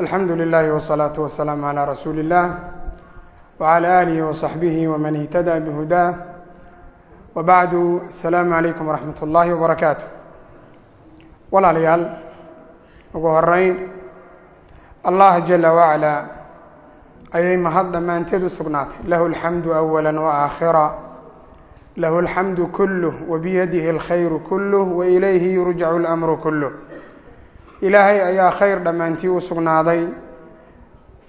alxamdu lilahi wsalaatu wasalaamu calaa rasuuli illah wcala aalihi wasaxbihi waman ihtada bihudaa wabacdu asalaamu calaykum waraxmat ullaahi wabarakaatu walaalayaal ugu horeyn allah jala wacalaa ayay mahad dhammaanteed u sugnaatay. Lahu alxamdu awala waaaakhira lahu alxamdu kuluh wabiyadihi alkhayru kuluh wailayhi yurjacu lamru kuluh ilaahay ayaa khayr dhammaantii u sugnaaday.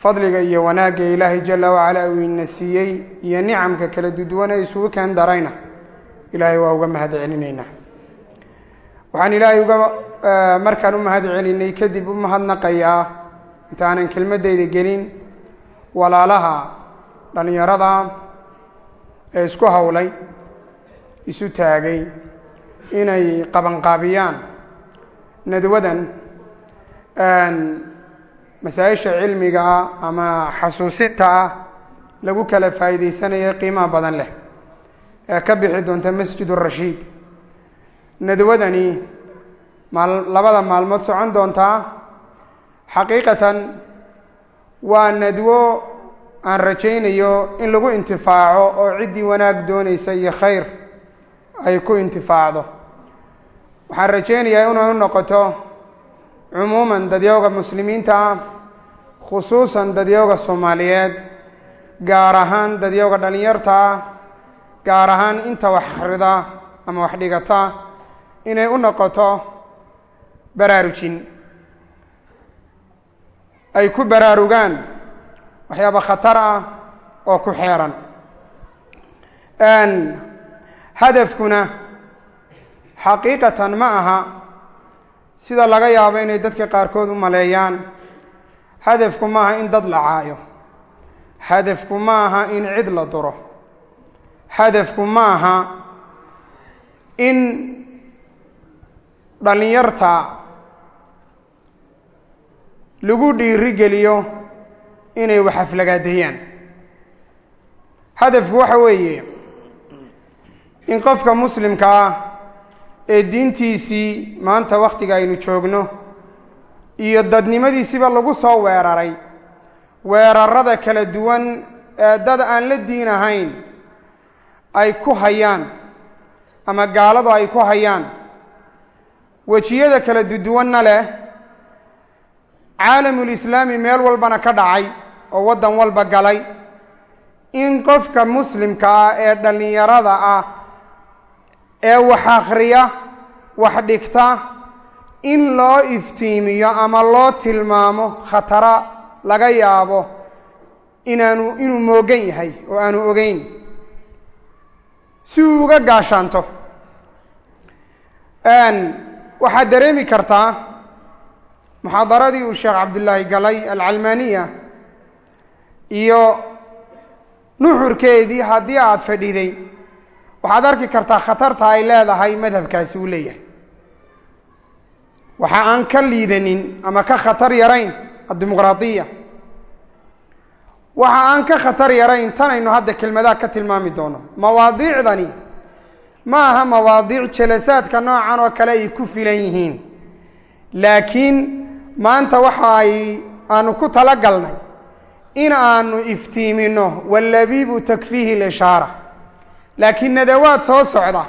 Fadliga iyo wanaagga ilaahay jala wacalaa uu ina siiyey iyo nicamka kala duduwan ee isugu keen darayna ilaahay waa uga mahad celinaynaa waxaan ilaahay uga markaan u mahad celinay kadib u mahadnaqayaa intaanan kelmaddayda gelin walaalaha dhallinyarada ee isku howlay isu taagay inay qabanqaabiyaan nadwadan masaa-isha cilmiga ah ama xasuusinta ah lagu kala faa'iidaysanaya qiimaha badan leh. Ee ka bixi doonta masjid urashiid nadwadani maal labada maalmood socon doontaa xaqiiqatan waa nadwo aan rajaynayo in lagu intifaaco oo ciddii wanaag doonaysa iyo khayr ay ku intifaacdo. Waxaan rajaynayaa inay u noqoto cumuuman dadyowga muslimiinta ah khusuusan dadyowga soomaaliyeed gaar ahaan dadyowga dhallinyarta ah gaar ahaan inta wax akhrida ama wax dhigata inay u noqoto baraarujin ay ku baraarugaan waxyaaba khatar ah oo ku xeeran hadafkuna xaqiiqatan ma aha sida laga yaabo inay dadka qaarkood u maleeyaan hadafku ma aha in dad la caayo hadafku ma aha in cid la duro hadafku ma aha in dhallinyarta lagu dhiiri geliyo inay wax aflagaadeeyaan hadafku waxa weeye in qofka muslimka ah ee diintiisii maanta wakhtiga aynu joogno iyo dadnimadiisiba lagu soo weeraray. Weerarada kala duwan ee dad aan la diin ahayn ay ku hayaan ama gaaladu ay ku hayaan. Wejiyada kala duduwanna leh caalamulislaami meel walbana ka dhacay oo waddan walba galay. In qofka muslimka ah ee dhallinyarada ah ee wax akhriya wax dhigta in loo iftiimiyo ama loo tilmaamo khatara laga yaabo inaanu inuu moogan yahay oo aanu ogeyn. Si uu uga gaashaanto waxaad dareemi kartaa muxaadaradii uu sheekh cabdullaahi galay alcalmaaniya iyo nuxurkeedii haddii aada fadhiday waxaad arki kartaa khatarta ay leedahay madhabkaasi uu leeyahay. Waxa aan ka liidanin ama ka khatar yarayn addimuqraadiya. Waxa aan ka khatar yarayn tanaynu hadda kelmadaha ka tilmaami doono. Mawaadiicdani ma aha mawaadiic jalasaadka noocan oo kale ay ku filan yihiin. Laakiin maanta waxa ay aanu ku talagalnay in aanu iftiimino wallabiibu takfiihi lishaara laakiin nadawaad soo socda.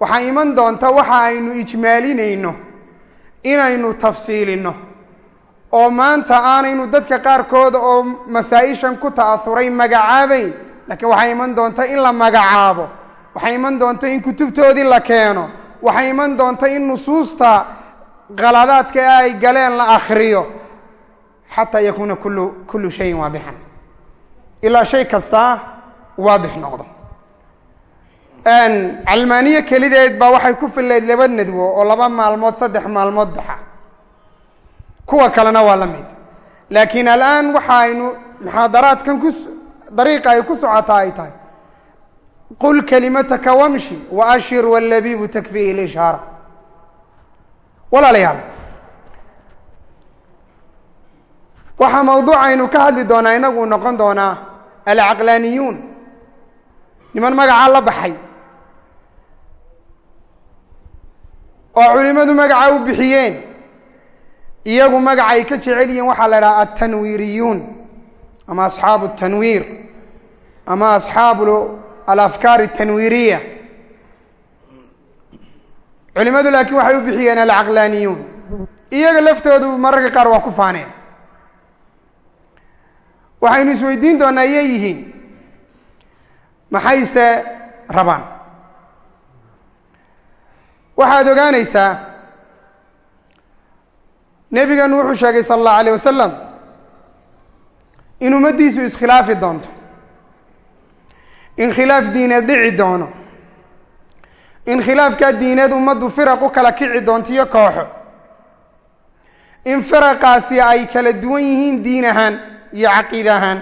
Waxaa iman doonta waxa aynu ijmaalinayno inaynu tafsiilinno oo maanta aanaynu dadka qaarkooda oo masaa-ishan ku ta'ahuray magacaabayn. Laakiin waxaa iman doonta in la magacaabo waxaa iman doonta in kutubtoodii la keeno waxaa iman doonta in nusuusta qaladaadka ay galeen la akhriyo. Xataa yakuuna kullu shayin waadixan ilaa shay kastaa waadix noqdo calmaaniye kelideed baa waxay ku fillayd laba nadwo oo laba maalmood saddex maalmood baxa. Kuwa kalena waa la mid. Laakiin alaan waxa aynu muxaadaraadkan ku dariiqa ay ku socotaa ay tahay. Qul kalimataka wamshi wa ashir wallabiibu takfiihi lishaara. Walaalayaal. Waxaa mawduucaynu ka hadli doonaa inagu noqon doonaa alcaqlaaniyuun niman magacaa la baxay oo culimmadu magaca u bixiyeen. Iyagu magacay ka jecel yihiin waxaa la idhaha altanwiiriyuun ama asxaabu tanwiir ama asxaabu alafkaar altanwiiriya culimadu laakiin waxay u bixiyeen alcaqlaaniyuun iyaga laftoodu mararka qaar waa ku faaneen. Waxaynu isweydiin doonaa iyay yihiin maxayse rabaan waxaad ogaanaysaa nebigeenu wuxuu sheegay sala allahu alayh wasalam in ummaddiisu iskhilaafi doonto in khilaaf diineed dhici doono in khilaafkaa diineed ummaddu firaq u kala kici doonto iyo kooxo in firaqaasi ay kala duwan yihiin diin ahaan iyo caqiid ahaan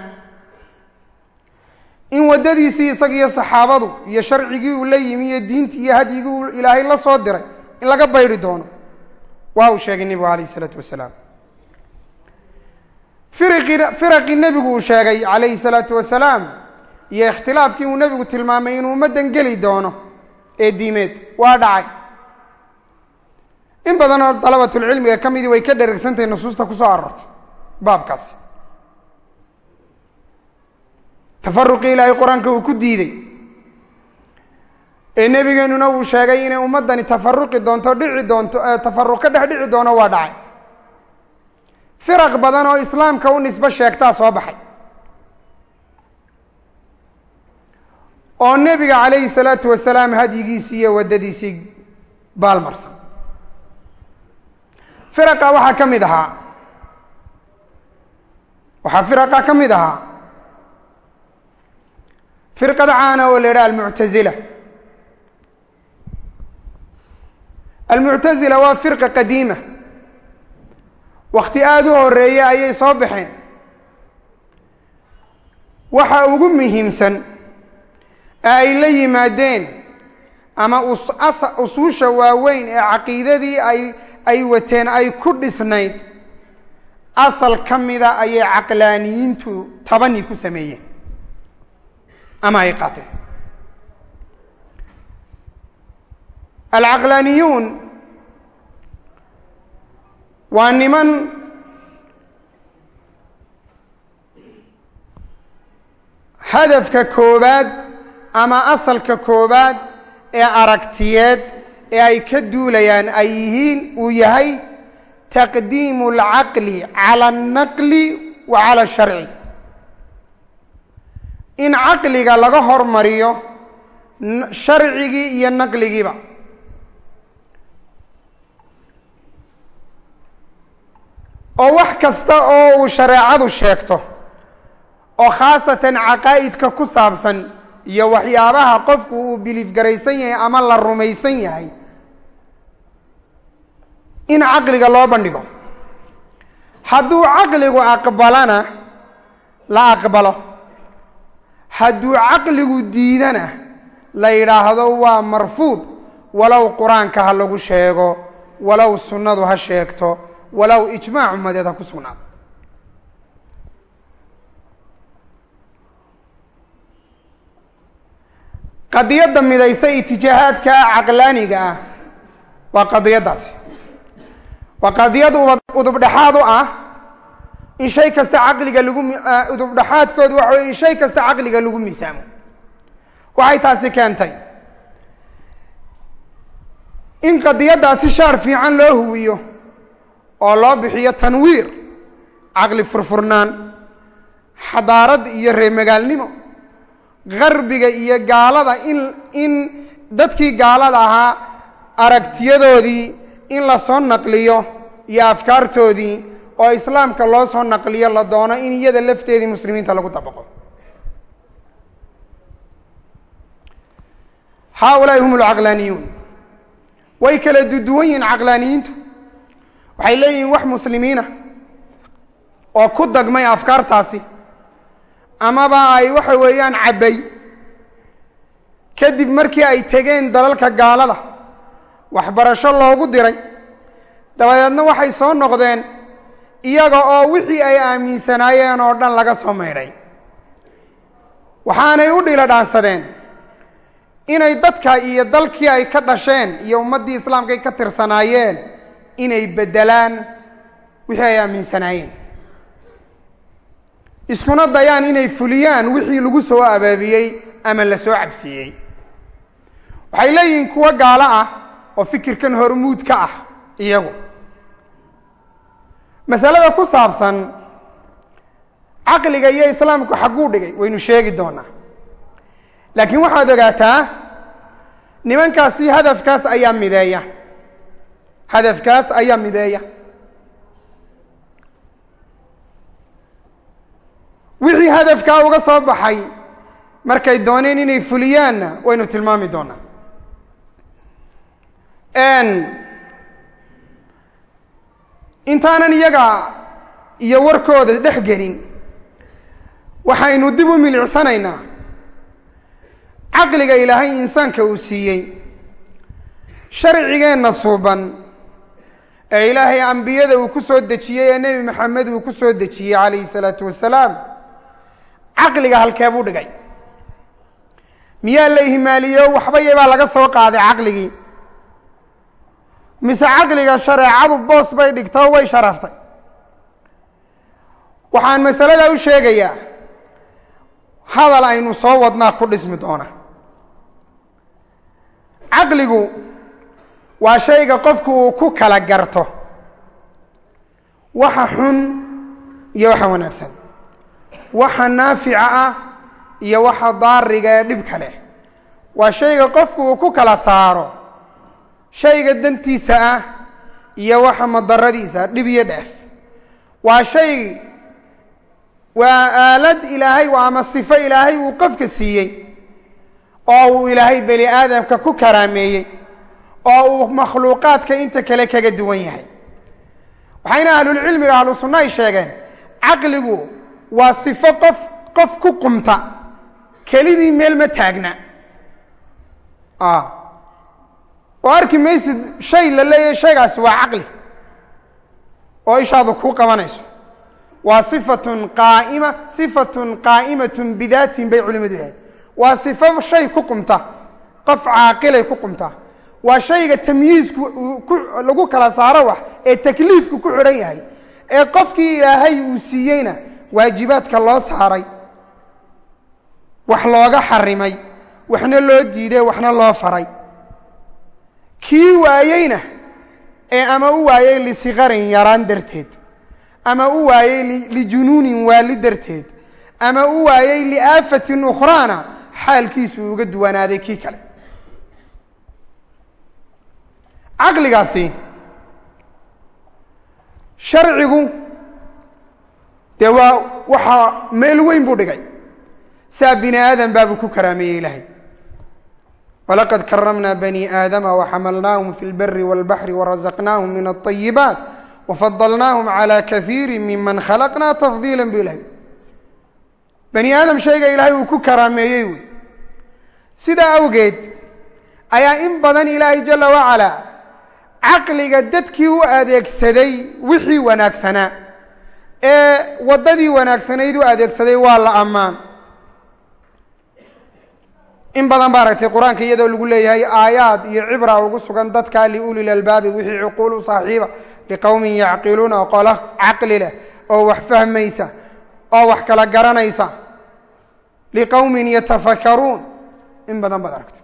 in waddadiisii isagiyo saxaabadu iyo sharcigii uu la yimi iyo diintii iyo hadyigii uu ilaahay la soo diray in laga bayri doono. Waa uu sheegay nebigu calayh isalaatu wasalaam. Firaqii nebigu uu sheegay calayhi salaatu wasalaam iyo ikhtilaafkii uu nebigu tilmaamay inuu ummaddan geli doono ee diimeed. Waa dhacay. In badan oo dalabatulcilmiga ka midii way ka dheragsantahay nusuusta ku soo aroortay baabkaasi tafaruqii ilaahay qur'aanka uu ku diiday. Ee nebigeenuna uu sheegay inay ummaddani tafaruqi doonto dhici doonto tafaruq ka dhex dhici doono waa dhacay. Firaq badan oo islaamka u nisbo sheegtaa soo baxay. Oo nebiga calayhi salaatu wasalaam hadyigiisii iyo waddadiisii baalmarsan firaqa waxaa ka mid ahaa. Waxaa firaqa ka mid ahaa firqada caana oo la yidhaha almuctazila. Almuctazila waa firqa qadiima. Wakhti aada u horeeye ayay soo baxeen. Waxa ugu muhiimsan ee ay la yimaadeen ama usuusha waaweyn ee caqiidadii ay ay wateen ay ku dhisnayd asal ka mida ayay caqlaaniyiintu tabani ku sameeyeen ama ay qaateen alcaqlaaniyuun waa niman hadafka koowaad ama asalka koowaad ee aragtiyeed ee ay ka duulayaan ay yihiin uu yahay taqdiimu alcaqli cala alnaqli wa cala asharci in caqliga laga hormariyo sharcigii iyo naqligiiba. Oo wax kasta oo uu shareecadu sheegto oo khaasatan caqaa'idka ku saabsan iyo waxyaabaha qofku uu biliif garaysan yahay ama la rumaysan yahay in caqliga loo bandhigo. Hadduu caqligu aqbalana la aqbalo hadduu caqligu diidana la yidhaahdo waa marfuud walow qur'aanka ha lagu sheego walow sunnadu ha sheegto walow ijmaac ummadeed ha ku sugnaado. Qadiyadda midaysa itijaahaadka caqlaaniga ah waa qadiyaddaasi. Waa qadiyad udubdhexaad u ah in shay kasta caqliga lagu udubdhexaadkoodu waxa wey in shay kasta caqliga lagu miisaamo. Waxay taasi keentay. In qadiyaddaasi shaar fiican loo huwiyo oo loo bixiyo tanwiir caqli furfurnaan xadaarad iyo reemagaalnimo qarbiga iyo gaalada in in dadkii gaalada ahaa aragtiyadoodii in la soo naqliyo iyo afkaartoodii oo islaamka loo soo naqliyo la doono in iyada lafteedii muslimiinta lagu dabaqo haaulaai hum alcaqlaaniyuun way kala duduwan yihiin caqlaaniyiintu. Waxay leeyihiin wax muslimiina oo ku dagmay afkaartaasi. Amaba ay waxa weeyaan cabbay. Kadib markii ay tegeen dalalka gaalada waxbarasho loogu diray. Dabadeedna waxay soo noqdeen iyaga oo wixii ay aaminsanaayeen oo dhan laga soo maydhay. Waxaanay u dhilo dhaansadeen inay dadka iyo dalkii ay ka dhasheen iyo ummaddii islaamka ka tirsanaayeen inay beddelaan wixii ay aaminsanaayeen. Iskuna dayaan inay fuliyaan wixii lagu soo abaabiyey ama la soo cabsiiyey waxay leeyihiin kuwo gaalo ah oo fikirkan hormuud ka ah iyagu masalada ku saabsan caqliga iyo islaamku xagguu dhigay waynu sheegi doonaa. Laakiin waxaad ogaataa nimankaasi hadafkaas ayaa mideeya. Hadafkaas ayaa mideeya. Wixii hadafkaa uga soo baxay markay dooneen inay fuliyaanna waynu tilmaami doonaa intaanan iyaga iyo warkooda dhex gelin waxaynu dib u milicsanaynaa. Caqliga ilaahay insaanka uu siiyey sharcigeenna suuban ee ilaahay ambiyada uu ku soo dejiyey ee nebi maxamed uu ku soo dejiyey calayhi salaatu wasalaam caqliga halkee buu dhigay. Miyaa la ihmaaliyo? Waxbaya baa laga soo qaaday caqligii mise caqliga shareecadu boos bay dhigtoo way sharaftay. Waxaan masaladaa u sheegayaa hadal aynu soo wadnaa ku dhismi doona caqligu waa shayga qofku uu ku kala garto waxa xun iyo waxa wanaagsan. Waxa naafica ah iyo waxa daariga ee dhibka leh. Waa shayga qofku uu ku kala saaro shayga dantiisa ah iyo waxa madaradiisa dhib iyo dheef. Waa shay waa aalad ilaahay ama sifo ilaahay uu qofka siiyey oo uu ilaahay bani aadamka ku karaameeyey oo uu makhluuqaadka inta kale kaga duwan yahay. Waxayna ahlulcilmiga ahlu sunna ay sheegeen caqligu waa sifo qof qof ku qumta kelidii meel ma taagna oo arki maysid shay la leeyahay shaygaasi waa caqli. Oo ishaadu kuu qabanayso. Waa sifatun qaaima sifatun qaa'imatun bidaatin bay culimadu yidhahdeen. Waa sifo shay ku qumta qof caaqilay ku qumta. Waa shayga tamyiizku lagu kala saaro wax ee takliifku ku xidhan yahay. Ee qofkii ilaahay uu siiyeyna waajibaadka loo saaray. Wax looga xarimay. Waxna loo diiday waxna loo faray kii waayeyna ee ama u waayey lisikarin yaraan darteed ama u waayey lijunuunin waali darteed ama u waayey liaafatin ukhraana xaalkiisu uga duwanaaday kii kale. Caqligaasi sharcigu dee waa waxaa meel weyn buu dhigay. Saa bini aadam baabuu ku karaameeyey ilaahay walaqad karamna bani aadama waxamalnaahum fi lbari walbaxri warazaqnaahum min alayibaat wafadalnaahum calى kaiiri miman khalaqna tafdiila bu ilahay bani aadam shayga ilaahay uu ku karaameeyey wey. Sidaa awgeed ayaa in badan ilaahay jala wacalaa caqliga dadkii u adeegsaday wixii wanaagsanaa. Ee waddadii wanaagsanayd u adeegsaday waa la ammaan in badan ba aragtay qur'aanka iyadoo lagu leeyahay aayaad iyo cibra ugu sugan dadka liuli lalbaabi wixii cuquulu saaxiiba liqowmin yacqiluuna oo qolo caqli leh oo wax fahmaysa oo wax kala garanaysa. Liqowmin yatafakaruun in badan baad aragtay.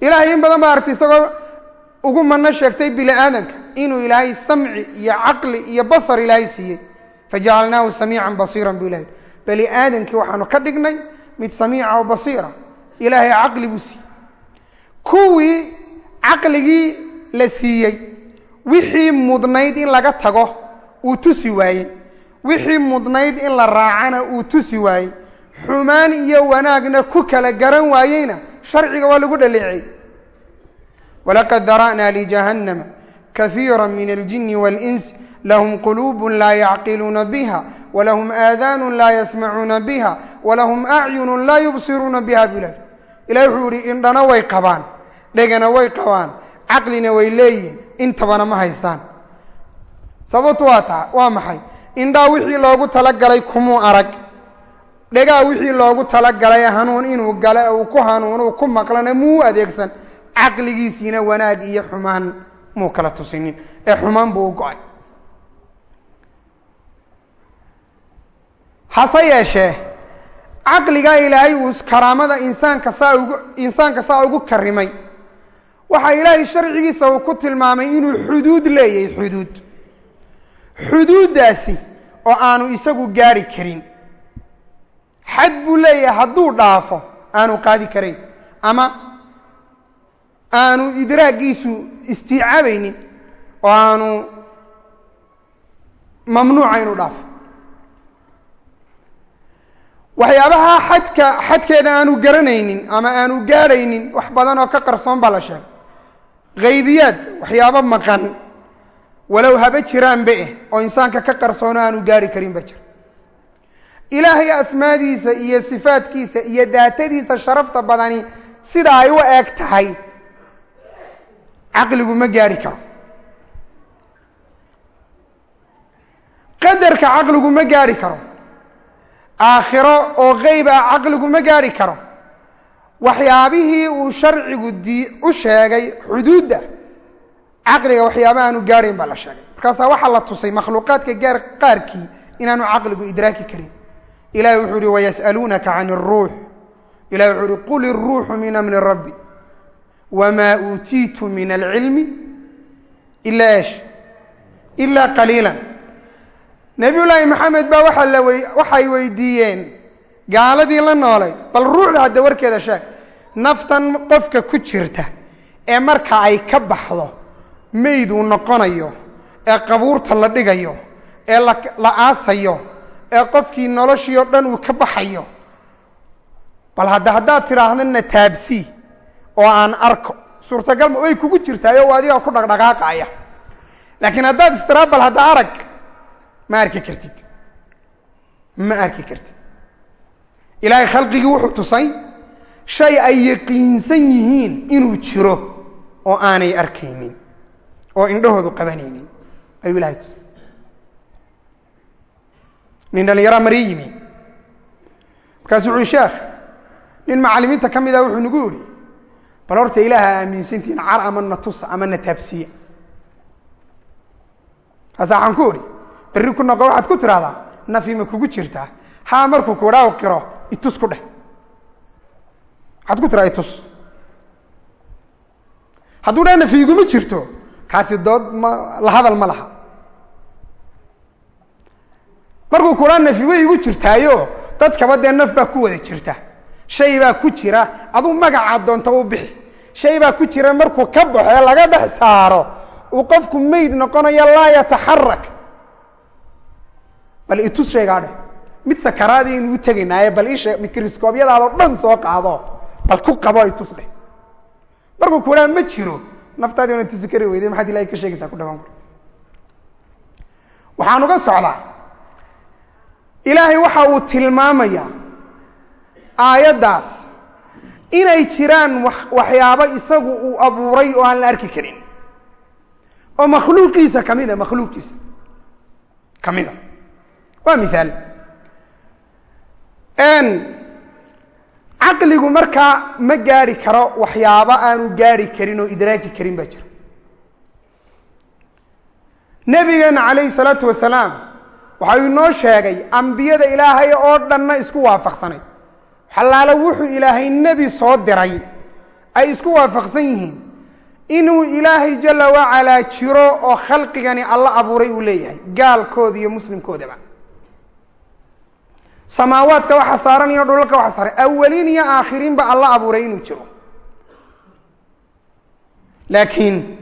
Ilaahay in badan baad aragtay isagoo ugu mano sheegtay bini aadanka inuu ilaahay samci iyo caqli iyo basar ilaahay siiyey. Fajacalnaahu samiican basiiran bu ilahay bani aadankii waxaanu ka dhignay mid samiica oo basiira. Ilaahay caqli buu siiyey. Kuwii caqligii la siiyey wixii mudnayd in laga tago uu tusi waayey. Wixii mudnayd in la raacana uu tusi waayey. Xumaan iyo wanaagna ku kala garan waayeyna sharciga waa lagu dhaleecay walaqad dara'naa lijahannama kafiira min aljini waاlinsi lahum quluub laa yacqiluuna biha walahum aadaanu laa yasmacuuna biha walahum acyunu laa yubsiruuna biha bu ilahi ilahi wuxuu yihi indhana way qabaan dhegana way qabaan caqlina way leeyihiin intabana ma haystaan sababtu waa taa waa maxay indhaa wixii loogu talagalay kumuu arag dhegaa wixii loogu talagalay hanuun inuu gale uu ku hanuunu ku maqlana muu adeegsan caqligiisiina wanaag iyo xumaan muu kala tusinin ee xumaan buu u hase yeeshee caqligaa ilaahay uu karaamada insaanka saa ugu insaanka saa ugu karimay. Waxaa ilaahay sharcigiisa uu ku tilmaamay inuu xuduud leeyahay xuduud. Xuduuddaasi oo aanu isagu gaari karin. Xad buu leeyahay hadduu dhaafo aanu qaadi karayn ama aanu idraagiisu istiicaabaynin oo aanu mamnuuca inuu dhaafo waxyaabaha xadka xadkeeda aanu garanaynin ama aanu gaadhaynin wax badan oo ka qarsoon baa la sheegay. Haybiyaad waxyaabo maqan. Walow haba jiraanba eh oo insaanka ka qarsoono aanu gaari karin ba jira ilaahay asmaadiisa iyo sifaadkiisa iyo daatadiisa sharafta badani sida ay u eg tahay caqligu ma gaari karo. Qadarka caqligu ma gaari karo aakhiro oo qeyb ah caqligu ma gaari karo. Waxyaabihii uu sharcigu u sheegay xuduudda caqliga waxyaaba aanu gaadhayn baa la sheegay. Markaasaa waxaa la tusay makhluuqaadka gaar qaarkii inaanu caqligu idraaki karin. Ilahi wuxuu uhi wayas'aluunaka can اruux ilahi wuxuu uhi qul iruuxu min amri rabbi wma uutiitu min alcilmi ila esh ila qaliila nebiy llaahi maxamed baa waaa waxay weydiiyeen gaaladii la noolayd bal ruuxda hadda warkeeda sheeg naftan qofka ku jirta ee marka ay ka baxdo meyd uu noqonayo ee qabuurta la dhigayo ee la aasayo ee qofkii noloshii oo dhan uu ka baxayo. Bal hadda haddaad tidhaahdo na taabsii oo aan arko suurtagalma way kugu jirtaayo adigaa ku dhaqdhaqaaqaya. Laakiin haddaad istiraa bal hadda arag ma arki kartid. Ma arki kartid. Ilaahay khalqigii wuxuu tusay shay ay yaqiinsan yihiin inuu jiro oo aanay arkaynin oo indhahoodu qabanaynin. Ayuu ilahay tusay. Nin dhallinyaraa mari yimi. Markaasu wuxu uhi sheekh nin macallimiinta ka mid ah wuxuu nagu yidhi bal horta ilaaha aaminsantihiin car ama na tusa ama na taabsiya kaasa waxaan ku idhi berri ku noqo waxaad ku tidhahdaa nafi kugu jirtaa haa markuu kuudhaa qiro itus ku dheh. Waxaad ku tiraa itus. Hadduu dhaa nafi iguma jirto kaasi dood ma la hadal ma laha. Markuu kuudhaa nafi way igu jirtaayo dadkaba dee naf baa ku wada jirta. Shay baa ku jira aduu magaca doonta u bixi. Shay baa ku jira markuu ka baxo ee laga dhex saaro uu qofku meyd noqonayo laa yataxarak bal itus sheegaa dheh mid sakaraadii inuu tegaynaaye bal ishe mikroskoobyadaadoo dhan soo qaado bal ku qabo itus dheh markuu kuhaa ma jiro naftaadii una tusi kari weyday maxaad ilahay ka sheegaysaa ku dhaban waxaan uga socdaa ilaahay waxa uu tilmaamayaa aayaddaas inay jiraan waxyaabo isagu uu abuuray oo aan la arki karin. Oo makhluuqiisa kamida makhluuqiisa ka mida waa miaal caqligu markaa ma gaari karo waxyaabo aanu gaari karin oo idraaki karin baa jira. Nebigeena calayhi salaatu wasalaam waxau inoo sheegay ambiyada ilaahay oo dhanna isku waafaqsanay. Xalaalo wuxuu ilaahay nebi soo diray ay isku waafaqsan yihiin inuu ilaahay jala wacalaa jiro oo khalqigani alla abuuray uu leeyahay gaalkooda iyo muslimkoodaba samaawaadka waxa saaran iyo dhulalka waxa saaran. Awaliin iyo aakhiriinba alla abuuray inuu jiro. Laakiin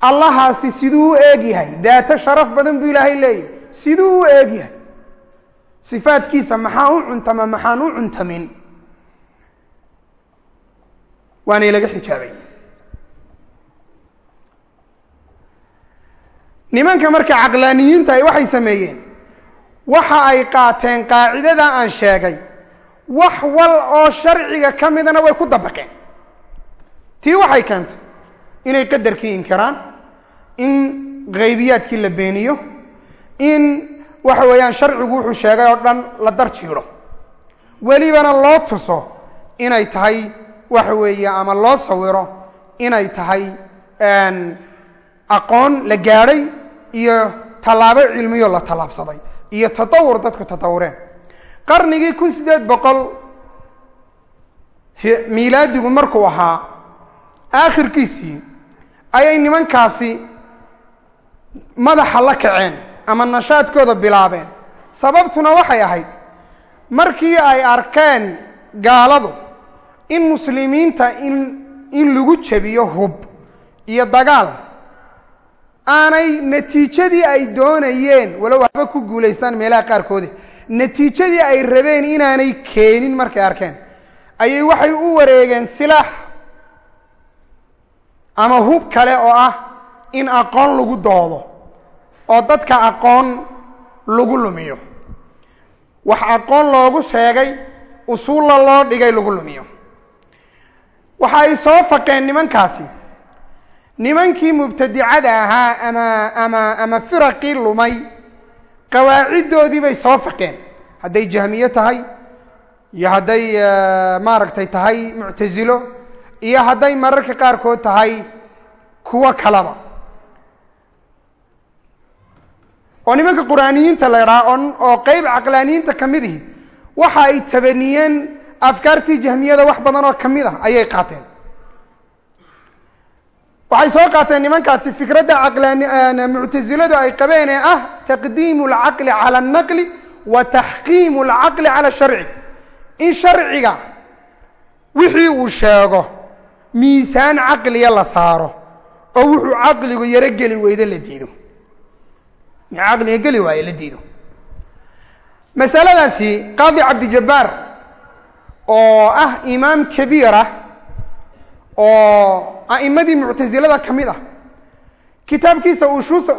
allahaasi siduu u eeg yahay. Daato sharaf badan buu ilaahay leeyahay. Siduu u eeg yahay. Sifaadkiisa maxaa u cuntama maxaan u cuntamin? Waanay laga xijaabay. Nimanka marka caqlaaniyiinta ay waxay sameeyeen waxa ay qaateen qaacidada aan sheegay. Wax wal oo sharciga ka midana way ku dabaqeen. Tii waxay keentay inay qadarkii inkiraan in haybiyaadkii la beeniyo in waxa weeyaan sharcigu wuxuu sheegay oo dhan la dar jiidho welibana loo tuso inay tahay waxa weeye ama loo sawiro inay tahay aqoon la gaadhay iyo tallaabo cilmiyo la tallaabsaday iyo tatawur dadku tatawureen. Qarnigii kun sideed boqol miilaadigu markuu ahaa aakhirkiisii ayay nimankaasi madaxa la kaceen ama nashaadkooda bilaabeen. Sababtuna waxay ahayd markii ay arkeen gaaladu in muslimiinta in in lagu jebiyo hub iyo dagaal aanay natiijadii ay doonayeen walow haba ku guulaystaan meelaha qaarkoodi natiijadii ay rabeen inaanay keenin markay arkeen. Ayay waxay u wareegeen silaax ama hub kale oo ah in aqoon lagu doodo oo dadka aqoon lagu lumiyo. Wax aqoon loogu sheegay usuulla loo dhigay lagu lumiyo. Waxa ay soo faqeen nimankaasi nimankii mubtadicada ahaa ama ama ama firaqii lumay qawaaciddoodii bay soo faqeen. Hadday jahmiye tahay iyo hadday maaragtay tahay muctasilo iyo hadday mararka qaarkood tahay kuwo kalaba. Oo nimanka qur'aaniyiinta la idhaha on oo qeyb caqlaaniyiinta ka mid ihi waxa ay tabaniyeen afkaartii jahmiyada wax badan oo ka mid ah ayay qaateen waxay soo qaateen nimankaasi fikradda muctasiladu ay qabeen ee ah taqdiimu alcaqli cala alnaqli wa taxkiimu alcaqli cala sharci. In sharciga wixii uu sheego miisaan caqliya la saaro oo wuxuu caqligu yaro geli weydo la diido. Caqliga geli waaye la diido. Masaladaasi qaadi cabdijabbaar oo ah imaam kabiirah oo a'imadii muctasilada ka mid ah. Kitaabkiisa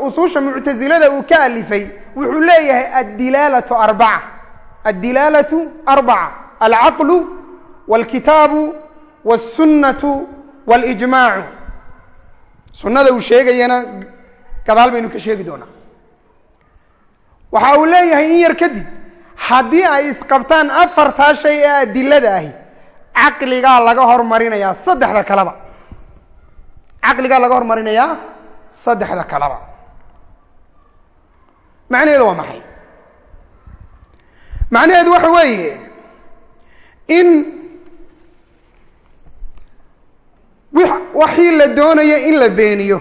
usuusha muctasilada uu ka alifay wuxuu leeyahay addilaalatu arbaca addilaalatu arbaca alcaqlu walkitaabu wاsunnatu waاlijmaacu sunnada uu sheegayana gadaal baynu ka sheegi doonaa. Waxa uu leeyahay in yar kadib haddii ay isqabtaan afartaa shay ee adilada ahi caqligaa laga hormarinayaa saddexda kaleba caqligaa laga hormarinayaa saddexda kaleba macnaheedu waa maxay? Macnaheedu waxa weeye in waxii la doonayo in la beeniyo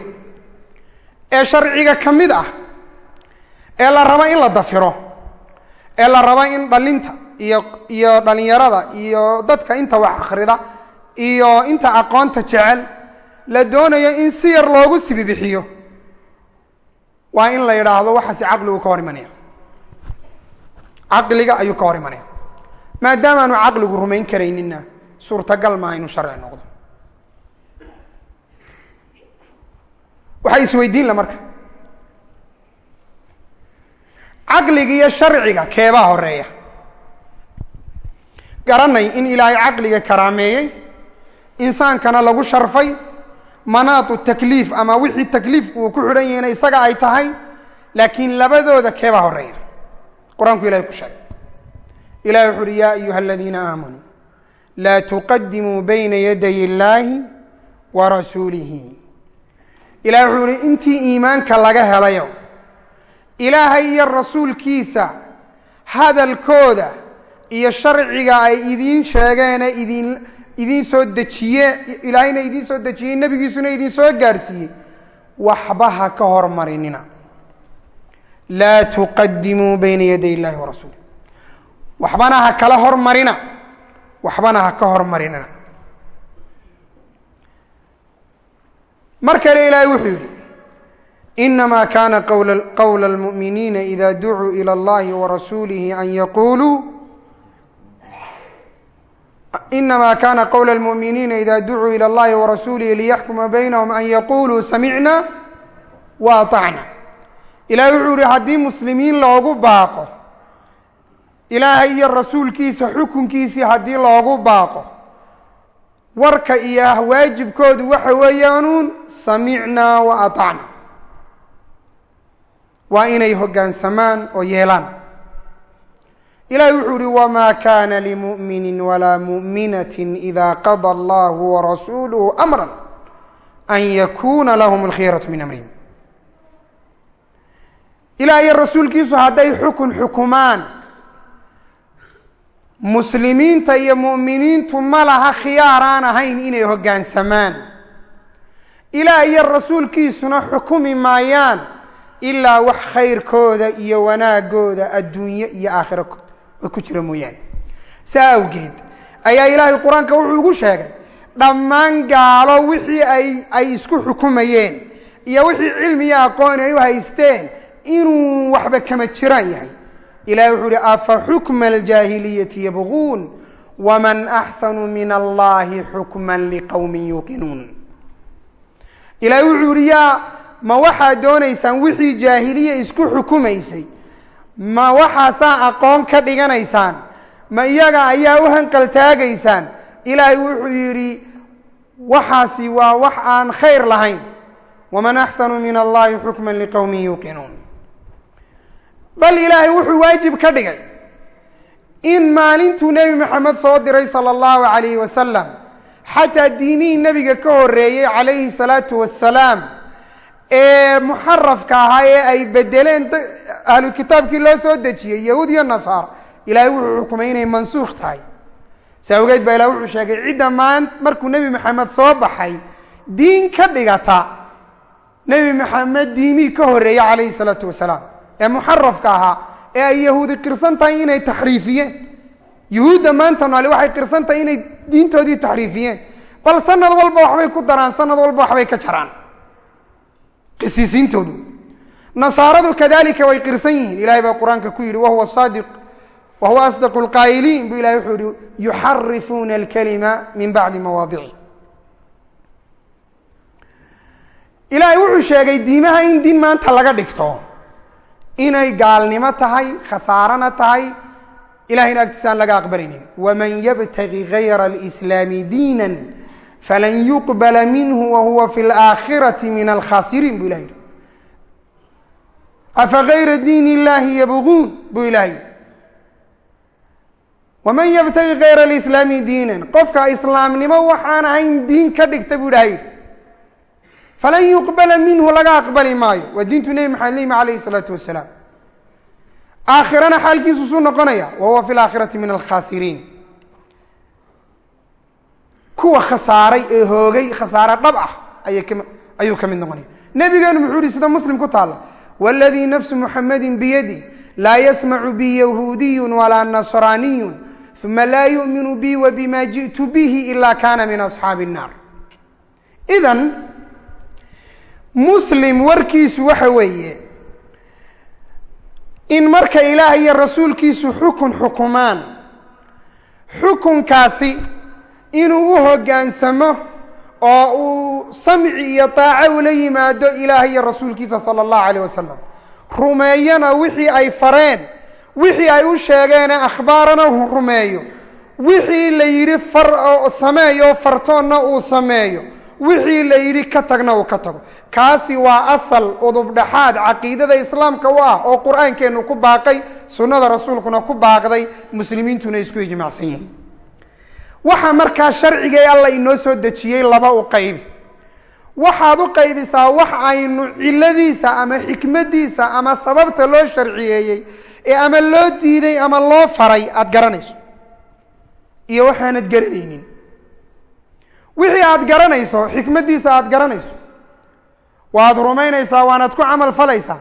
ee sharciga ka mid ah ee la rabo in la dafiro ee la rabo in dhalinta iyo iyo dhalinyarada iyo dadka inta wax akhrida iyo inta aqoonta jecel la doonayo in si yar loogu sibibixiyo waa in la yidhaahdo waxaasi caqligu ka hor imanaya. Caqliga ayuu ka hor imanaya. Maadaamaanu caqligu rumayn karaynina suurtagal maa inuu sharci noqdo. Waxay isweydiin la marka. Caqliga iyo sharciga keebaa horreeya garanay in ilaahay caqliga karaameeyey insaankana lagu sharfay manaatu takliif ama wixii takliifku uu ku xidhan yahayna isaga ay tahay laakiin labadooda keebaa horreeya qur'aanku ilahay ku sheegay. Ilahi wuxu uhi yaa ayuha aladiina aamanuu laa tuqadimuu bayna yaday illaahi wa rasuulihi. Ilahi wuxuu ihi intii iimaanka laga helayo ilaahay iyo rasuulkiisa hadalkooda iyo sharciga ay idiin sheegeene idin idin soo dejiye ilaahayna idiin soo dejiyey nebigiisuna idin soo gaadhsiiyey waxba ha ka hormarinina. Laa tuqadimuu bayna yaday illaahi warasuuli waxbana ha kala hormarina. Waxbana ha ka hormarinina. Mar kale ilaahay wuxuu yidhi inamaa kaana qawla almu'miniina ida ducuu ilى allahi warasuulihi an yaquuluu inamaa kana qowla almu'miniina ida ducuu ila allahi wa rasuulihi liyaxkuma baynahum an yaquuluu samicna wa atacna ilaahay wuxuu ihi haddii muslimiin loogu baaqo ilaahay iyo rasuulkiisa xukunkiisii haddii loogu baaqo warka iyo waajibkoodu waxa weeyaanuun samicnaa wa atacna waa inay hoggaansamaan oo yeelaan ilahi wuxuu ihi wma kana lmumini walaa muminati ida qada allahu warasuuluhu amra an yakuna lahum alkhiyaratu min amrihim. Ilah iyo rasuulkiisu hadday xukun xukumaan muslimiinta iyo mu'miniintu ma laha khiyaar aan ahayn inay hoggaansamaan ilaah iyo rasuulkiisuna xukumi maayaan ilaa wax khayrkooda iyo wanaagooda adduunye iyo aakhiro ku jira mooyaane. Saa awgeed ayaa ilaahay qur'aanka wuxuu ugu sheegay dhammaan gaalo wixii ay ay isku xukumayeen iyo wixii cilmi iyo aqoon ay u haysteen inuu waxba kama jiraan yahay. Ilahay wuxuu uhi afa xukma aljaahiliyati yabquun waman axsanu min allahi xukman liqowmin yuuqinuun. Ilahay wuxuu yihi yaa ma waxaad doonaysaan wixii jaahiliya isku xukumaysay ma waxaasaa aqoon ka dhiganaysaan ma iyaga ayaa u hanqaltaagaysaan. Ilaahay wuxuu yidhi waxaasi waa wax aan khayr lahayn. Waman axsanu min allahi xukman liqowmin yuuqinuun. Bal ilaahay wuxuu waajib ka dhigay in maalintuu nebi maxamed soo diray sala allahu calayhi wasalam xataa diimihii nebiga ka horeeyey calayhi salaatu wasalaam ee muxarafka ahaa ee ay bedeleen ahlu kitaabkii loo soo dejiyey yahuud iyo nasaara ilaahay wuxuu xukumay inay mansuukh tahay. Si awgeed baa ilahay wuxuu sheegay cidda maan markuu nebi maxamed soo baxay diin ka dhigata nebi maxamed diimihii ka horeeyey calayhi salaatu wasalaam. Ee muxarafka ahaa ee ay yahuudi qirsan tahay inay taxriifiyeen. Yuhuudda maanta noole waxay qirsan tahay inay diintoodii taxriifiyeen. Bal sanad walba waxbay ku daraan sanad walba waxbay ka jaraan qisiisiintoodu nasaaradu kadalika way qirsan yihiin. Ilahay baa qur'aanka ku yidhi wahuwa saadiq wahuwa asdaqu lqaa'iliin buu ilahay wuxuu yihi yuxarifuuna alkalima min bacdi mawaadici. Ilaahay wuxuu sheegay diimaha in diin maanta laga dhigto inay gaalnimo tahay khasaarana tahay ilahayna agtiisa aan laga aqbalaynin waman yabtagi gayra alslaami diina falan yuqbala minhu wahuwa fi laakhirati min alkhasiriin buu ilahay afa gayra diin illahi yabguun buu ilahay waman yabtagi gayra alislaami diinan qofka islaamnimo waxaan ahayn diin ka dhigta buu yihi falan yuqbala minhu laga aqbali maayo waa diintu nebi maxamed leymi calayhi isalaatu wasalaam aakhirana xaalkiisu suu noqonaya wa huwa fi laakhirati min alkhasiriin kuwa khasaaray ee hoogay khasaare dhab ah ayuu ka mid noqonaya. Nebigeenu muxuu yihi sida muslim ku taalla waladii nafsu muxamadi biyadi laa yasmacu bi yahuudiyu walaa nasraaniyu uma laa yu'minu bi wa ji'tu bihi ila kana min asxaabi الnaar idan muslim warkiisu waxa weeye in marka ilaah iyo rasuulkiisu xukun xukumaan xukunkaasi inuu u hoggaansamo oo uu samci iyo daaco ula yimaado ilaah iyo rasuulkiisa sala allahu calayh wasalam rumeeyana wixii ay fareen wixii ay u sheegeene akhbaarana rumeeyo. Wixii la yidhi far sameeyo fartoonna uu sameeyo. Wixii la yidhi ka tagna uu ka tago. Kaasi waa asal udubdhaxaad caqiidada islaamka u ah oo qur'aankeennu ku baaqay sunnada rasuulkuna ku baaqday muslimiintuna isku ijmaacsan yihiin waxaa markaa sharcigay alla inoo soo dejiyey laba u qaybi waxaad u qaybisaa wax aynu ciladiisa ama xikmadiisa ama sababta loo sharciyeeyey ee ama loo diiday ama loo faray aada garanayso. Iyo waxaanad garanaynin. Wixii aada garanayso xikmaddiisa aada garanayso. Waad rumaynaysaa waanaad ku camal falaysaa.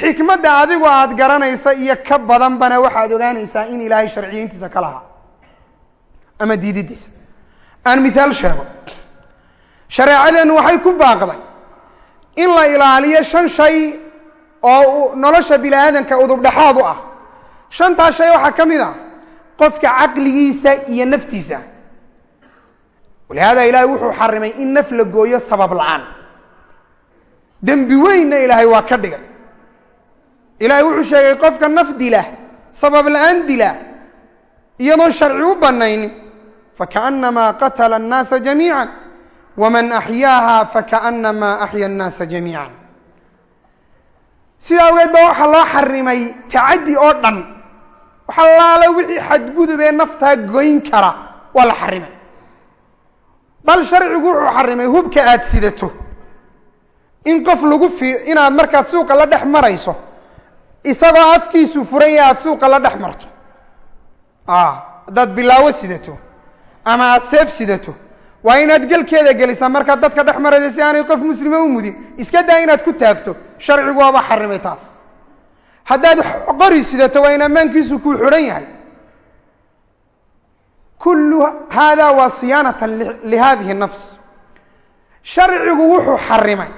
Xikmadda adigu aada garanaysa iyo ka badanbana waxaad ogaanaysaa in ilaahay sharciyeyntiisa ka lahaa ama diididiisa. Aan mithaal sheego. Shareecadeennu waxay ku baaqday in la ilaaliyo shan shay oo nolosha bini aadanka udubdhaxaad u ah. Shantaas shay waxaa ka mid ah qofka caqligiisa iyo naftiisa. Walihaada ilaahay wuxuu xarimay in naf la gooyo sabab la'aan. Dembi weynna ilaahay waa ka dhigay. Ilaahay wuxuu sheegay qofka naf dila sabab la'aan dila iyadoon sharci u banaynin fakaأnamaa qatla الnaasa jamiiعa wman axyaaha fakaأnamaa axya الnaasa jamiiعa sidaa awgeed ba waxaa loo xarimay tacaddi oo dhan waxalaala wixii xadgudubee naftaa goyn kara waa la xarimay bal sharcigu wuxuu xarimay hubka aada sidato in qof lagu fi inaad markaad suuqa la dhex marayso isagoo afkiisu furan yahay aada suuqa la dhex marto haddaad bilaawo sidato ama aada seef sidato. Waa inaad gelkeeda gelisaa markaad dadka dhex marayso si aanay qof muslima u mudin. Iska daa inaad ku taagto. Sharcigu waaba xarimay taas. Haddaad qori sidato waa in ammaankiisu kuu xidhan yahay. Kullu hada waa siyaanatan lihadihi nafs. Sharcigu wuxuu xarimay.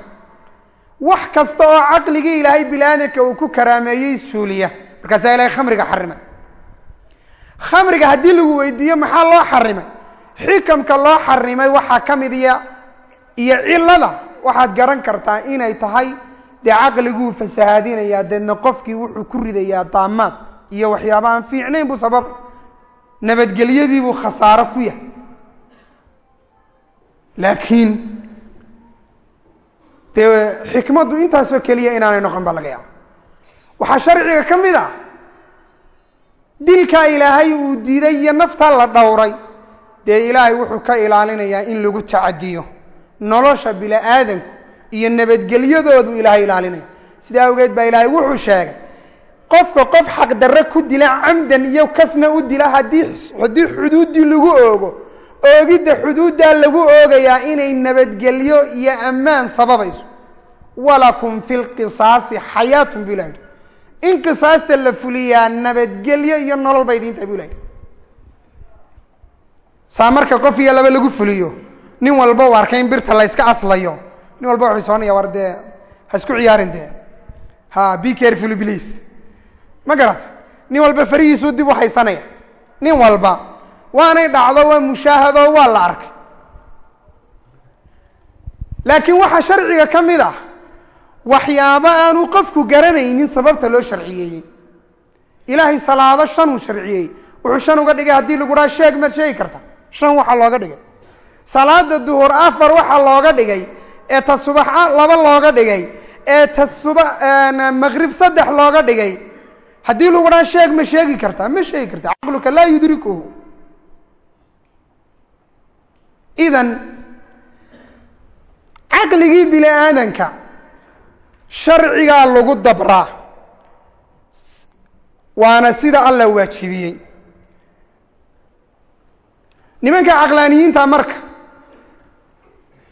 Wax kasta oo caqligii ilaahay bini-aadanka uu ku karaameeyey suuliya. Markaasaa ilahay khamriga xarimay. Khamriga haddii lagu weydiiyo maxaa loo xarimay xikamka loo xarimay waxaa ka mid iyo cilada waxaad garan kartaa inay tahay dee caqliguu fasahaadinayaa deedna qofkii wuxuu ku ridayaa daamaad iyo waxyaaba aan fiicnayn buu sababay nabadgelyadiibuu khasaaro ku yahay. Laakiin dee xikmaddu intaasoo keliya inaanay noqon baa laga yaaba waxaa sharciga ka mid ah dilkaa ilaahay uu diiday iyo naftaa la dhowray dee ilaahay wuxuu ka ilaalinayaa in lagu tacadiyo nolosha bini-aadanku iyo nabadgelyadoodu ilaahay ilaalinaya sidaa awgeed baa ilaahay wuxuu sheegay qofka qof xaqdarre ku dila camdan iyo kasna u dila haddii xuduuddii lagu oogo oogidda xuduuddaa lagu oogayaa inay nabadgelyo iyo ammaan sababayso. Walakum fi lqisaasi xayaatun bu ilah in qisaasta la fuliyaa nabadgelyo iyo nolol ba idiin tahay bu ilah saa marka qof iyo laba lagu fuliyo nin walba u arkay in birta la yska aslayo. Nin walba wuxuu soonaya war dee ha isku ciyaarin dee. Ha be careful please. Ma garata nin walba farihiisuu dib u haysanaya nin walba waanay dhacdo waa mushaahado waa la arkay. Laakiin waxaa sharciga ka mid ah waxyaabo aanu qofku garanaynin sababta loo sharciyeeyey ilaahay salaado shanuu sharciyeeyey wuxuu shan uga dhigay haddii lagu dhaha sheeg maad sheegi karta shan waxaa looga dhigay. Salaada duhur afar waxaa looga dhigay. Ee ta subax laba looga dhigay. Ee ta maqrib saddex looga dhigay. Haddii lagu dhaha sheeg ma sheegi kartaa ma sheegi karta. Caqluka laa yudrikuhu. Idan caqligii bini aadanka sharcigaa lagu dabraa. Waana sida allah waajibiyey nimanka caqlaaniyiinta marka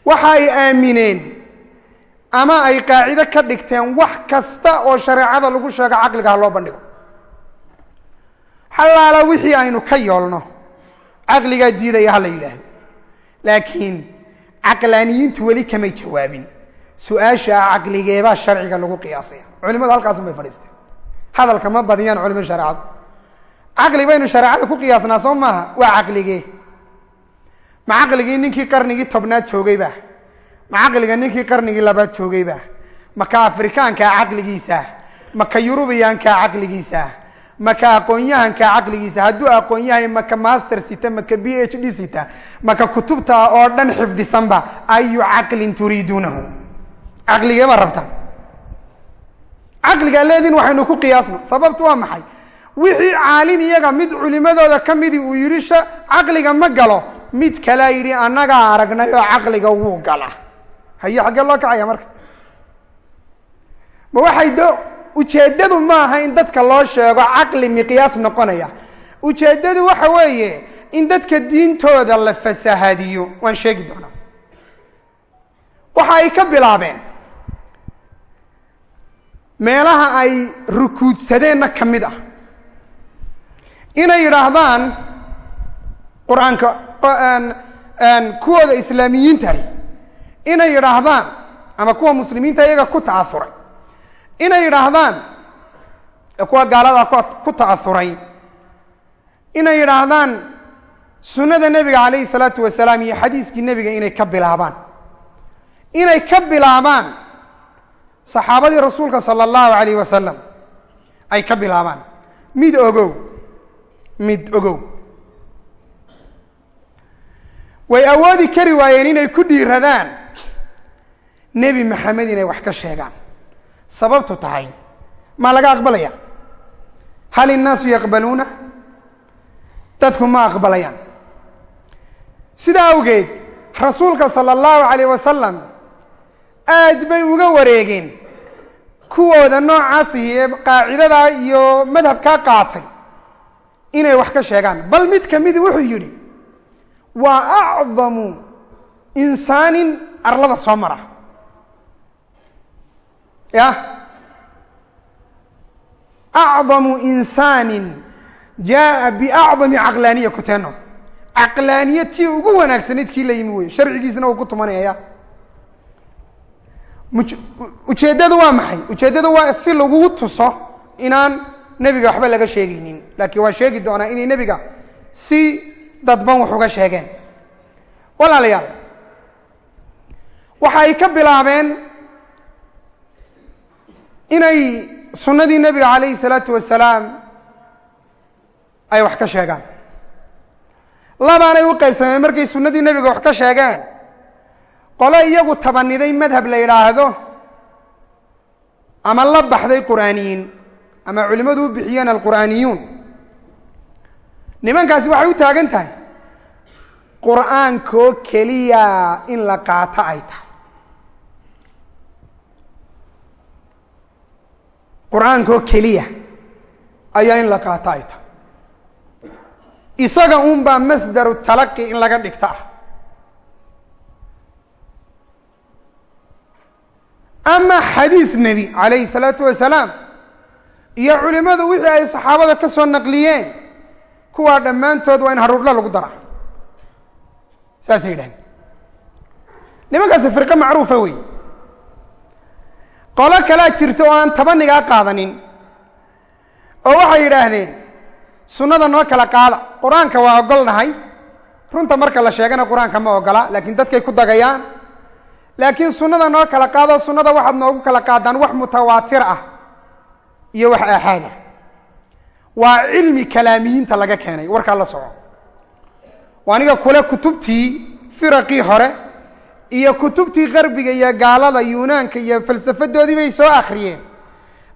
waxa ay aamineen ama ay qaacido ka dhigteen wax kasta oo shareecada lagu sheego caqliga ha loo bandhigo. Xalaala wixii aynu ka yoolno caqligaa diidaya ha la yidhaahdo. Laakiin caqlaaniyiintu weli kamay jawaabin. Su'aasha caqligeebaa sharciga lagu qiyaasaya. Culimadu halkaasun bay fadhiisteen. Hadalka ma badiyaan culimada shareecadu. Caqli baynu shareecada ku qiyaasnaa soo maaha? Waa caqligee ma caqligii ninkii qarnigii tobnaad joogayba ma caqliga ninkii qarnigii labaad joogayba ma ka afrikaankaa caqligiisa. Ma ka yurubiyaankaa caqligiisa. Ma ka aqoon-yahankaa caqligiisa. Hadduu aqoon yahay ma ka master sita ma ka b h d sita ma ka kutubta oo dhan xifdisanba ayu caqlin turiiduunahu. Caqligee baa rabtaan caqligaa leediin waxaynu ku qiyaasno sababtu waa maxay? Wixii caalim iyaga mid culimadooda ka midii uu yidhi caqliga ma galo mid kalea yidhi annagaa aragnay oo caqliga wuu gala. Haye xaggee loo kacaya marka. Ma waxay do ujeeddadu ma aha in dadka loo sheego caqli miqyaas noqonaya. Ujeeddadu waxa weeye in dadka diintooda la fasahadiyo waan sheegi doonaa. Waxa ay ka bilaabeen meelaha ay rukuudsadeenna ka mid ah. Inay yidhaahdaan qur'aanka kuwooda islaamiyiintahi inay yidhaahdaan ama kuwa muslimiinta iyaga ku ta'auray inay yidhaahdaan kuwa gaalada ku ta'auray inay yidhaahdaan sunnada nebiga calayhi salaatu wasalaam iyo xadiiskii nebiga inay ka bilaabaan. Inay ka bilaabaan saxaabadii rasuulka sala allahu alayh wasalam ay ka bilaabaan. Mid ogow mid ogow way awoodi kari waayeen inay ku dhiiradaan. Nebi maxamed inay wax ka sheegaan. Sababtu tahay maa laga aqbalaya? Hal innaasu yaqbaluuna? Dadku ma aqbalayaan. Sidaa awgeed rasuulka sala allahu alayh wasalam aad bay uga wareegeen kuwooda noocaasihi ee qaacidada iyo madhabkaa qaatay inay wax ka sheegaan. Bal mid ka midi wuxuu yidhi waa acdamu insaanin arlada soo mara. Ya? Acdamu insaanin jaaa biacdami caqlaaniya kuteno caqlaaniya tii ugu wanaagsanayd kii la yimi wey sharcigiisna uu ku tumanayaya ujeeddadu waa maxay? Ujeeddadu waa si lagugu tuso inaan nebiga waxba laga sheegaynin. Laakiin waa sheegi doonaa inay nebiga si dadban wax uga sheegeen. Walaalayaal waxa ay ka bilaabeen inay sunnadii nebiga calayhi salaatu wasalaam ay wax ka sheegaan. Labaanay u qaybsameen markay sunnadii nebiga wax ka sheegeen. Qole iyagu tabaniday madhab la yidhaahdo ama la baxday qur'aaniyiin ama culimmadu u bixiyeen alqur'aaniyuun nimankaasi waxay u taagan tahay qur'aankoo keliya in la qaato ay tahay. Qur'aankoo keliya ayaa in la qaato ay tahay. Isaga un baa masdaru talaqi in laga dhigta ah. Ama xadiis nebi calayhi salaatu wasalaam iyo culimmadu wixii ay saxaabada ka soo naqliyeen kuwaa dhammaantood waa in haruurla lagu dara saasay yidhahdeen. Nimankaasi firqo macruufa wey qolo kalaa jirta oo aan tabanigaa qaadanin oo waxay yidhaahdeen sunnada noo kala qaada. Qur'aanka waa ogolnahay runta marka la sheegana qur'aanka ma ogola laakiin dadkay ku dagayaan. Laakiin sunnada noo kala qaado sunnada waxaad noogu kala qaadaan wax mutawaatir ah iyo wax aaxaad ah waa cilmi kalaamiyiinta laga keenay warkaa la soco aniga kule kutubtii firaqii hore iyo kutubtii qarbiga iyo gaalada yunaanka iyo falsafadoodii bay soo akhriyeen.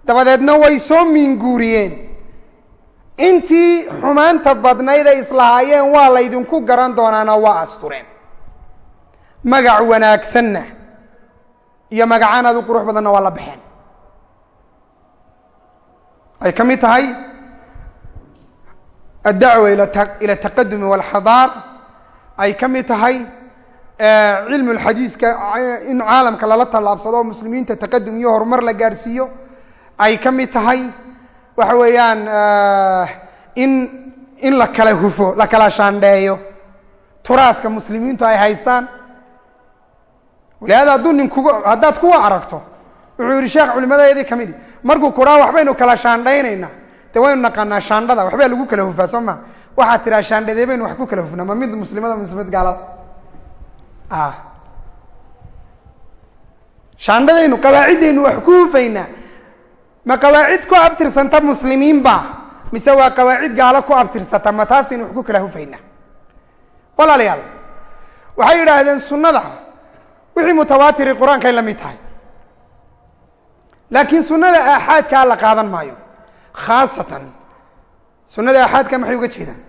Dabadeedna way soo miinguuriyeen. Intii xumaanta badnayd ay islahaayeen waa laydinku garan doonaana waa astureen. Magac wanaagsanna iyo magacaan aad u qurux badanna waa la baxeen. Ay ka mid tahay addacwa ila ataqadumi walxadaar ay ka mid tahay cilmu lxadiiska in caalamka lala tallaabsado oo muslimiinta taqadum iyo horumar la gaadhsiiyo ay ka mid tahay waxa weeyaan in in la kala hufo la kala shaandheeyo turaaska muslimiintu ay haystaan walihaada hadduu nin kuga haddaad kuwa aragto wuxuu yidhi sheekh culimadeedii ka midi markuu kuraa waxbaynu kala shaandhaynaynaa dee waynu naqaanaa shaandhada waxbaa lagu kala hufaa soo maa waxaad tiraa shaandhadee baynu wax ku kala hufnaa ma mid muslimada mise mid gaalada shaandhadaynu qawaaciddaynu wax ku hufaynaa. Ma qawaacid ku abtirsanta muslimiinba mise waa qawaacid gaalo ku abtirsata ma taasaynu wax ku kala hufaynaa? Walaalayaal waxay yidhaahdeen sunnada wixii mutawaatiri qur'aankay la mid tahay. Laakiin sunnada aaxaadkaa la qaadan maayo khaasatan. Sunnada aaxaadka maxay uga jeedaan?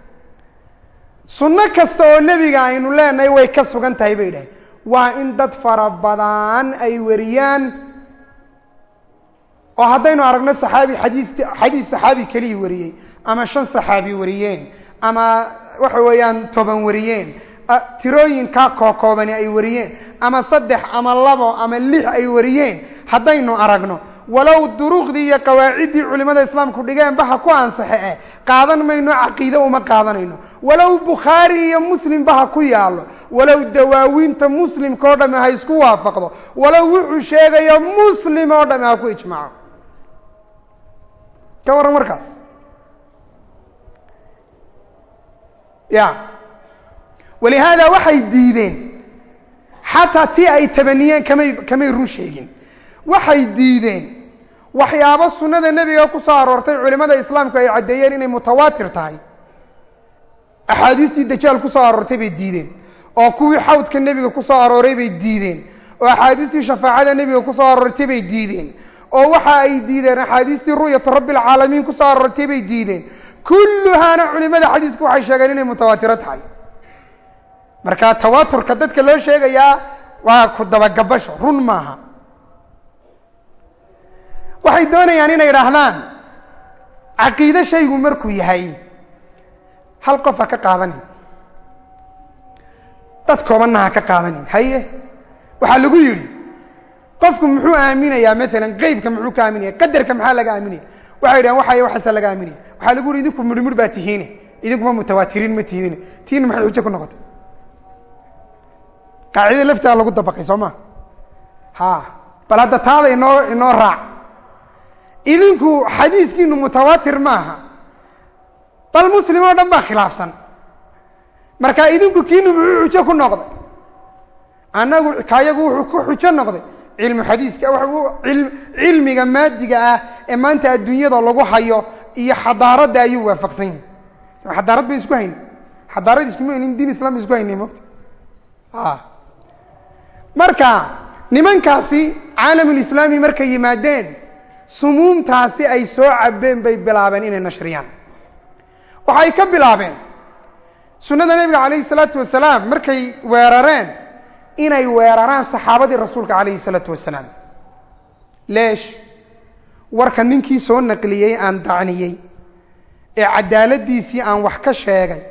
Sunno kasta oo nebiga aynu leenahay way ka sugan tahay bay yidhahdeen. Waa in dad fara badan ay wariyaan oo haddaynu aragno saxaabi xadiis xadiis saxaabi keliya wariyey ama shan saxaabi wariyeen ama waxa weeyaan toban wariyeen tirooyin kaa kookoobani ay wariyeen ama saddex ama labo ama lix ay wariyeen. Haddaynu aragno walow duruqdii iyo qawaaciddii culimmada islaamku dhigeenba ha ku ansaxe eh qaadan mayno caqiide uma qaadanayno. Walow bukhaari iyo muslimba ha ku yaallo walow dawaawiinta muslimka oo dhami ha isku waafaqdo walow wuxuu sheegayo muslim oo dhami ha ku ijmaaco. Ka warran markaas. Ya. Walihaada waxay diideen xataa tii ay tabaniyeen kamay kamay run sheegin waxay diideen. Waxyaabo sunnada nebiga ku soo aroortay culimmada islaamku ay caddeeyeen inay mutawaatir tahay. Axaadiistii dajaal ku soo aroortay bay diideen. Oo kuwii xawdka nebiga ku soo arooray bay diideen. Oo axaadiistii shafaacada nebiga ku aroortay bay diideen. Oo waxa ay diideen axaadiistii ru'yatu rabbi alcaalamiin ku soo aroortay bay diideen. Kulluhaana culimada xadiisku waxay sheegeen inay mutawaatiro tahay. Marka tawaaturka dadka loo sheegayaa waa ku dabagabasho run maaha waxay doonayaan inay idhaahdaan. Caqiide shaygu markuu yahay hal qof ha ka qaadanin. Dad koobanna ha ka qaadanin haye? Waxaa lagu yidhi qofku muxuu aaminayaa? Maalan qeybka muxuu ka aaminaya qadarka maxaa laga aaminaya waxay dhahan waxay waxaasa laga aaminaya waxaa lagu yihi idinku midhmidh baa tihiine. Idinkuma mutawaatiriin ma tihiine. Tiina maxay xujo ku noqotay? Qaacidada lafteeda lagu dabaqay soo ma? Ha bal hadda taada inoo inoo raac idinku xadiiskiinu mutawaatir maaha. Bal muslim oo dhan baa khilaafsan. Marka idinku kiinu muxuu xujo ku noqday? Annagu kayagu wuxuu ku xujo noqday. Cilmu xadiiska cilmiga maadiga ah ee maanta adduunyada lagu hayo iyo xadaaradda ayuu waafaqsan yahay. Xadaarad bay isku hayni. Xadaarad iskuma haynin diin islam bay isku hayni mogta marka nimankaasi caalamulislaami markay yimaadeen sumuumtaasi ay soo cabeen bay bilaabeen inay nashriyaan. Waxay ka bilaabeen. Sunnada nebiga calayhi salaatu wasalaam markay weerareen inay weeraraan saxaabadii rasuulka calayhi salaatu wasalaam. Leesh warka ninkii soo naqliyey aan dacniyey ee cadaaladiisii aan wax ka sheegay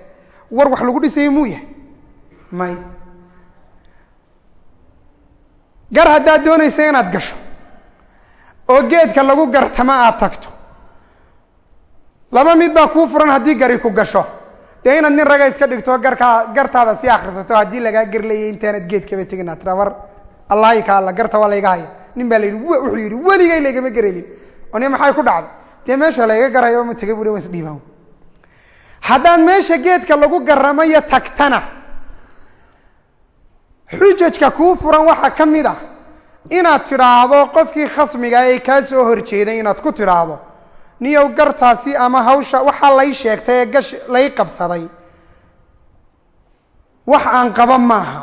war wax lagu dhisayay muu yahay? May. Gar haddaad doonaysa inaad gasho oo geedka lagu gartama aad tagto. Laba mid baa kuu furan haddii gari ku gasho. Dee inaad nin raga iska dhigto garkaa gartaada si akrisato haddii lagaa gerlayay intaanad geedkaba tegin aad tira allahi ka garta waa layga haya nin baa la wuxuu yidhi weligay laygama gerelin oo nin maxay ku dhacday? Dee meesha layga garayo ma tegay bui wa isdhiibaan haddaad meesha geedka lagu garamayo tagtana xujajka kuu furan waxaa ka mid ah inaad tidhaahdo qofkii khasmiga ee kaa soo horjeeday inaad ku tidhaahdo niyow gartaasi ama hawsha waxaa lay sheegtay ee gash lay qabsaday. Wax aan qaba maaha.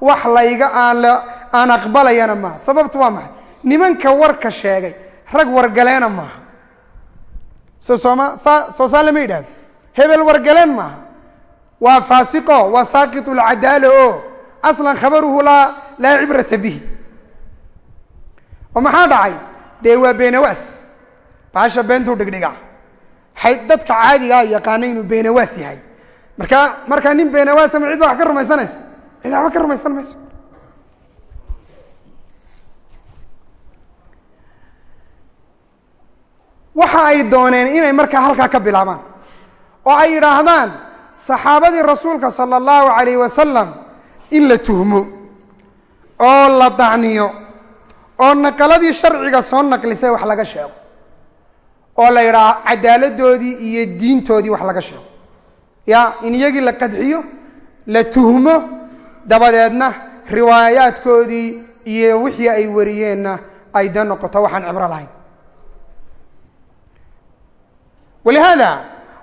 Wax layga aan la aan aqbalayana maaha. Sababtu waa maxay? Nimanka warka sheegay rag wargaleena maaha. Soo sooma saa soo saa lama yidhahdo hebel wargaleen maaha. Waa faasiqo waa saaqitu lcadaala o aslan khabaruhu laa laa cibrata bihi maxaa dhacay? Dee waa beenawaas baasha beentuu dhigdhiga. Hay dadka caadigaa yaqaana inuu beenawaas yahay. Markaa markaa nin beenawaasa ma cid ba wax ka rumaysanaysa cid waxba ka rumaysan mayso. Waxa ay dooneen inay markaa halkaa ka bilaabaan oo ay yidhaahdaan saxaabadii rasuulka sala allahu calayh wasalam in la tuhmo oo la dacniyo oo naqaladii sharciga soo naqlisay wax laga sheego. oo la yidhaah cadaaladoodii iyo diintoodii wax laga sheego. Ya in iyagii la qadxiyo la tuhmo dabadeedna riwaayaadkoodii iyo wixii ay wariyeenna ay de noqoto waxaan cibro lahayn. Walihaada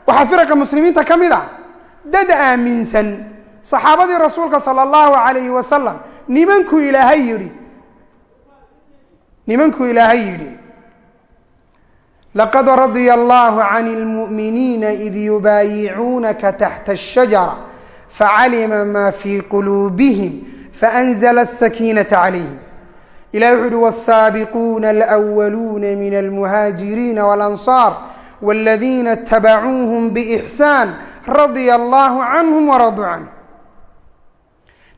waxaa firaqa muslimiinta ka mid ah dad aaminsan saxaabadii rasuulka sala allahu calayhi wasalam nimankuu ilaahay yidhi nimankuu ilaahay yidhi laqad radya allaahu can lmu'miniina id yubaayicuunaka taxta ashajara facalima maa fii quluubihim faanzla asakiinata calayhim. Ilahi wuxuu ihi wsaabiquuna alwaluuna min almuhaajiriina walansaar wاladiina itabacuuhum bixsaan radia allahu canhum waradu canhu.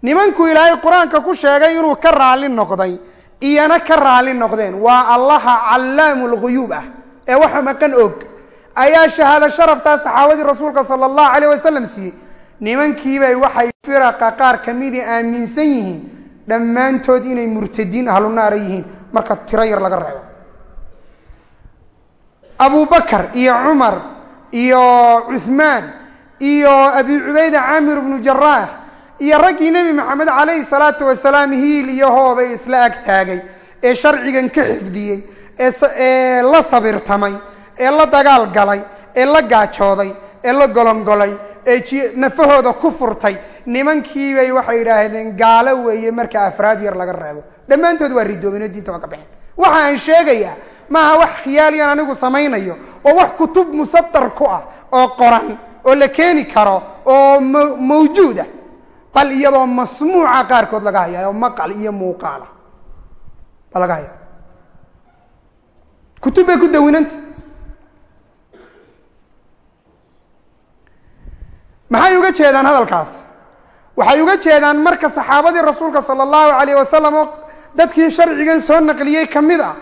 Nimankuu ilaahay qur'aanka ku sheegay inuu ka raalli noqday iyana ka raali noqdeen. Waa allaha callaamu lguyuub ah. Ee waxa maqan og. Ayaa shahaado sharaftaa saxaabadii rasuulka sala allahu calayh wasalam siiyey. Nimankiibay waxay firaqa qaar kamidii aaminsan yihiin. Dhammaantood inay murtadiin ahlu naara yihiin. Marka tiro yar laga reebo. Abubakar iyo cumar iyo cuhmaan iyo abi cubayda caamir bnu jaraax iyo raggii nebi maxamed calayhi salaatu wasalaam hiil iyo hoobay isla ag taagay ee sharcigan ka xifdiyey ee la sabirtamay ee la dagaal galay ee la gaajooday ee la golongolay ee nafahooda ku furtay. Nimankiibay waxay yidhaahdeen gaalo weeye marka afraad yar laga reebo. Dhammaantood waa ridoobino diinta waa ka baxeen. Waxa aan sheegayaa maaha wax khiyaaliyan anigu samaynayo oo wax kutub musadar ku ah oo qoran oo la keeni karo oo mawjuud ah bal iyadoo masmuuca qaarkood laga haya oo maqal iyo muuqaala baa laga haya kutub bay ku dawinanta maxay uga jeedaan hadalkaas? Waxay uga jeedaan marka saxaabadii rasuulka sala allahu alayh wasalam oo dadkii sharcigan soo naqliyey ka mid ah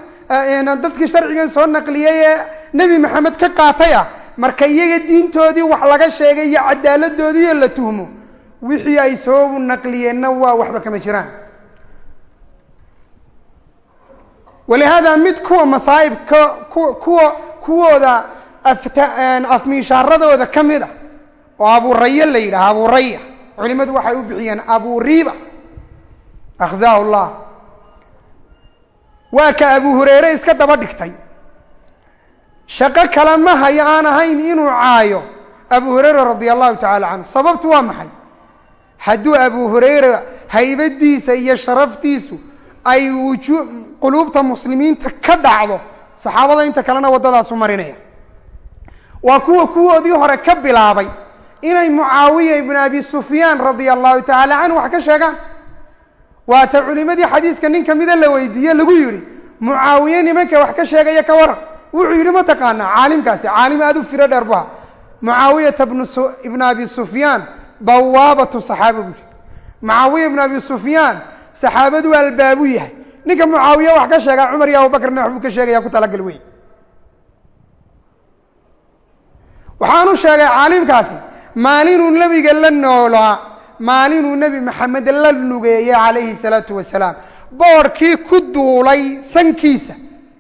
dadkii sharcigan soo naqliyey ee nebi maxamed ka qaatay ah marka iyaga diintoodii wax laga sheegay iyo cadaaladoodiiyo la tuhmo wixii ay soo naqliyeenna waa waxba kama jiraan. Walihaada mid kuwa masaa'ibka kuwa kuwooda afmiishaaradooda ka mid a oo abuuraye la yidhaha abuuraya culimadu waxay u bixiyeen aburiiba akhzaahu llah. Waa ka abu hureyre iska daba dhigtay. Shaqo kale ma hayo aan ahayn inuu caayo abu hureyre radia allahu tacala canhu sababtu waa maxay hadduu abu hureyre haybadiisa iyo sharaftiisu ay wuju quluubta muslimiinta ka dhacdo saxaabada inta kalena waddadaasu marinaya. Waa kuwa kuwoodii hore ka bilaabay inay mucaawiya ibn abi sufyaan radia allahu tacaala canhu wax ka sheegaan. Waata culimadii xadiiska nin kamida la weydiiye lagu yidhi mucaawiye nimanka wax ka sheegaya ka waran wuxuu yidhi ma taqaanaa caalimkaasi caalim aad u firo dheer buha mucaawiyata ibn abi sufyaan bawaabatu saxaaba buu yihi mucaawiya ibn abi sufyaan saxaabadu albaabu yahay. Ninka mucaawiye wax ka sheegaa cumar iyo abubakrna waxbuu ka sheegaya ku talagal wey waxaanu sheegay caalimkaasi maalinuu nebiga la noolaa maalinuu nebi maxamed la nugeeyey calayhi salaatu wasalaam. Boorkii ku duulay sankiisa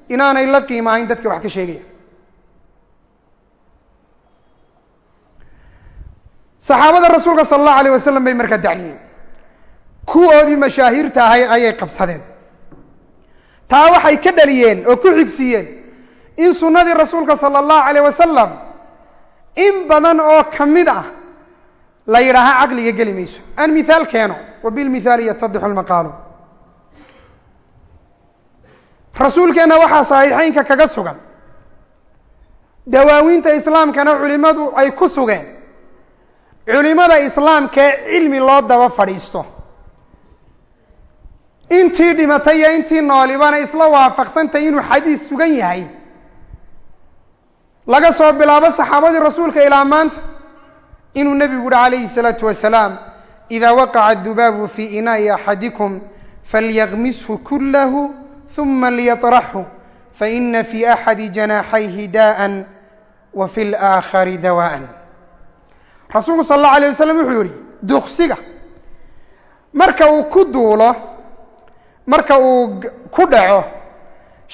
inaanay la qiimo ahayn dadka wax ka sheegaya saxaabada rasuulka sala allahu alayh wasalam bay markaa dacniyeen. Kuwoodii mashaahiirta ahay ayay qabsadeen. Taa waxay ka dhaliyeen oo ku xigsiiyeen in sunnadii rasuulka sala allahu alayh wasalam in badan oo ka mid ah la yidhaaha caqliga geli mayso. Aan mihaal keeno wa bilmithaali yatadixu lmaqaalu rasuulkeenna waxaa saxiixeynka kaga sugan. Dawaawiinta islaamkana culimadu ay ku sugeen culimada islaamka ee cilmi loo daba fadhiisto. Intii dhimatay iyo intii noolibana isla waafaqsantay inuu xadiis sugan yahay. Laga soo bilaabo saxaabadii rasuulka ilaa maanta inuu nebigu uhi calayhi salaatu wasalaam idaa waqaca dubaabu fii inaa'i axadikum falyakmishu kullahu uma liyaطraxhu faina fii axadi janaaxayhi daa'an wa fi اlaakhari dawaan rasuulku sal allahu alayh wasalam wuxuu yidhi duksiga marka uu ku duulo marka uu ku dhaco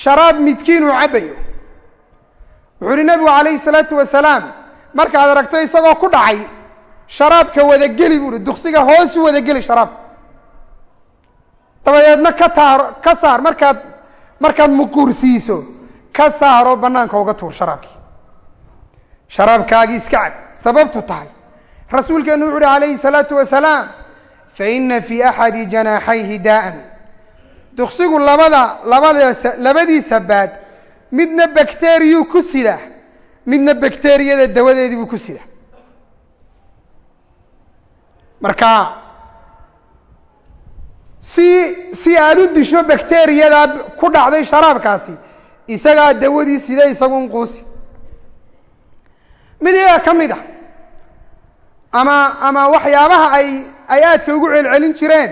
sharaab midkiinuu cabbayo. Wuxuu ihi nebigu calayhi salaatu wasalaam markaad aragto isagoo ku dhacay sharaabka wadageli buu hi duksiga hoosu wadageli sharaabka dabadeedna ka taaro ka saar markaad markaad muquursiiso ka saaro bannaanka uga tuur sharaabkii. Sharaabkaagii iska cab sababtu tahay rasuulkeenu wuxu uhi calayhi salaatu wasalaam faina fii axadi janaaxayhi daa'an. Duksigu labada labadaasa labadiisa baad midna bakteriyuu ku sida midna bakteriyada dawadeedii buu ku sida. Marka si si aada u disho bakteriyadaa ku dhacday sharaabkaasi isagaa dawadii sida isagun quusi mid iyaga ka mid a ama ama waxyaabaha ay ay aadka ugu celcelin jireen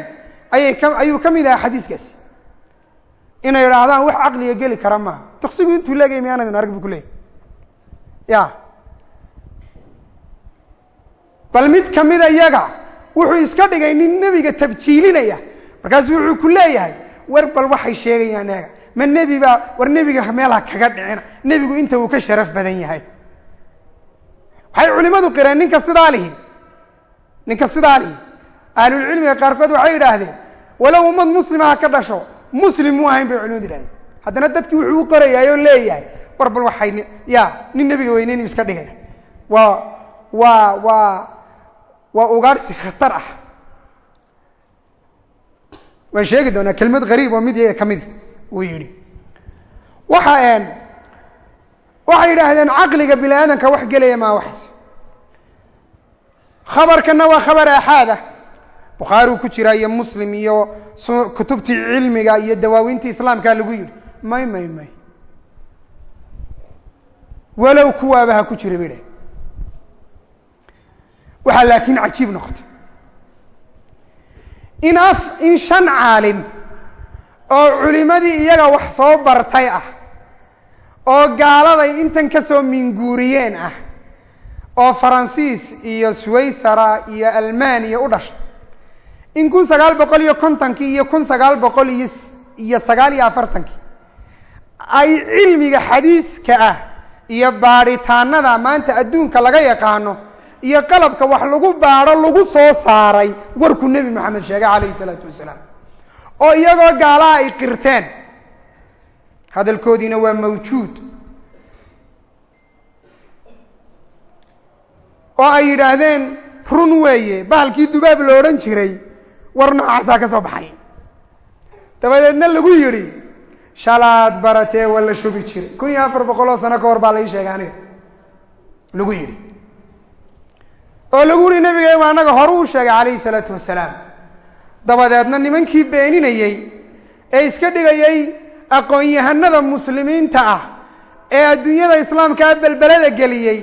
ayay ka ayuu ka mid ahaa xadiiskaasi inay idhaahdaan wax caqliga geli kara maaha. Duksigu intuu leegay miyaanadin arag bu ku leeyay ya. Bal mid kamida iyaga wuxuu iska dhigay nin nebiga tabjiilinaya. Markaasu wuxuu ku leeyahay war bal waxay sheegayaan eega ma nebi war nebiga meelha kaga dhicina. Nebigu inta uu ka sharaf badan yahay. Waxay culimadu qireen ninka sidaa lihi ninka sidaa lihi ahlulcilmiga qaarkood waxay idhaahdeen walow ummad muslimaha ka dhasho muslim mu ahayn bay culimadu idhahdeen haddana dadkii wuxuu u qorayaay oo leeyahay war bal waxay ya nin nebiga weyneyn iska dhigaya waa waa waa waa ugaarhsi khatar ah. Waan sheegi doonaa kelmad gariib oo mid iyaga ka midi uu yidhi. Waxa waxay yidhaahdeen caqliga bini aadamka wax gelaya maa waxaas khabarkana waa khabar aaxaad ah. Bukhaariu ku jira iyo muslim iyo kutubtii cilmiga iyo dawaawintii islaamka lagu yidhi may may may. Walow kuwaaba ha ku jira bay waxaa laakiin cajiib noqotay. In af in shan caalim oo culimadii iyaga wax soo bartay ah oo gaaladay intan ka soo minguuriyeen ah oo faransiis iyo swaysara iyo almaniya u dhashay in kun sagaal boqol iyo kontonkii iyo kun sagaal boqol iyo iyo sagaal iyo afartankii ay cilmiga xadiiska ah iyo baadhitaanada maanta adduunka laga yaqaano iyo qalabka wax lagu baadho lagu soo saaray warkuu nebi maxamed sheegay calayhi isalaatu wasalaam. Oo iyagoo gaalaha ay qirteen. Hadalkoodiina waa mawjuud oo ay yidhaahdeen run weeye bahalkii dubaab lo odhan jiray war noocaasaa ka soo baxay. Dabadeedna lagu yidhi shalaad baratee waa la shubi jiray. Kun iyo afar boqol oo sano ka hor baa la ii sheegay aniga. Lagu yidhi. Oo lagu yihi nabigeenu annaga hore uu sheegay calayhi salaatu wasalaam. Dabadeedna nimankii beeninayey ee iska dhigayay aqoon-yahanada muslimiinta ah ee adduunyada islaamkaa belbelada geliyey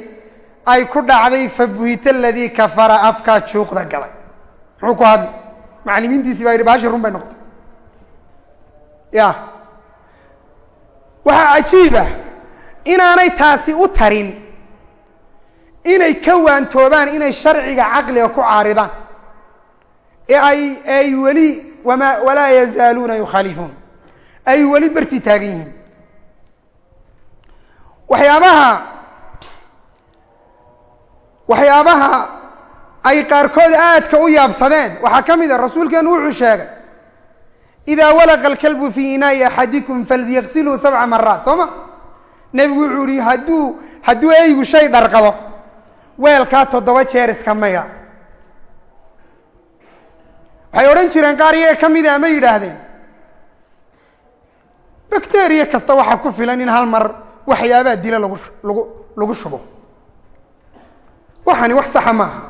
ay ku dhacday fabuhita aladii kafara afkaa juuqda galay. Muxuu ku hadli? Macalimiintiisii baa yidhi bahashi run bay noqotay. Ya waxaa cajiib ah inaanay taasi u tarin inay ka waantoobaan inay sharciga caqliga ku caaridaan ee ay ay weli wama walaa yazaaluuna yukhaalifuun ay weli berti taagan yihiin. Waxyaabaha waxyaabaha ay qaarkood aadka u yaabsadeen. Waxaa ka mid a rasuulkeenu wuxuu sheegay idaa walaqa alkalbu fii inaa'i axadikum falyaqsiluu sabca maraat soo ma? Nebigu wuxuu yihi hadduu hadduu eygu shay dharqabo weelkaa toddoba jeer iska maydha. Waxay odhan jireen qaar iyaga ka mida ama yidhaahdeen. Bacteriya kasta waxaa ku filan in hal mar waxyaabaa dila lagu lagu lagu shubo waxani wax saxa maaha.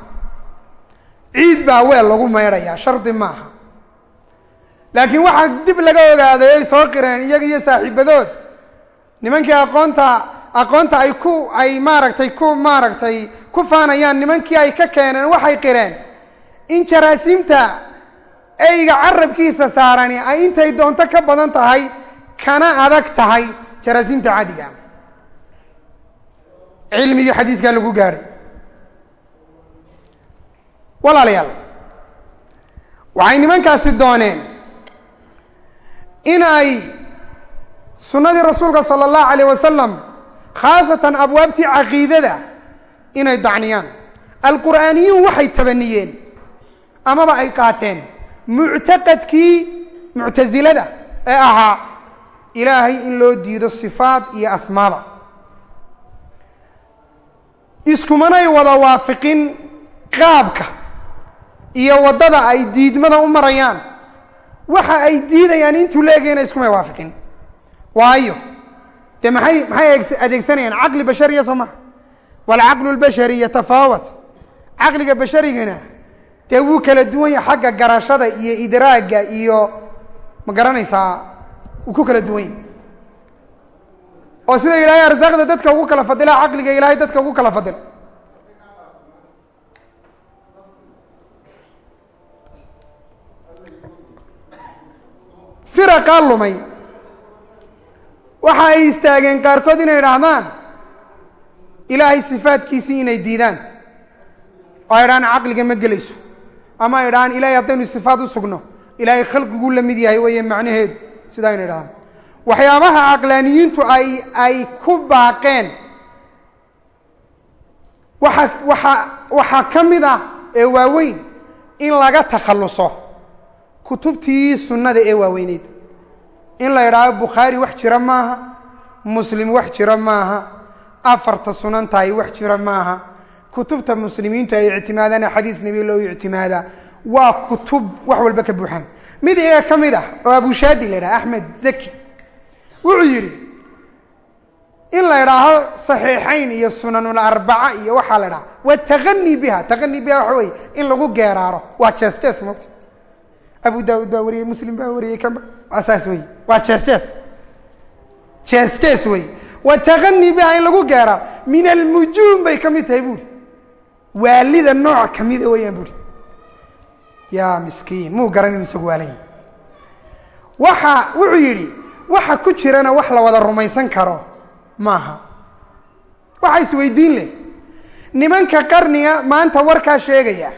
Ciid baa weel lagu maydhayaa shardi maaha. Laakiin waxaa dib laga ogaaday ay soo qireen iyaga iyo saaxiibadood nimankii aqoonta aqoonta ay ku ay maaragtay ku maaragtay ku faanayaan nimankii ay ka keeneen waxay qireen in jaraasiimta eyga carabkiisa saarani ay intay doonto ka badan tahay kana adag tahay jaraasiimta caadiga cilmigii xadiiskaa lagu gaadhay walaalayaal. Waxay nimankaasi dooneen in ay sunnadii rasuulka sala allahu alayh wasalam khaasatan abwaabtii caqiidada inay dacniyaan. Alqur'aaniyuun waxay tabaniyeen amaba ay qaateen muctaqadkii muctasilada ee ahaa ilaahay in loo diido sifaat iyo asmaada. Iskumanay wada waafiqin qaabka iyo waddada ay diidmada u marayaan. Waxa ay diidayaan intuu leegayna iskumay waafiqin. Waayo dee maxay maxay adeegsanayaan? Caqli bashariya soo maha walcaqlu lbashari yatafaawat caqliga basharigana dee wuu kala duwan yahay xagga garashada iyo idraagga iyo ma garanaysaa wuu ku kala duwan yahy oo sida ilaahay arsaaqda dadka ugu kala fadila caqliga ilaahay dadka ugu kala fadila firaqaa lumay. Waxa ay istaageen qaarkood inay idhaahdaan ilaahay sifaadkiisii inay diidaan. Oo ay dhahaan caqliga ma gelayso. Ama ay dhahaan ilahay haddaynu sifaad u sugno. Ilaahay khalqiguu la mid yahay weeye macnaheedu sidaa ayna idhahdaan waxyaabaha caqlaaniyiintu ay ay ku baaqeen. Waxa waxa waxaa ka mid ah ee waaweyn in laga takhalluso kutubtii sunnada ee waaweyneyd in la idhaahdo bukhaari wax jira maaha muslim wax jira maaha afarta sunan tahay wax jira maaha. Kutubta muslimiintu ay ictimaadaan xadiis nebi loo ictimaadaa. Waa kutub wax walba ka buuxaan mid iyaga ka mid ah oo abushaadi la idhaha axmed zaki wuxuu yidhi in la idhaaho saxiixayn iyo sunanul arbaca iyo waxaa la idhaha wataqani biha. Taqani biha waxa weye in lagu geeraaro. Waa jees jees moogta abu daawud baa wariyey muslim baa wariyey kamba saas wey. Waa jees jees jees jees wey. Wa taqani biha in lagu geera min almujuum bay ka mid tahay buuri waalida nooc ka mida weeyaan buuri yaa miskiin muu garanin isagu waalan yahi waxa wuxuu yidhi waxa ku jirana wax la wada rumaysan karo maaha. Waxa isweydiin leh. Nimanka qarniga maanta warkaa sheegaya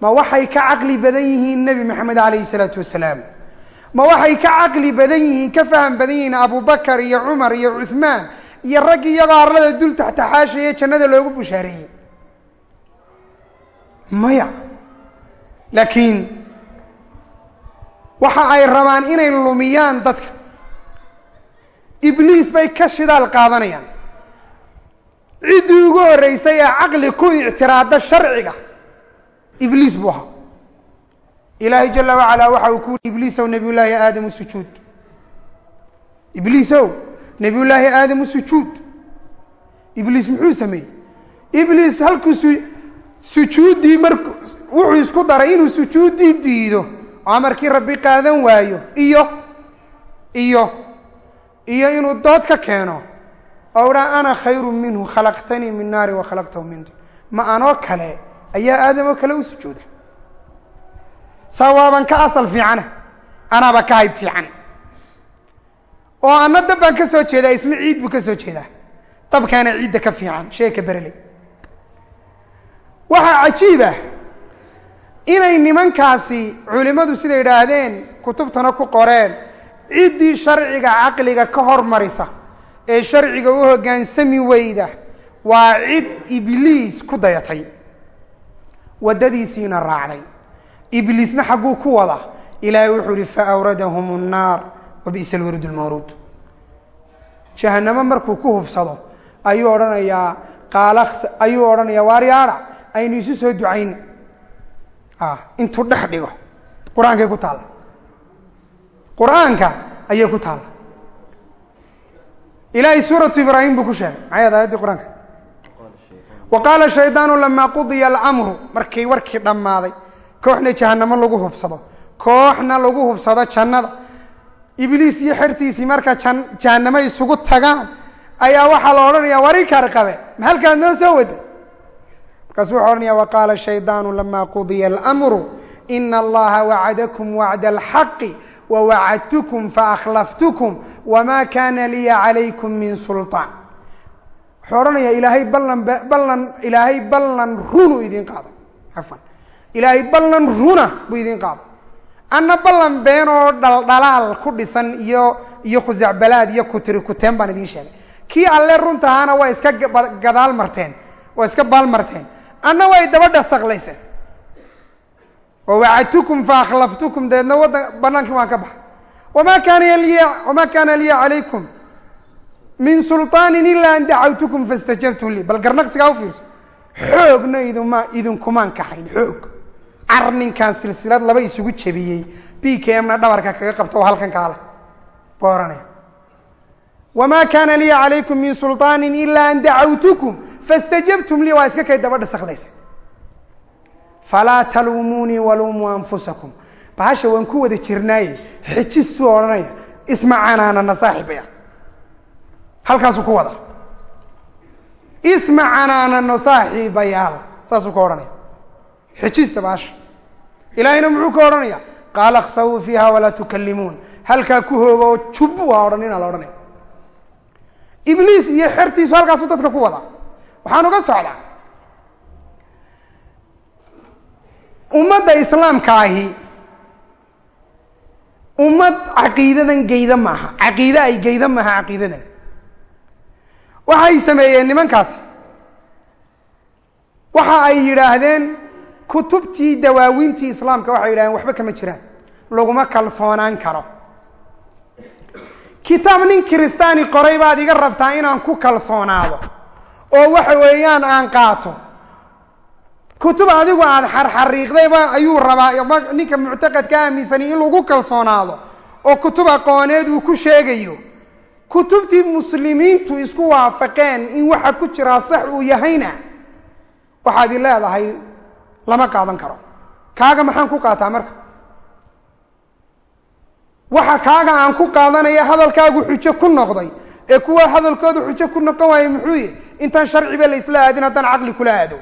ma waxay ka caqli badan yihiin nebi maxamed calayhi isalaatu wasalaam. Ma waxay ka caqli badan yihiin ka faham badan yihiin abubakar iyo cumar iyo cuhmaan iyo raggii iyagoo arlada dul taxtaxaashaya jannada loogu bushaareeyey maya. Laakiin waxa ay rabaan inay lumiyaan dadka. Ibliis bay ka shidaal qaadanayaan. Ciddii ugu horreysay ee caqli ku ictiraada sharciga ibliis buu ahaa. Ilaahay jala wacalaa waxa uu ku yuri ibliisow nebiy llaahi aadamu sujuud. Ibliisow nebiy llaahi aadamu sujuud. Ibliis muxuu sameeyey? Ibliis halkuu su sujuuddii mar wuxuu isku daray inuu sujuuddii diido. Oo amarkii rabbi qaadan waayo. Iyo iyo iyo inuu dood ka keeno. Oo dhaa ana khayru minhu khalaqtanii min naari wa khalaqtahu min din ma anoo kale ayaa aadamoo kale u sujuuda. Saa waaban ka asal fiicana anaaba ka hayb fiican. Oo ana dab baan ka soo jeedaa isna ciid buu ka soo jeedaa. Dabkaana ciidda ka fiican sheeka bereley waxaa cajiib ah inay nimankaasi culimmadu siday idhaahdeen kutubtana ku qoreen ciddii sharciga caqliga ka hormarisa ee sharciga u hoggaansami weyda waa cid ibliis ku dayatay wadadiisiina raacday. Ibliisna xagguu ku wada ilaahay wuxuu ihi faawradahum nnaar wabisa lwird lmawruud jahannamo markuu ku hubsado ayuu odhanayaa qaalaks ayuu odhanayaa waaryaada aynu isu soo ducayn. Ah, intuu dhex dhigo qur'aankay ku taalla. Qur'aanka ayay ku taalla. Ilaahay suuratu ibraahim buu ku sheegay maxay ad ayaddii qur'aanka? Wa qaala shaydaanu lamaa qudiya alamru. Markii warkii dhammaaday kooxna jahanamo lagu hubsado. Kooxna lagu hubsado jannada. Ibliis iyo xertiisii marka jahanamo isugu tagaan ayaa waxaa la odhanaya wari karqabe ma halkaad noo soo wada? Markaasu wuxuu odhanaya wa qaala shaydaanu lamaa qudiya alamru ina allaha wacadakum wacda alxaqi wawacadtukum faakhlaftukum wma kana liya calaykum min sulطaan odhanaya ilaahay ballan ballan ilaahay ballan runuu idiin qaado. Cafwan. Ilaahay ballan runa buu idiin qaado. Anna ballan been oo dhaldhalaal ku dhisan iyo iyo khusacbalaad iyo kutiri kuteen baan idiin sheegay. Kii alle runtahaana waa iska gadaal marteen waa iska baal marteen. Anna way dabadha saqlayseen wawacadtukum faakhlaftukum dabeedna waddan banaankii waan ka baxay. Wama kaana liya wama kaana liya calaykum min sulطaanin ilaa an dacawtukum fastajabtum lii bal garnaqsigaa u fiirso. Xoogna iduma idinkumaan kaxayn xoog. Car silsilad laba isugu jebiyey. B k mna dhabarka kaga qabto oo halkan kaale buu wma kaana liya calaykum min sulطaanin ilaa an dacawtukum fastajabtum lii waa iska kay dabadha saklaysa falaa taluumuunii waluumuu anfusakum. Bahasha waan ku wada jirnaaye xijisuu odhanaya. Isma canaanana saaxibaya halkaasuu ku wada. Isma canaanano saaxiibayaal saasuu ka odhanaya. Xijista bahasha ilaahayna muxuu ka odhanaya qaala aksawuu fiiha walaa tukalimuun halkaa ku hooga oo jubbu ha odhanina la odhanaya. Ibliis iyo xertiisu halkaasuu dadka ku wada. Waxaan uga socdaa. Ummadda islaamka ahi ummad caqiidadan geyda maaha. Caqiide ay geyda maaha caqiidadan waxay sameeyeen nimankaasi waxa ay yidhaahdeen kutubtii dawaawiintii islaamka waxay yidhahdeen waxba kama jiraan. Laguma kalsoonaan karo. Kitaab nin kiristaani qoray baad iga rabtaa inaan ku kalsoonaado. Oo waxa weeyaan aan qaato. Kutub adigu aada xarxariiqdayba ayuu rabaa ninka muctaqadka aaminsani in lagu kalsoonaado. Oo kutub aqooneed uu ku sheegayo kutubtii muslimiintu isku waafaqeen in waxa ku jiraa sax uu yahayna waxaad i leedahay lama qaadan karo. Kaaga maxaan ku qaataa marka? Waxa kaaga aan ku qaadanaya hadalkaagu xujo ku noqday ee kuwa hadalkooda xujo ku noqon waaye muxuu yihi intaan sharciba la isla aadin haddaan caqli kula aado.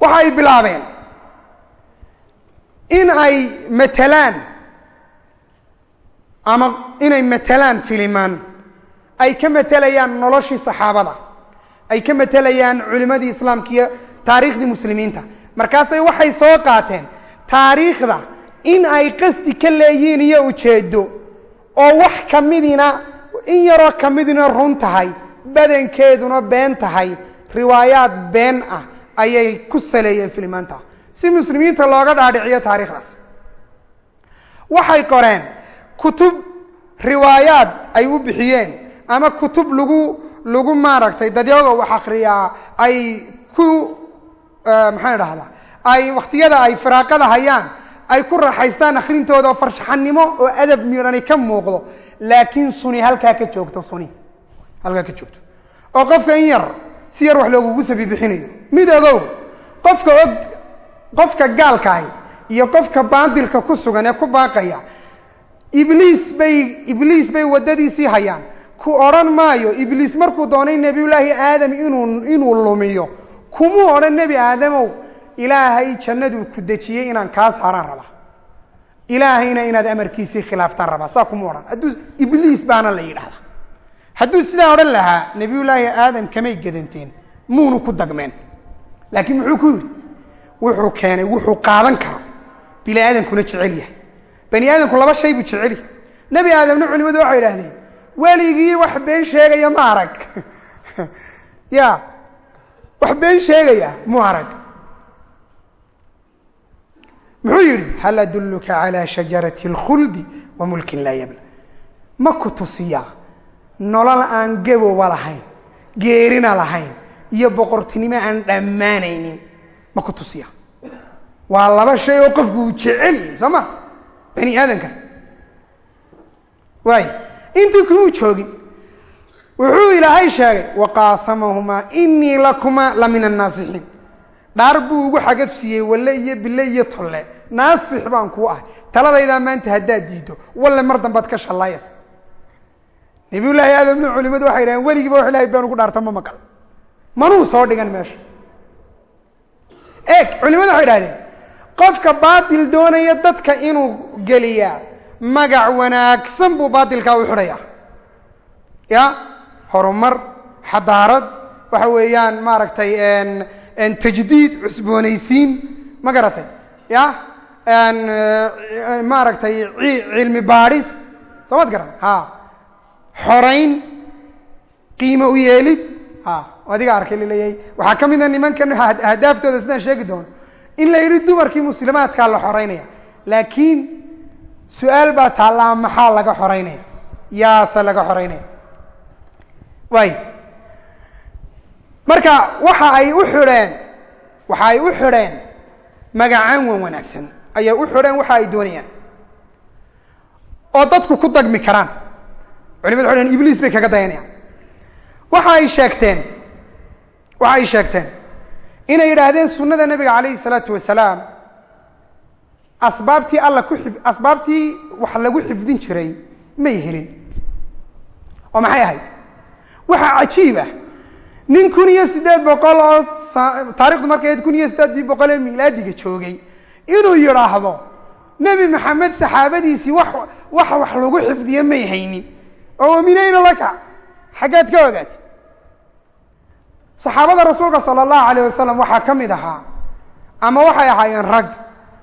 Waxa ay bilaabeen in ay matelaan ama inay matelaan filimaan ay ka matelayaan noloshii saxaabada ay ka matelayaan culimadii islaamka iyo taariikhdii muslimiinta. Markaasay waxay soo qaateen taariikhda in ay qasdi ka leeyihiin iyo ujeedo oo wax ka midina in yaroo ka midina run tahay badankeeduna been tahay riwaayaad been ah ayay ku saleeyeen filimaanta. Si muslimiinta looga dhaadhiciyo taariikhdaas waxay qoreen kutub riwaayaad ay u bixiyeen ama kutub lagu lagu maaragtay dadyago wax akriyaa ay ku maxaan idhahdaa ay wakhtiyada ay firaaqada hayaan ay ku raaxaystaan akhrintooda oo farshaxanimo oo adab midhani ka muuqdo laakiin suni halkaa ka joogto suni halkaa ka joogto. oo qofka in yar si yar wax loogugu sabibixinayo mid ogow qofka og qofka gaalkaahi iyo qofka baadilka ku sugan ee ku baaqaya ibliis bay ibliis bay waddadiisii hayaan. Ku odhan maayo ibliis markuu doonay nebiyullaahi aadam inuu inuu lumiyo. Kumuu odhan nebi aadamow ilaahay jannaduu ku dejiyey inaan kaa saaraan rabaa. Ilaahayna inaad amarkiisii khilaaftaan rabaa. Saa kuma odhan. Hadduu ibliis baana la yidhahdaa hadduu sidaa odhan lahaa nebiyullaahi aadam kamay gedanteen muunu ku dagmeen. Laakiin muxuu ku yidhi? Wuxuu keenay wuxuu qaadan karo. Bini aadamkuna jecel yahay bani aadamku laba shay buu jecel yahay nebi aadamna culimadu waxay idhahdeen weligii wax been sheegaya ma arag. Ya wax been sheegaya mu arag. Muxuu yidhi hal adulluka calى shajarati اlkhuldi wa mulkin laa yabla. Ma ku tusiyaa nolol aan gabowa lahayn geerina lahayn iyo boqortinimo aan dhammaanaynin. Ma ku tusiyaa waa laba shay oo qofku uu jecel yahay soo ma bani aadamka waay intii kumuu joogin wuxuu ilaahay sheegay waqaasamahumaa inii lakuma la min annaasixiin dhaar buu ugu xagafsiiyey walle iyo bille iyo tolle. Naasix baan kuu ahay. Taladaydaa maanta haddaad diiddo walle mar dambaad ka shallaayas nabiyullaahi aadamna culimadu waxay dhaheen weligiiba wax ilahay been ugu dhaarta ma maqal. Manuu soo dhigan meesha. Eeg culimadu waxay dhahdeen qofka baatil doonaya dadka inuu geliyaa magac wanaagsan buu baatilkaa u xidhaya. Ya? Horumar xadaarad waxa weeyaan maaragtay tajdiid cusboonaysiin ma garatay. Ya? Maaragtay cilmi baadhis soo garan? Ha. Xorayn qiimo u yeelid? Ha. Adiga arkay la leeyahay waxaa ka mida nimankan ahadaaftooda sidaan sheegi doono in la yidhi dumarkii muslimaadkaa la xoreynaya laakiin su'aal baa taallaa maxaa laga xoreynaya? Yaase laga xoreynaya. Waay marka waxa ay u xidheen waxa ay u xidheen magacaan wan wanaagsan ayay u xidheen waxa ay doonayaan. Oo dadku ku dagmi karaan. Culimadu dhaheen ibliis bay kaga dayanayaan. Waxa ay sheegteen waxa ay sheegteen inay yidhaahdeen sunnada nebiga calayhi salaatu wasalaam asbaabtii alla ku xif asbaabtii wax lagu xifdin jiray may helin. Oo maxay ahayd? Waxaa cajiib ah. Nin kun iyo siddeed boqol oo taarikhdu markay ahayd kun iyo siddeedii boqol ee miilaadiga joogay inuu yidhaahdo nebi maxamed saxaabadiisii wax wax wax lagu xifdiye may haynin. Oo minayna laka xaggeed ka ogaatay saxaabada rasuulka sala allahu alayh wasalam waxaa ka mid ahaa ama waxay ahaayeen rag.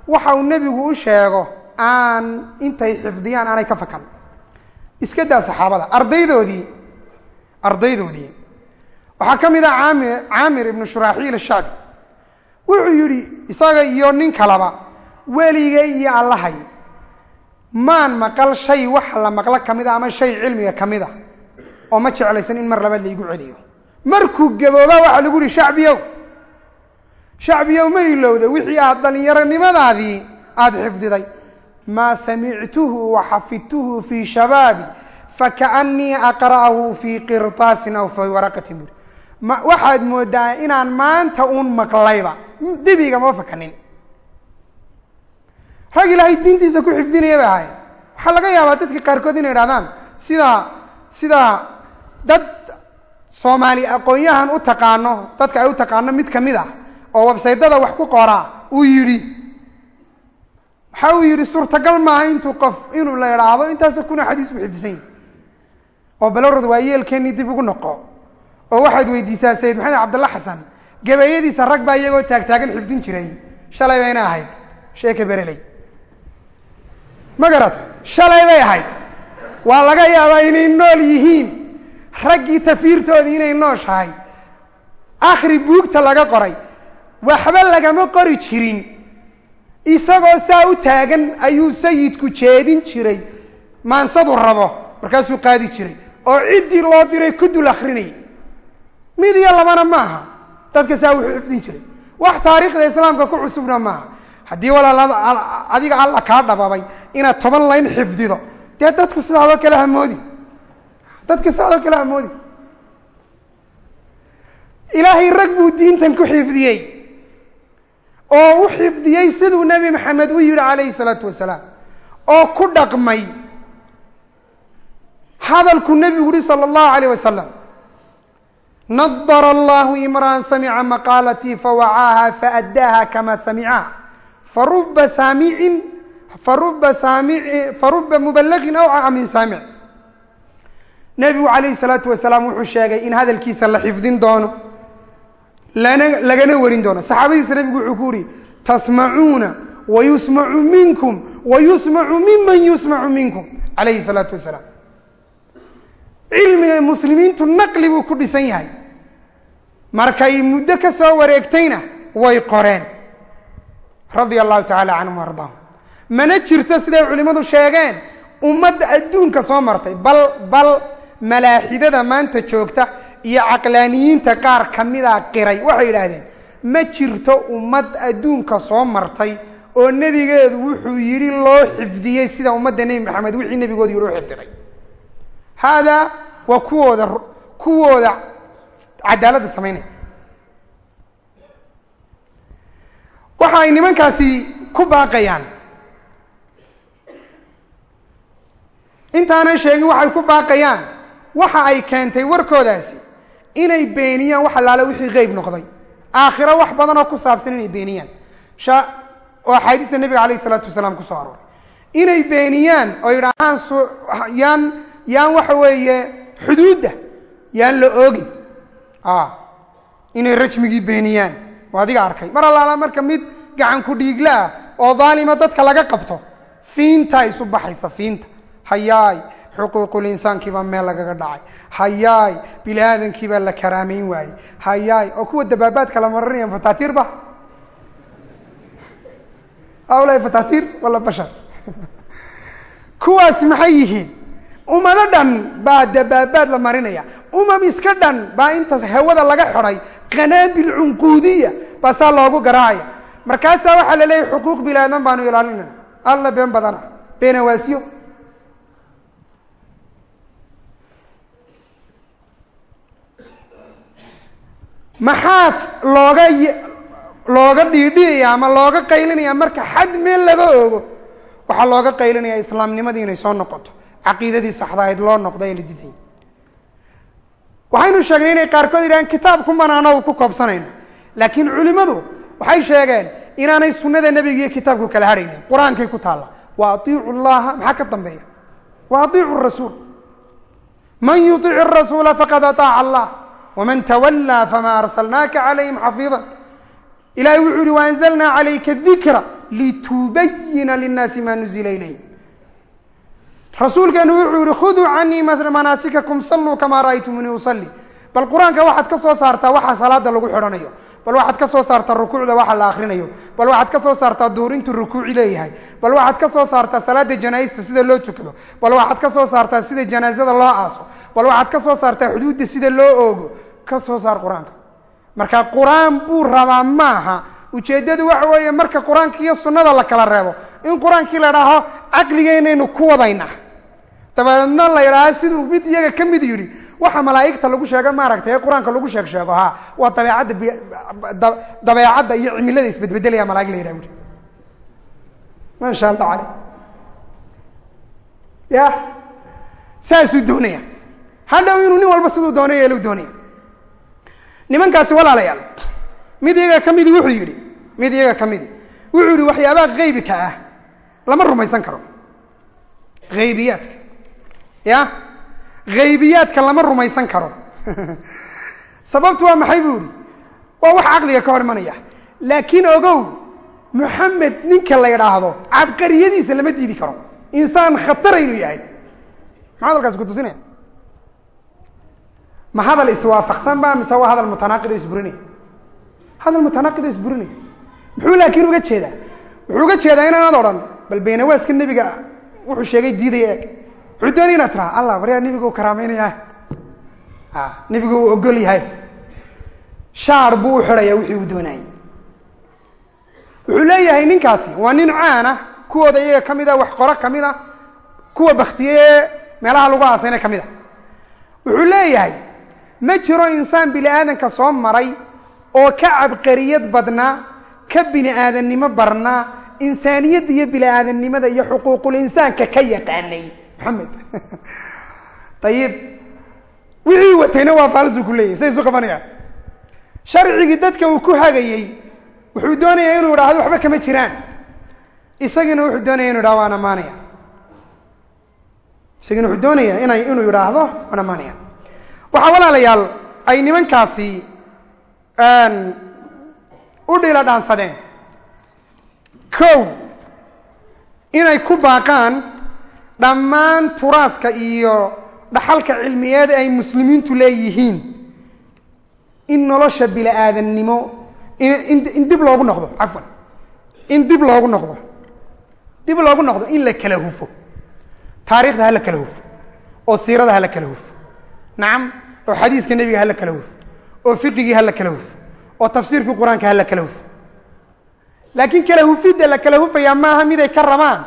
Waxa uu nebigu u sheego aan intay xifdiyaan aanay ka fakan. Iska daa saxaabada ardaydoodii ardaydoodii. Waxaa ka mid ah aami caamir ibnu shuraaxiil ashaabi wuxuu yidhi isaga iyo nin kalaba weligay iyo allahay maan maqal shay wax la maqlo ka mid a ama shay cilmiga ka mid a oo ma jeclaysan in mar labaad laigu celiyo markuu gaboobaa waxaa lagu yihi shacbiyow shacbiyow ma ilowda wixii aad dhallinyaronimadaadii aada xifdiday. Maa samictuhu wa xafidtuhu fii shabaabi fakaannii aqra'ahu fii qirtaasin aw fii waraqatin. Buri ma waxaad moodaa inaan maanta uun maqlayba dibiga ma fakanin. Rag ilaahay diintiisa ku xifdinaya bay ahaayeen. Waxaa laga yaabaa dadka qaarkood inay idhahdaan sida sida dad soomaali aqoon-yahan u taqaano dadka ay u taqaano mid ka mid ah oo websaytada wax ku qoraa uu yidhi. Waxa uu yidhi suurtagal maaha intuu qof inuu la idhaahdo intaasoo kuna xadiis buu xifdisan yahi oo balorod waa yeelkeennii dib ugu noqo oo waxaad weydiisaa sayid maxamed cabdalla xasan gabeeyadiisa rag baa iyagoo taagtaagan xifdin jiray. Shalay bayna ahayd. Sheeka bereley ma garata shalay bay ahayd. Waa laga yaabaa inay nool yihiin raggii tafiirtoodii inay nooshahay akhri buugta laga qoray. Waxba lagama qori jirin. Isagoo saa u taagan ayuu sayidku jeedin jiray. Maansadu rabo markaasuu qaadi jiray. Oo ciddii loo diray ku dul akrinayay mid iyo labana maaha dadka saa wuxuu xifdin jiray. Wax taariikhda islaamka ku cusubna maaha haddii walaal adiga alla kaa dhababay inaad toban layn xifdido. Dee dadku sidaadoo kale hamoodi dadka sidaadoo kale hamoodi ilaahay rag buu diintan ku xifdiyey. Oo u xifdiyey siduu nebi maxamed u yihi calayhi salaatu wasalaam. Oo ku dhaqmay. Hadalku nebigu yihi sala allahu alayh wasalam nadara allahu imra'an samica maqaalatii fawacaaha faadaaha kama samicaha faruba saamicin faruba saamici faruba mubalagin awcaca min saamic nebigu calayhi salaatu wasalaam wuxuu sheegay in hadalkiisa la xifdin doono lana lagana warin doono. Saxaabadiisa nebigu wuxuu ku yihi tasmacuuna wayusmacu minkum wayusmacu miman yusmacu minkum calayhi salaatu wasalaam. Cilmiga muslimiintu naqli buu ku dhisan yahay. Markay muddo ka soo wareegtayna way qoreen. Radia allahu tacala canhum ardaahum. Mana jirto siday culimmadu sheegeen ummadda adduunka soo martay. Bal bal malaaxidada maanta joogta iyo caqlaaniyiinta qaar kamida qiray. Waxay yidhaahdeen ma jirto ummad adduunka soo martay oo nebigeedu wuxuu yidhi loo xifdiyey sida ummadda nebi maxamed wixii nebigoodu yidhi u xifdiday haadaa waa kuwooda kuwooda cadaaladda samaynaya. Waxa ay nimankaasi ku baaqayaan. Intaanan sheegin waxay ku baaqayaan waxa ay keentay warkoodaasi inay beeniyaan wax allaale wixii qeyb noqday. Aakhiro wax badan oo ku saabsan inay beeniyaan. Oo axaadiista nebiga alayh isalaatu wasalaam ku soo arooray. Inay beeniyaan oo yidhaahaan yaan yaan waxa weeye xuduudda yaan la oogin. Inay rajmigii beeniyaan. Waa adiga arkay. Mar allaala marka mid gacan ku dhiigla ah oo daalima dadka laga qabto fiinta isu baxaysa fiinta. Hayaay xuquuqul insaankiibaa meel lagaga dhacay. Hayaay bini aadankiibaa la karaamayn waayey. Hayaay oo kuwa dabaabaadka la marinayaan fatatiirba hawlahi fatatiir wala bashar. Kuwaas maxay yihiin? Ummado dhan baa dabaabaad la marinaya. Umam iska dhan baa intaas hawada laga xidhay qanaabil cunquudiya baa saa loogu garaacaya. Markaasaa waxaa la leeyahy xuquuq bini aadan baanu ilaalinayna alla been badana beenawaasiyo maxaa looga looga dhiidhiyaya ama looga qaylinaya marka xad meel laga oogo waxaa looga qaylinaya islaamnimadii inay soo noqoto caqiidadii saxdahayd loo noqdo ee la didayay waxaynu sheegnay inay qaarkood yidhahaan kitaab ku banaano u ku koobsanayno laakiin culimmadu waxay sheegeen inaanay sunnada nebiga iyo kitaabku kala hadhaynin qur'aankay ku taalla. Wa atiicu llaha maxaa ka dambeeya? Wa atiicu rasuul. Man yuic rasuula faqad aaaca allah waman tawallaa fama arsalnaaka calayhim xafiida ilahay wuxuu yihi waanzalnaa calayka dikra litubayina linnaasi ma nuzila ilayhim rasuulkeenu wuxuu yihi khuduu canii manaasikakum salluu kamaa ra'aytumuni usalli bal qur'aanka waxaad ka soo saartaa waxa salaada lagu xidhanayo. Bal waxaad ka soo saartaa rukuucda waxa la akrinayo. Bal waxaad ka soo saartaa duurintu rukuuci leeyahay. Bal waxaad ka soo saartaa salaada janaaista sida loo tukado. Bal waxaad ka soo saartaa sida janaazada loo aaso. Bal waxaad ka soo saartaa xuduudda sida loo oogo. Ka soo saar qur'aanka. Marka qur'aan buu rabaa maaha. Ujeeddadu waxa weeye marka qur'aanka iyo sunnada la kala reebo in qur'aankii la idhaaho caqligeynaynu ku wadayna dabeedna la idhaaho siduu mid iyaga ka mid yidhi waxa malaa'igta lagu sheega maaragtay ee qur'aanka lagu sheeg sheego ha waa dabeecadda dabeecadda iyo cimilada isbedbedelaya malaig la yidhah ui maasha allah caley ya saasuu doonaya. Hadhow inuu nin walba siduu doono yeelu doonaya. Nimankaasi walaalayaal mid iyaga ka midi wuxuu yidhi mid iyaga ka midi wuxuu yihi waxyaabaha haybika ah lama rumaysan karo. Haybiyaadka ya haybiyaadka lama rumaysan karo. Sababtu waa maxay buu yihi waa wax caqliga ka hor imanaya. Laakiin ogow muxamed ninka la idhaahdo cabqariyadiisa lama diidi karo. Insaan khatara inuu yahay. Maxaa hadalkaasi kutusinaya ma hadal iswaafaqsan ba mise waa hadal mutanaaqid oo isburinaya hadal mutanaaqid oo isburinaya muxuu laakiin uga jeedaa? Wuxuu uga jeedaa inaanad odhan bal beenawaaska nebiga wuxuu sheegay diidaya eeg wuxuu doonaya inaad tiraa allah baryaa nebiga u karaameynaya nebigu uu ogol yahay. Shaar buu u xidhaya wixii uu doonayay. Wuxuu leeyahay ninkaasi waa nin caana kuwooda iyaga ka mid a wax qoro ka mid a kuwa baktiyee meelaha lagu aasayna ka mid a wuxuu leeyahay ma jiro insaan bini aadanka soo maray oo ka cabqariyad badnaa ka bini aadannimo barnaa insaaniyadda iyo bini aadannimada iyo xuquuqul insaanka ka yaqaanay maxamed ayib wixii watayna waa faalsu ku leeyahy say isu qabanayaan sharcigii dadka uu ku hagayey wuxuu doonayaa inuu idhaahdo waxba kama jiraan. Isagiina wuxuu doonaya inu idhahdo waan amaanaya isagiina wuxuu doonaya ina inuu yidhaahdo waan amaanaya waxaa walaalayaal ay nimankaasi u dhila dhaansadeen kow inay ku baaqaan dhammaan turaaska iyo dhaxalka cilmiyeed ay muslimiintu leeyihiin. In nolosha bini aadannimo in dib loogu noqdo cafwan. In dib loogu noqdo. Dib loogu noqdo in la kala hufo. Taarikhda ha la kala hufo. Oo siirada ha la kala hufo. Nacam oo xadiiska nebiga ha la kala hufo. Oo fiqigii ha la kala hufo. Oo tafsiirkii qur'aanka ha la kala hufo. Laakiin kala hufidda la kala hufayaa maaha mid ay ka rabaan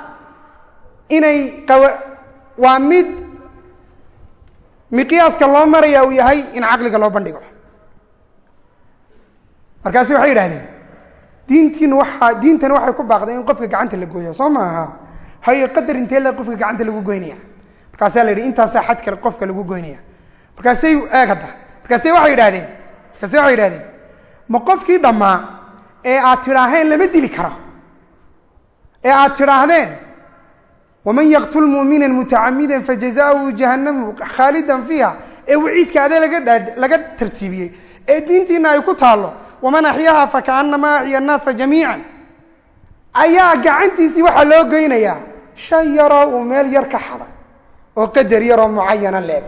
inay waa mid miqyaaska loo maraya uu yahay in caqliga loo bandhigo. Markaasi waxay yidhahdeen diintiinu waaa diintani waxay ku baaqday in qofka gacanta la gooya soo maaha? Hayo qadar intee le qofka gacanta lagu goynaya? Markaasaa la yidhi intaasaa xadka qofka lagu goynaya. Markaasay eeg hadda. Markaase waxay yidhahdeen markaase waxay yidhahdeen ma qofkii dhammaa ee aad tidhaaheen lama dili karo. Ee aad tidhaahdeen waman yaqtul muumina mutacamida fajazahu jahanamu khaalidan fiiha ee waciidka adee laga tartiibiyey ee diintiina ay ku taallo waman axyaha fakaanamaa axya annaasa jamiican ayaa gacantiisii waxaa loo goynayaa shan yaroo uu meel yar ka xaday oo qadar yaroo mucayana leeg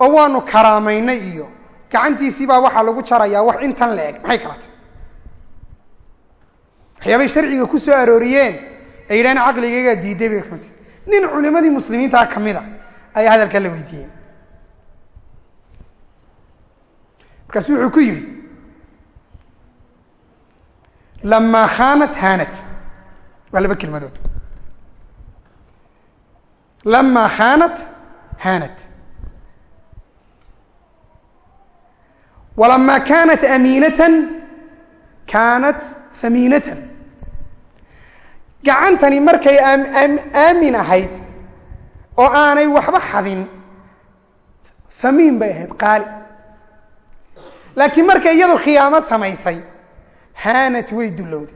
oo waanu karaamaynay iyo gacantiisii baa waxaa lagu jarayaa wax intan leeg maxay kala tahy waxyaabay sharciga ku ay yidhahdeen caqligaygaa diiday bay ka mid nin culimadii muslimiintaa ka mid a ayaa hadalkaa la weydiiyey. Markaasu wuxuu ku yidhi lamaa khaanat haanat. Waa laba kelmadood. Lamaa khaanat haanat. Walamaa kaanat amiinatan kaanat hamiinatan gacantani markay aamin ahayd oo aanay waxba xadin hamiin bay ahayd qaali. Laakiin markay iyadu khiyaamo samaysay haanat way dulowday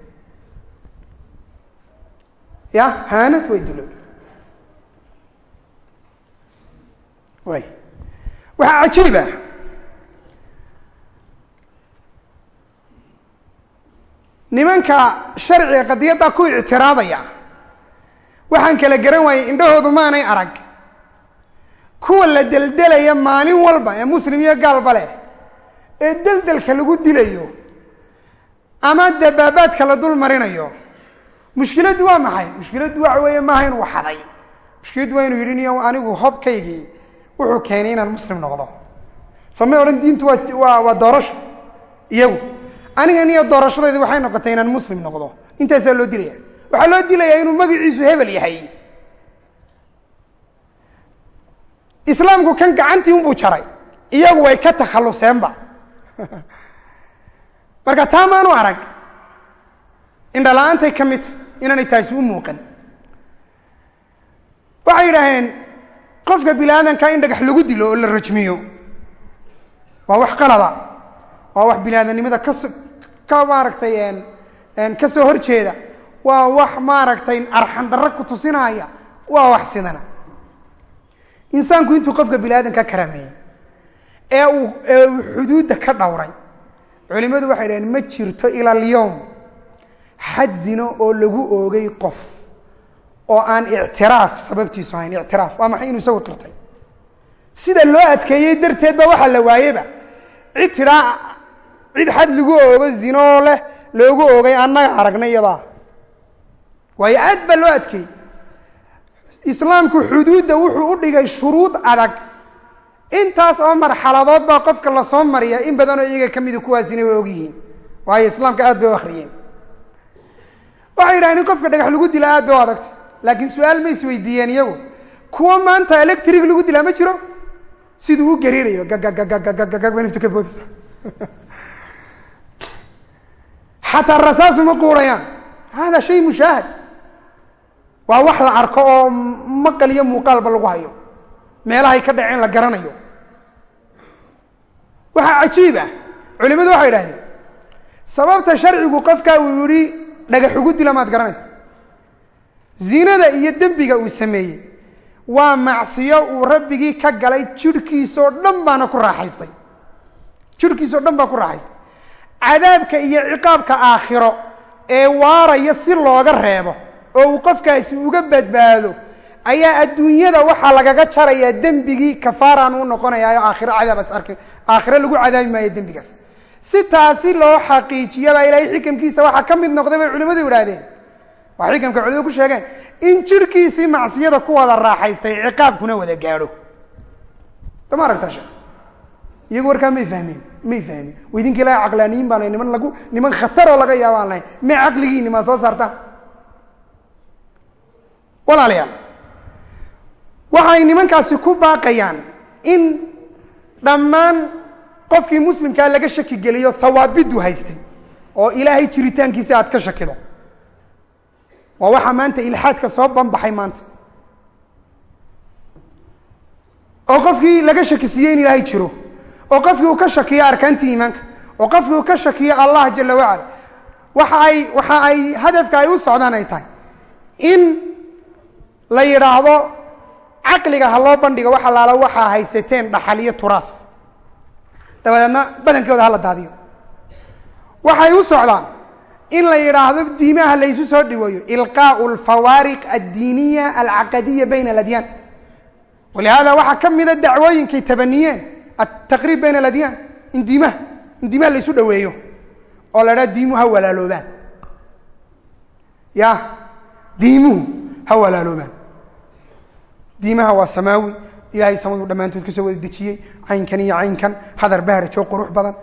ya haanat way dulowday way. Waxaa cajiib ah nimanka sharciga qadiyadda ku ictiraadaya. Waxaan kala garan waayey indhahoodu maanay arag. Kuwa la deldelaya maalin walba ee muslim iyo gaalba leh ee deldelka lagu dilayo ama dabaabaadka la dul marinayo mushkiladdu waa maxay? Mushkiladdu waxa weeye maaha inuu xaday mushkiladdu waa inuu yidhi niyo anigu hobkaygii wuxuu keenay inaan muslim noqdo. Samay odhan diintu waa waa doorasho iyagu aniga niyo doorashadaydi waxay noqotay inaan muslim noqdo. Intaasaa loo dilaya. Waxaa loo dilayaa inuu magaciisu hebel yahay. Islaamku kan gacantii unbuu jaray. Iyagu way ka takhalluseenba. Marka taa maanu arag. Indhala-aantay ka midta inaanay taasi u muuqan. Waxay yidhaaheen qofka bini aadanka in dhagax lagu dilo oo la rajmiyo waa wax qalada waa wax bini aadamnimada kas ka maaragtay ka soo hor jeeda waa wax maaragtay arxandarro ku tusinaya. Waa wax sidana. Insaanku intuu qofka bini aadanka karaameeyey ee uu ee uu xuduudda ka dhowray culimmadu waxay dhaheen ma jirto ila alyowm xad zino oo lagu oogay qof oo aan ictiraaf sababtiisu ahayn ictiraaf. Waa maxay inuu isagu qirtay? Sida loo adkeeyey darteed ba waxaa la waayeba. Cid cid xad lagu oogo zinoo leh loogu oogay annaga aragnay waayo aad baa loo adkeeyey islaamku xuduudda wuxuu u dhigay shuruud adag intaas oo marxaladood baa qofka la soo mariya in badanoo iyaga ka mida kuwaasina way ogyihiin waayo islaamka aad bay u akhriyeen waxay yidhahdeen in qofka dhagax lagu dila aad bay u adagtay laakiin su'aal ma isweydiiyeen iyagu kuwa maanta electric lagu dilaa ma jiro siduu u gariirayo gagagagagagagag ba naftu ka boodaysa xataa rasaasu ma quurayaan. Hada shay mushaahad waa wax la arko oo maqal iyo muuqaalba lagu hayo. Meelahay ka dhaceen la garanayo. Waxaa cajiib ah. Culimadu waxay idhahdeen sababta sharcigu qofkaa uu yihi dhagax ugu dila maad garanaysa. Zinada iyo dembiga uu sameeyey waa macsiyo uu rabbigii ka galay jidhkiisoo dhan baana ku raaxaystay. Jidhkiisoo dhan baa ku raaxaystay cadaabka iyo ciqaabka aakhiro ee waaraya si looga reebo oo uu qofkaasi uga badbaado ayaa adduunyada waxaa lagaga jarayaa dembigii kafaaraan u noqonayaayo aakhiro cadaabas arki aakhiro lagu cadaabi maayo dembigaas. Si taasi loo xaqiijiyabaa ilaahay xikamkiisa waxaa ka mid noqday bay culimmadu idhaahdeen waa xikamka culimadu ku sheegeen in jirhkiisii macsiyada ku wada raaxaystay ciqaabkuna wada gaadho. Dama aragtaa sheekh? Iyagu warkaa may fahmeen may fahmin idinka ilaha caqlaaniyiin baan niman lagu niman khataroo laga yaaba aan lahayn may caqligiini maa soo saartaan walaalayaal waxay nimankaasi ku baaqayaan in dhammaan qofkii muslimkaa laga shaki geliyo hawaabiddu haystay oo ilaahay jiritaankiisa aad ka shakido. Waa waxaa maanta ilxaadka soo banbaxay maanta. Oo qofkii laga shakisiiyey in ilaahay jiro oo qofkii uu ka shakiyo arkaantii iimaanka oo qofkii uu ka shakiyo allah jala wacala. Waxa ay waxa ay hadafka ay u socdaan ay tahay in la yidhaahdo caqliga ha loo bandhigo wax allaala waxaa haysateen dhaxal iyo turaaf. Dabadeedna badankooda hala daadiyo. Waxay u socdaan in la yidhaahdo diimaha laysu soo dhiweeyo ilqaau alfawaariq addiiniya alcaqadiya bayna aladyaan walihada waxaa ka mida dacwooyinkay tabaniyeen altaqriib bayna aladyaan in diimaha in diimaha laysu dhaweeyo oo la idhaha diimuhu ha walaaloobaan ya diimuhu ha walaaloobaan diimaha waa samaawi ilaahay samadu dhammaantood ka soo wada dejiyey caynkan iyo caynkan hadar baharajoo qurux badan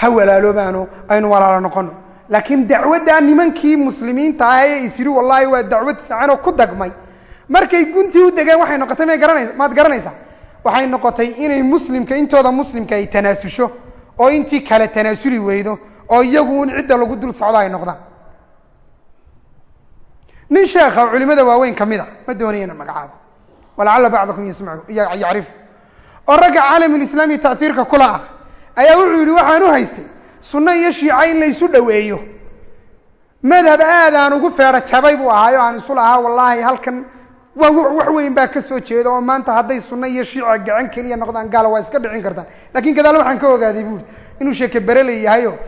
ha walaaloobaano aynu walaalo noqono laakiin dacwaddaa nimankii muslimiinta ah ee is yidhi wallaahi waa dacwad fiicanoo ku dagmay markay guntii u degeen waxay noqotay may garanaysa maad garanaysaa waxay noqotay inay muslimka intooda muslimka ay tanaasusho oo intii kale tanaasuli weydo oo iyagu un cidda lagu dul socdo ay noqdaan. Nin sheekha culimada waaweyn ka mid a ma doonaya ina magacaabo. Walacalla bacdakum yasmacu yacrifu oo ragga caalamulislaami taiirka kula ah ayaa wuxuu yidhi waxaan u haystay sunno iyo shiica in laysu dhoweeyo. Madhab aadaan ugu feedho jabay buu ahaayo aan isu lahaa wallaahi halkan wax weyn baa ka soo jeeda oo maanta hadday sunno iyo shiica gacan keliya noqdaan gaala waa iska dhicin kartaan laakiin gadaal waxaan ka ogaaday buuri inuu sheeke bereley yahayo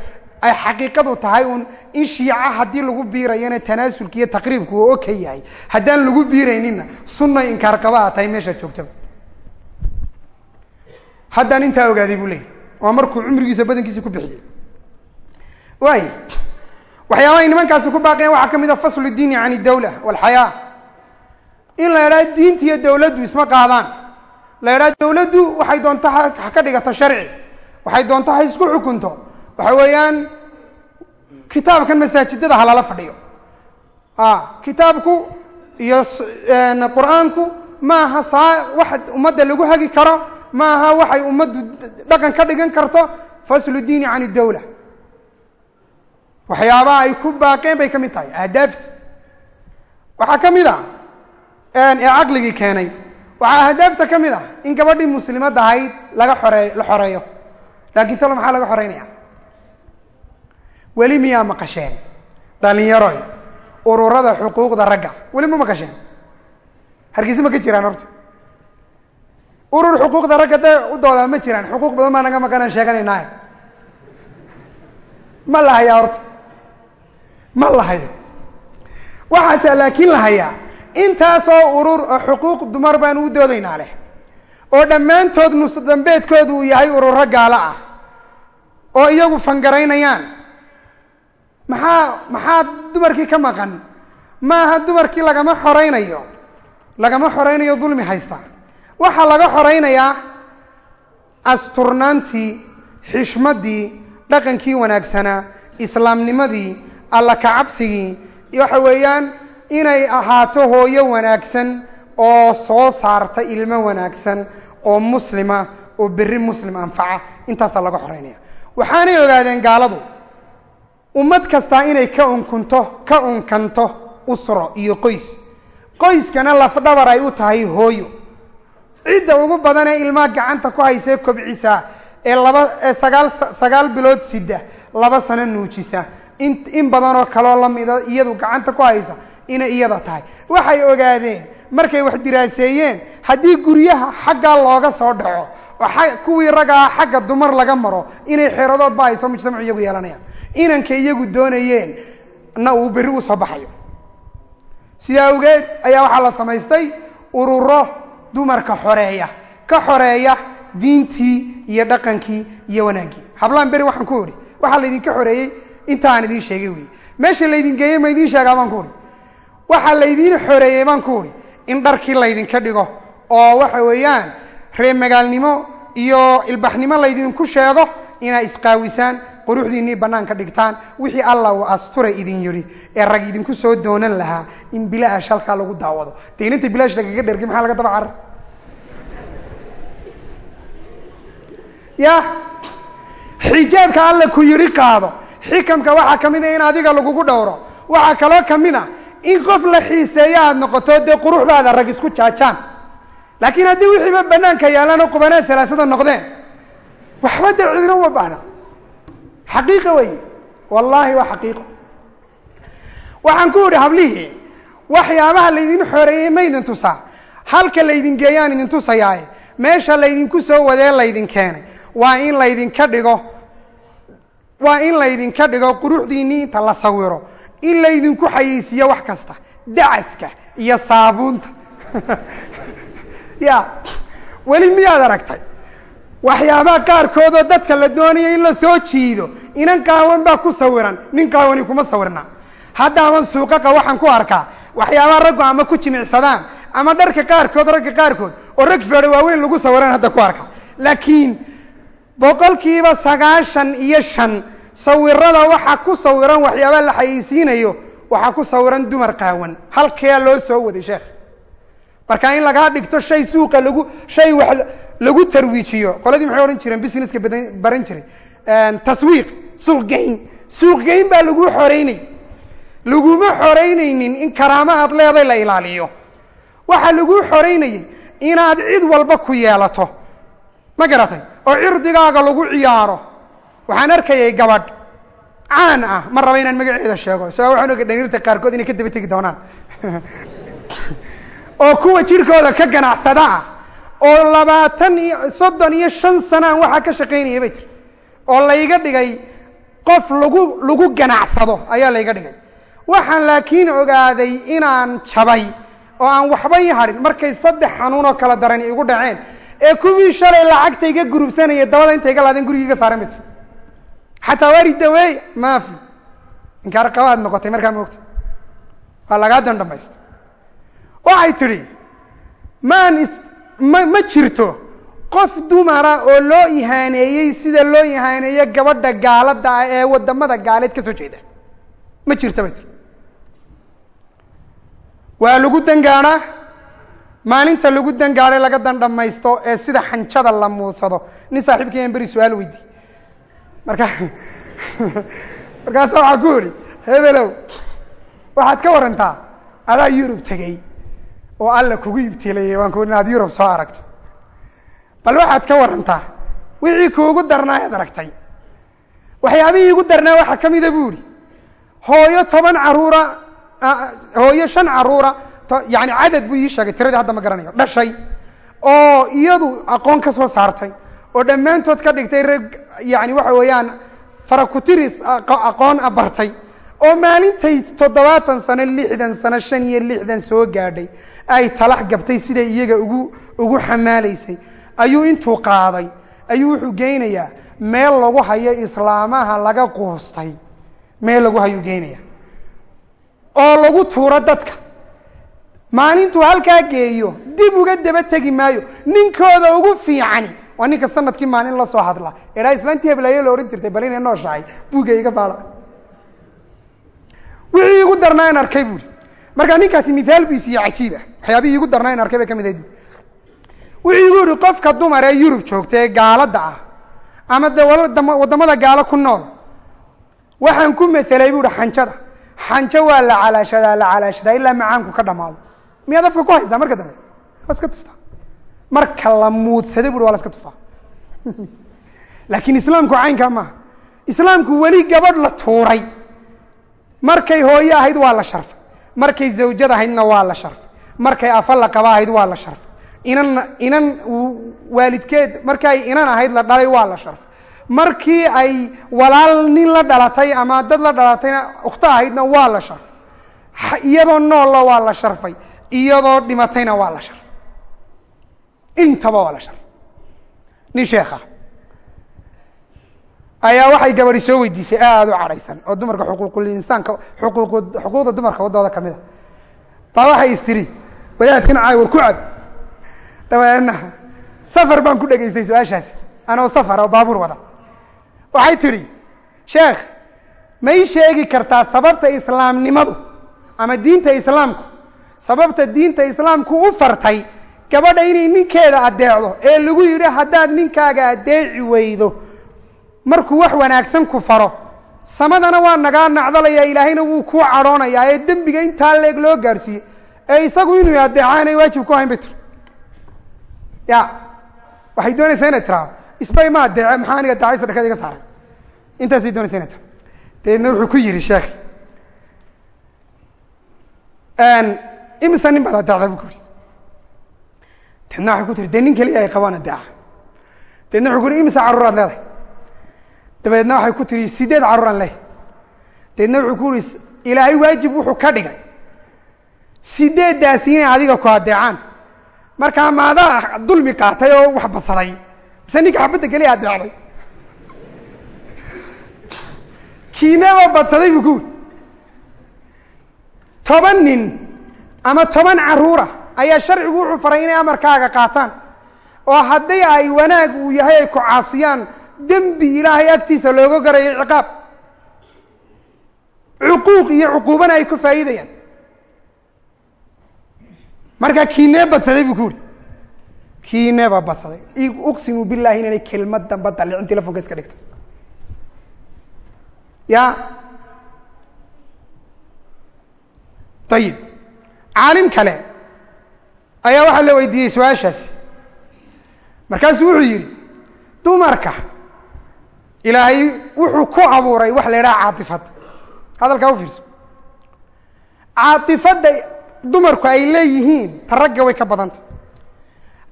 ay xaqiiqadu tahay uun in shiica haddii lagu biirayana tanaasulka iyo taqriibku uu oka yahay. Haddaan lagu biiraynina sunnay inkaarqabaa tahay meeshaad joogtaba haddaan intaa ogaaday buu leeyahy waa markuu cumrigiisa badankiisa ku bixiyey. Waay waxyaabahay nimankaasi ku baaqayaan waxaa ka mid a faslu diini can idawla walxayaa in la idhaha diinta iyo dawladdu isma qaadaan. La idhaha dawladdu waxay doonto ha ka dhigato sharci waxay doonto ha isku xukunto. Waxa weeyaan kitaabkan masaajidada ha lala fadhiyo. Kitaabku iyo qur'aanku maaha saa wax ummadda lagu hagi karo maaha waxay ummaddu dhaqan ka dhigan karto faslu diini can idawla waxyaabaha ay ku baaqeen bay ka mid tahay ahdaafta waxaa ka mid a ee caqligii keenay. Waxaa ahdaafta ka mid ah in gabadhii muslimadda ahayd laga xoree la xoreeyo. Laakiin talo maxaa laga xoreynaya weli miyaa maqasheen dhalinyaroy ururada xuquuqda ragga weli ma maqasheen hargeysa ma ka jiraan horta. Urur xuquuqda ragga dee u doodaa ma jiraan. Xuquuq badan baa naga maqanaan sheeganaynaay ma la horta. Ma la waxaase laakiin la hayaa intaasoo urur oo xuquuq dumar baan u doodaynaa leh. oo dhammaantood nus dambeedkoodu uu yahay ururo gaalo ah. oo iyagu fangaraynayaan. maxaa maxaa dumarkii ka maqan? maaha dumarkii lagama xoraynayo. lagama xoraynayo dulmi haysta. waxaa laga xoraynayaa asturnaantii xishmaddii dhaqankii wanaagsanaa islaamnimadii alla kacabsigii waxa weeyaan inay ahaato hooyo wanaagsan oo soo saarta ilmo wanaagsan oo muslima oo berri muslim anfaca. Intaasaa laga xoreynaya waxaanay ogaadeen gaaladu ummad kastaa inay ka unkunto ka unkanto usro iyo qoys. Qoyskana lafdhabar ay u tahay hooyo. Cidda ugu badan ee ilmaha gacanta ku haysee kobcisa ee laba ee sagaal sagaal bilood sida laba sano nuujisa. In in badanoo kaloo lamida iyadu gacanta ku haysa inay iyada tahay. Waxay ogaadeen markay wax diraaseeyeen haddii guryaha xaggaa looga soo dhaco oo kuwii raggaa xagga dumar laga maro inay xeeradoodba hayso mujtamacu iyagu yeelanayaan. Inankay iyagu doonayeen na uu berri u soo baxayo. Sidaa awgeed ayaa waxaa la samaystay ururo dumarka xoreeya. Ka xoreeya diintii iyo dhaqankii iyo wanaaggii. Hablaan beri waxaan ku idhi waxaa laydinka xoreeyey inta aan idiin sheegay wey meesha laydin geeyey ma idiin sheegaa baan ku idhi waxaa laydiin xoreeyey baan ku idhi in dharkii laydinka dhigo oo waxa weeyaan ree magaalnimo iyo ilbaxnimo laydinku sheego inaa isqaawisaan quruxdiinnii bannaanka dhigtaan wixii allah uu asturay idin yidhi ee rag idinku soo doonan lahaa in bilaash halkaa lagu daawado. Dee bilaash lagaga dhergay maxaa laga daba carar? Ya xijaabka alla ku yidhi qaado. Xikamka waxaa ka mid a in adiga lagugu dhowro. Waxaa kaloo ka mid a in qof la xiiseeyo aada noqoto dee quruxdaada rag isku jaajaan. Laakiin haddii wixiiba banaanka yaalaan oo qubanaa salaasada noqdeen waxba dee cidina uma baahna. Xaqiiqa wey wallaahi waa xaqiiqo. Waxaan ku idhi hablihii waxyaabaha laydin xoreeyey ma ydin tusaa halka laydin geeyaan idin tusayaaye meesha laydinku soo wadee laydin keenay. Waa in laydinka dhigo waa in laydinka dhigo quruxdiinnii inta la sawiro in laydinku xayeysiiyo wax kasta dacaska iyo saabuunta. Ya weli miyaad aragtay? Waxyaabaha qaarkoodoo dadka la doonaya in la soo jiido inan qaawan baa ku sawiran nin qaawani kuma sawirna. Haddaaban suuqaqa waxaan ku arkaa waxyaabaha raggu ama ku jimicsadaan ama dharka qaarkood ragga qaarkood oo rag feedho waaweyn lagu sawiran hadda ku arka laakiin boqolkiiba sagaashan iyo shan sawirada waxaa ku sawiran waxyaabaha la xayeysiinayo waxaa ku sawiran dumar qaawan. Halkee loo soo waday sheekh? Marka in lagaa dhigto shay suuqa lagu shay wax lagu tarwiijiyo. Qoladii maxay odhan jireen businesska baran jiray. Taswiiq suuq geyn baa lagu xoreynay. Laguma xoreynaynin in karaamahaad leeday la ilaaliyo. Waxaa laguu xoreynayay inaad cid walba ku yeelato. Ma garatay? Oo cirdigaaga lagu ciyaaro waxaan arkayay gabadh caan ah. Ma raba inaan magaceeda sheego sabaa waxaan oga dhaliirta qaarkood inay ka daba tegi doonaan. Oo kuwa jirhkooda ka ganacsada ah oo labaatan iyo soddon iyo shan sanaan waxaa ka shaqaynaya bay tiri. Oo layga dhigay qof lagu lagu ganacsado ayaa layga dhigay. Waxaan laakiin ogaaday inaan jabay oo aan waxba ii hadhin markay saddex xanuun oo kala daran igu dhaceen ee kuwii shalay lacagta iga gurubsanaya dabada inta iga laadeen guriga iga saaran bay tiri xataa waari daweey maafi inkaar qabaad noqotay markaa moogta waa lagaa dandhamaysta waxay tidhi maan ma jirto qof dumara oo loo ihaaneeyey sida loo ihaaneeyo gabadha gaalada ah ee waddamada gaaleed ka soo jeeda. Ma jirto bay tiri waa lagu dangaanaa maalinta lagu dangaadhay laga dandhamaysto ee sida xanjada la muudsado nin saaxiibkayaan beri su'aal weydiy marka markaasa waxaa ku idhi hebelow waxaad ka warantaa adaa yurub tegey oo alla kugu ibtilayay waan ku inaad yurub soo aragto. Bal waxaad ka warantaa wixii kuugu darnaa aad aragtay. Waxyaabihii igu darnaa waxaa ka mida bu ihi hooyo toban caruura hooyo shan caruura yani cadad buu ii sheegay tiradii hadda ma garanayo dhashay oo iyadu aqoon ka soo saartay oo dhammaantood ka dhigtay rag yani waxa weeyaan farakutiris aqoon bartay oo maalintay toddobaatan sano lixdan sano shan iyo lixdan soo gaadhay ay talax gabtay siday iyaga ugu ugu xamaalaysay. Ayuu intuu qaaday ayuu wuxuu geynayaa meel lagu hayo islaamaha laga quustay meel lagu hayuu geynaya oo lagu tuuro dadka. Maalintuu halkaa geeyo dib uga daba tegi maayo ninkooda ugu fiicani waa ninka sannadkii maalin la soo hadla ehaa islaantii heblayo la odhan jirtay bal inay nooshahay buugga iga baala. Wixii igu darnaa in arkay buuri markaa ninkaasi miaal bu isiiye cajiib ah. Waxyaabihii igu darnaa in arkay bay ka mid ahayd wuxuu igu yihi qofka dumar ee yurub joogta ee gaalada ah ama de gaalo ku nool waxaan ku maelay buuhi xanjada. Xanjo waa la calaashadaa la calaashadaa ilaa macaanku ka dhamaado. Miyaad afka ku haysaa? Marka dambe. Waa iska tuftaa marka la muudsaday bui waa la iska tufaa. Laakiin islaamku caynkaa maaha islaamku weli gabadh la tuuray. Markay hooyo ahayd waa la sharfay markay zawjad ahaydna waa la sharfay markay afa la qaba ahayd waa la sharfay inanna inan waalidkeed markii ay inan ahayd la dhalay waa la sharfay markii ay walaal nin la dhalatay ama dad la dhalatayna ukhto ahaydna waa la sharfay iyadoo noolla waa la sharfay. Iyadoo dhimatayna waa la sharfay intaba waa la sharfay nin sheekha ayaa waxay gabadi soo weydiisay aada u cadhaysan oo dumarka xuquuqul insaanka xuquuq xuquuqda dumarka waddooda ka mid a baa waxay istiri wadaadkan caawar ku cad dabeedna safar baan ku dhegaystay su'aashaasi anoo safar oo baabuur wada waxay tidhi sheekh ma ii sheegi kartaa sababta islaamnimadu ama diinta islaamku sababta diinta islaamku u fartay gabadha inay ninkeeda addeecdo ee lagu yidhi haddaad ninkaaga addeeci weydo markuu wax wanaagsan ku faro samadana waa nagaa nacdalaya ilaahayna wuu kuu cadhoonayaa ee dembiga intaa leeg loo gaadhsiiyey ee isagu inuu adeeco aanay waajib ku hayn bay tiri. Ya waxay doonaysaa inay tiraa isbay ma adeece maxaa aniga daacay sadakada iga saaray? Intaasay doonaysa inay tira dabeedna wuxuu ku yidhi sheekh imisa nin baad adeecda bu ku yidhi dabeedna waxay ku tiri dee nin keliya ay qabaan adeeca dabeedna wuxuu ku yidhi imisa carruuraad leedahay dabeedna waxay ku tihi sideed carruuraan leh. Dabeedna wuxuu ku yihi ilaahay waajib wuxuu ka dhigay sideeddaasi inay adiga ku adeecaan markaa maadaa dulmi qaatay oo wax badsaday mise ninka xabadda keliya adeecday kiinaba badsaday buu ku yiri toban nin. Ama toban carruura ayaa sharcigu wuxuu faray inay amarkaaga qaataan. Oo haddii ay wanaag uu yahay ay ku caasiyaan dembi ilaahay agtiisa looga garayo ciqaab. Cuquuq iyo cuquubana ay ku faa'iidayaan. Markaa kiinee badsaday buu ku uri kiinee baa badsaday. Uqsimu billahi inaanay kelmad damba dalicin telefonka iska dhigta ya. Ayib caalim kale ayaa waxaa la weydiiyey su'aashaasi. Markaasuu wuxuu yidhi dumarka ilaahay wuxuu ku abuuray wax la idhaha caatifad. Hadalkaa u fiirso. Caatifadda dumarku ay leeyihiin ta ragga way ka badanta.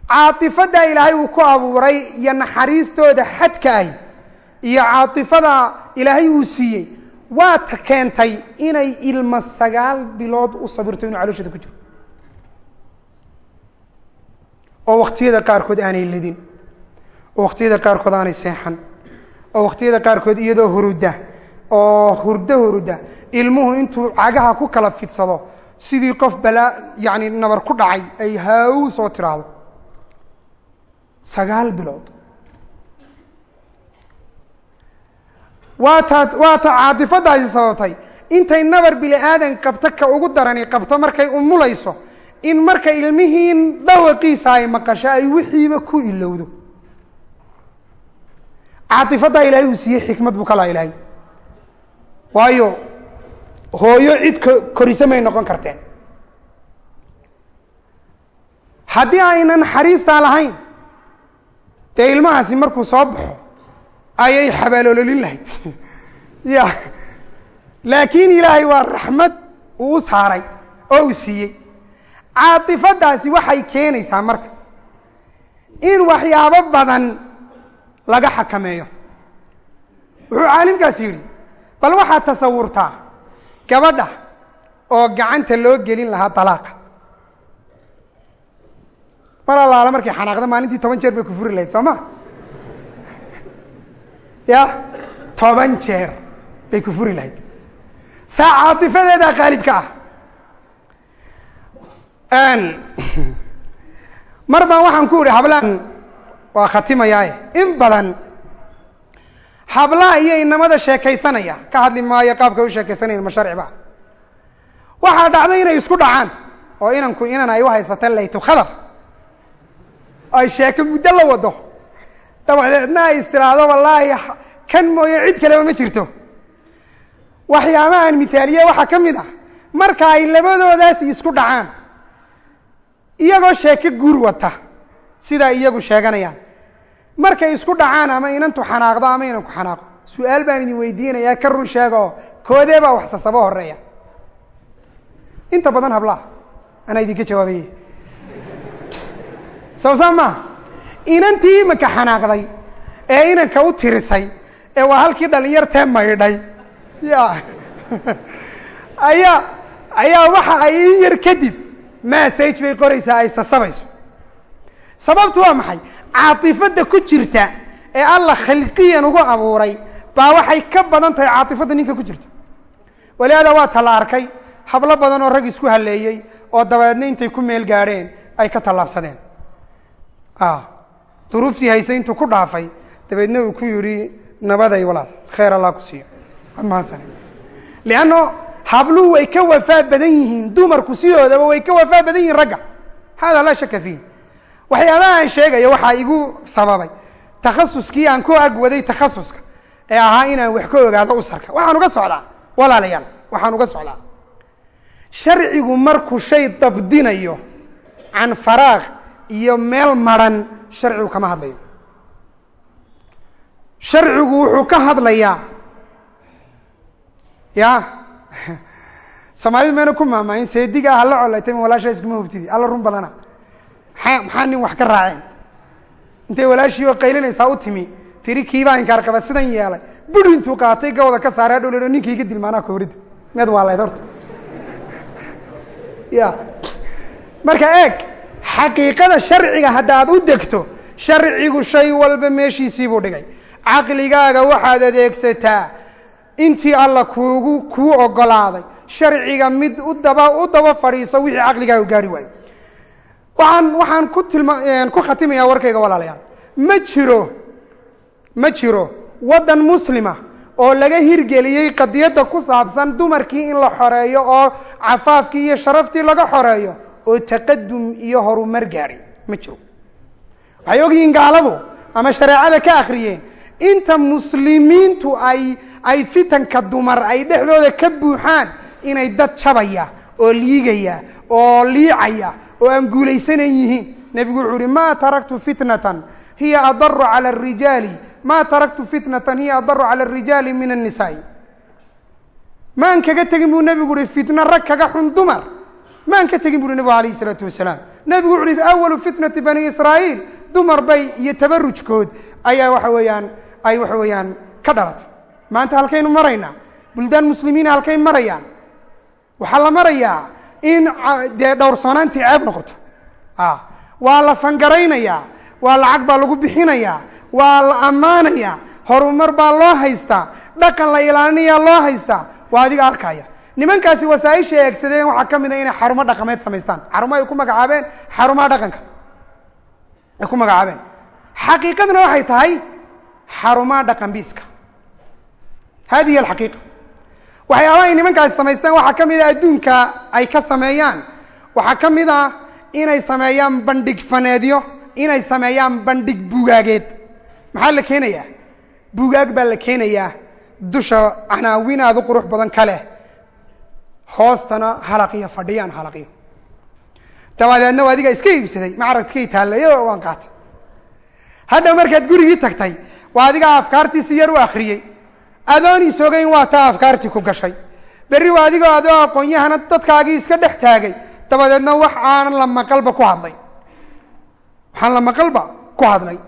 Caatifadda ilaahay uu ku abuuray iyo naxariistooda xadka ahi iyo caatifada ilaahay uu siiyey waa ta keentay inay ilma sagaal bilood u sabirto inuu calooshada ku jiro oo wakhtiyada qaarkood aanay ledin oo wakhtiyada qaarkood aanay seexan oo wakhtiyada qaarkood iyadoo huruda oo hurdo huruda ilmuhu intuu cagaha ku kala fidsado sidii qof balaa yani nabar ku dhacay ay haaw soo tiraahdo. Sagaal bilood. Waa taa waa ta caatifadaasi sababtay. Intay nabar bini aadan qabto ka ugu darani qabto markay umulayso in marka ilmihiin dhawaqiisa ay maqasho ay wixiiba ku ilowdo. Caatifaddaa ilaahay uu siiyey xikmad buu ka laha ilaahay. Waayo hooyo cid ko korisa may noqon karteen. Haddii ayna naxariistaa lahayn dee ilmahaasi markuu soo baxo ayay xabaaloololin lahayd. Ya laakiin ilaahay waa raxmad uu u saaray oo uu siiyey caatifadaasi waxay keenaysaa marka in waxyaabo badan laga xakameeyo. Wuxuu caalimkaasi yidhi bal waxaad tasawurtaa gabadha oo gacanta loo gelin lahaa dalaaqa. Mar allaala markay xanaaqda maalintii toban jeer bay ku furi lahayd soo ma? Ya toban jeer bay ku furi lahayd. Saa caatifadeedaa qaalibka ah mar baan waxaan ku idhi hablaan. Waa khatimayaaye in badan hablaha iyo inamada sheekaysanaya. Ka hadli maayo qaabka u sheekaysanayan ma sharci ba waxaa dhacday inay isku dhacaan oo inanku inan ay u haysata laytu khadar. Ay sheeko muddo la wado. Dabadeedna ay istiraahdo wallaahi kan mooye cid kaleba ma jirto. Waxyaabahan mithaaliye waxaa ka mid ah. Marka ay labadoodaasi isku dhacaan iyagoo sheeko guur wata. Sidaa iyagu sheeganayaan. Markay isku dhacaan ama inantu xanaaqdo ama inanku xanaaqo su'aal baan idin weydiinayaa ka run sheega oo koodee baa waxsasabo horreeya inta badan hablaha anaa idinka jawaabaye sawsaa maa inantii imanka xanaaqday ee inanka u tirisay ee waa halkii dhalinyartee maydhay. Ya ayaa ayaa waxa ay in yar kadib massage bay qoraysaa ay sasabayso. Sababtu waa maxay? Caatifadda ku jirta ee alla khalqiyan ugu abuuray baa waxay ka badan tahay caatifadda ninka ku jirta. Walihaada waa tala arkay hablo badan oo rag isku haleeyey oo dabeedna intay ku meel gaadheen ay ka tallaabsadeen. Duruuftii hayse intuu ku dhaafay dabeedna uu ku yidhi nabaday walaal khayr allah ku siiyo. Waad mahadsan lianno habluhu way ka wafaa badan yihiin dumarku sidoodaba way ka wafaa badan yihiin ragga. Hada laa shaka fiih waxyaabaha aan sheegayo waxaa igu sababay takhasuskii aan ku agwaday takhasuska ee ahaa inaan wax ka ogaado usarka waxaan uga socdaa walaalayaal waxaan uga socdaa. Sharcigu markuu shay dabdinayo can faraaq iyo meel maran sharcigu kama hadlayo. Sharcigu wuxuu ka hadlayaa ya soomaalidu mayna ku maamaayin seediga ah la colaytay ma walaashaa iskuma hubtidi? Alla run badana maxaa maxaa nin wax ka raaceen? Intay walaashii oo qaylinaysaa u timi? Tiri kiibaa inkaar qaba sidan yeelay. Buri intuu qaatay gawda ka saaray adhow leho ninka iga dilmaanaa kooridda meed waa layd horta ya marka eeg xaqiiqada sharciga haddaad u degto sharcigu shay walba meeshiisii buu dhigay. Caqligaaga waxaad adeegsataa intii alla kuugu kuu ogolaaday sharciga mid u daba u daba fadhiiso wixii caqligaagu gaari waayo. Waxaan waxaan ku tilma ku khatimayaa warkayga walaalayaal. Ma jiro ma jiro waddan muslima oo laga hirgeliyey qadiyadda ku saabsan dumarkii in la xoreeyo oo cafaafkii iyo sharaftii laga xoreeyo oo taqadum iyo horumar gaadhay ma jiro. Waxay ogyihiin gaaladu ama shareecada ka akhriyeen inta muslimiintu ay ay fitanka dumar ay dhexdooda ka buuxaan inay dad jabaya oo liigaya oo liicaya oo aan guulaysanan yihiin. Nebigu wuxuu uhi ma taraktu fitnatan hiya adaru cala arijaali ma taraktu fitnatan hiya adaru cala arijaali min annisaai. Maan kaga tegin buu nebigu uhi fitno rag kaga xun dumar. Maan ka tegin buuhi nebigu alayh isalaatu wasalaam. Nebigu wuxu uhi awalu fitnati bani israa'iil. Dumar bay iyo tabarujkood ayaa waxa weeyaan ay waxa weeyaan ka dhalatay maanta halkaynu maraynaa buldaan muslimiina halkay marayaan waxaa la marayaa in dee dhowrsoonaantii ceeb noqoto. Waa la fangaraynayaa waa lacag baa lagu bixinayaa waa la ammaanayaa horumar baa loo haystaa dhaqan la ilaalinayaa loo haystaa waa adiga arkaya. Nimankaasi wasaaisha eegsadeen waxaa ka mid a inay xarumo dhaqameed samaystaan. Xarumo ay ku magacaabeen xarumaha dhaqanka. Ay ku magacaabeen. Xaqiiqadna waxay tahay xarumaha dhaqan biiska hadihi alxaqiiqa waxyaabaha ay nimankaasi samaystaan waxaa ka mid a adduunka ay ka sameeyaan waxaa ka mid ah inay sameeyaan bandhig faneedyo inay sameeyaan bandhig bugaageed maxaa la keenayaa bugaag baa la keenayaa dusha canaawin aad u qurux badan ka leh hoostana halaqiyo fadhiyaan halaqiyo dabadeedna waa adigaa iska iibsaday macradkay taallayo waan qaatay hadha markaad gurigii tagtay waa adigaa afkaartii si yar u akhriyey. Adoon isogayn waa taa afkaartii ku gashay. Berri waa adigoo adoo aqoon-yahana dadkaagii iska dhex taagay. Dabadeedna wax aanan la maqalba ku hadlay. Waxaan la maqalba ku hadlay.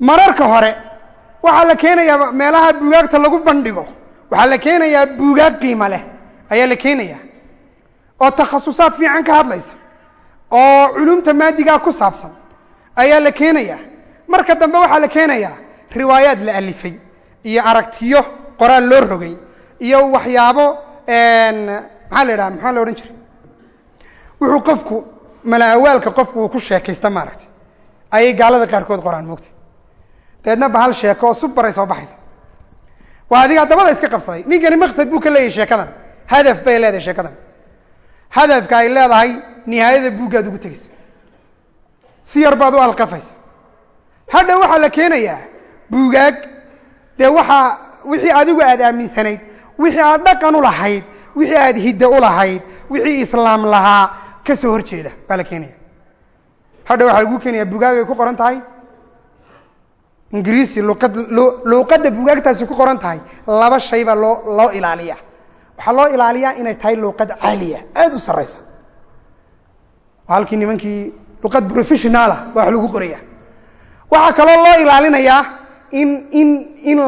Mararka hore waxaa la keenayaa meelaha buugaagta lagu bandhigo. Waxaa la keenayaa buugaag qiimo leh. Ayaa la keenayaa. Oo takhasusaad fiican ka hadlaysa. Oo culumta maadigaa ku saabsan. Ayaa la keenayaa marka dambe waxaa la keenayaa riwaayaad la alifay iyo aragtiyo qoraal loo rogay iyo waxyaabo maxaa la idhaha maxaa la odhan jiray? Wuxuu qofku malaawaalka qofku uu ku sheekaysta maaragtay. Ayay gaalada qaarkood qoraan moogta dabeedna bahal sheeko oo subaray soo baxaysa. Waa adigaa dabada iska qabsaday. Ninkani maqsad buu ka leeyahay sheekadan. Hadaf bay leedahay sheekadan. Hadafka ay leedahay nihaayada buuggaad ugu tegaysa si yar baad u alqafaysa hadha waxaa la keenayaa buugaag dee waxaa wixii adigu aad aaminsanayd wixii aad dhaqan u lahayd wixii aad hiddo u lahayd wixii islaam lahaa ka soo hor baa la keenaya hadha waxaa lagu keenaya buugaag ay ku qoran tahay? Ingiriisi luqad luuqadda buugaagtaasi ku qoran tahay laba shay loo loo ilaaliya waxaa loo ilaaliyaa inay tahay luuqad caaliya aada u sarraysa. Halkii nimankii luqad professionaala baa wax lagu qoraya waxaa kaloo loo ilaalinayaa in in in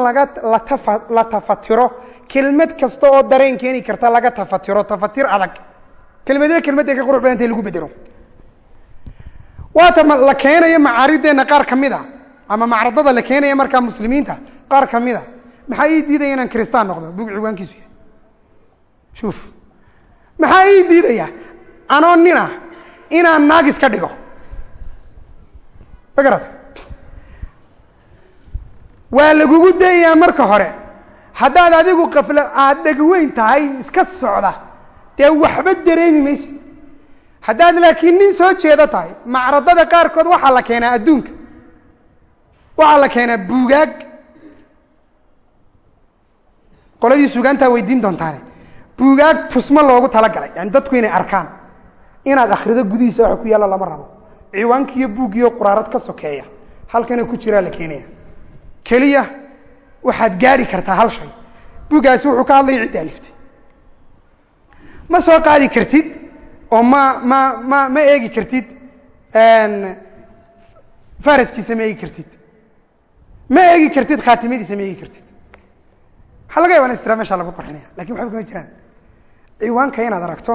la tafatiro kelmad kasta oo dareen keeni karta laga tafatiro tafatir adag. Kelmadee kelmadday ka qurux badantay lagu bedelo. Waata la keenayo macaarideenna qaar ka mid a ama macradada la keenaya markaa muslimiinta qaar ka mid a maxaa ii diidaya inaan kristaan noqdo? Bug ciwaankiisu yahay. Shuf maxaa ii diidaya? Anoo nina inaan naagis ka dhigo. Ma garata waa lagugu dayayaa marka hore. Haddaad adigu qafla aada dhegweyn tahay iska socda. Dee waxba dareemi maysid haddaad laakiin nin soo jeedo tahay macradada qaarkood waxaa la keenaa adduunka. Waxaa la keenaa buugaag. Qoladii sugaantaa weydiin doontaane. Buugaag tusmo loogu talagalay. Yani dadku inay arkaan inaad akhrido gudihiisa waxa ku yaalla lama rabo. Ciwaankiiyo buuggiiyo quraarad ka sokeeya. Halkana ku jiraa la keenaya keliya waxaad gaari kartaa hal shay. Buuggaasi wuxuu ka hadlaya cidda aliftay ma soo qaadi kartid oo ma ma ma ma eegi kartid faraskiisa ma eegi kartid. Ma eegi kartid khaatimadiisa ma eegi kartid. Waxaa laga yaba in istira meshaa lagu qarxinaya laakiin waxba kama jiraan. Ciwaanka inaad aragto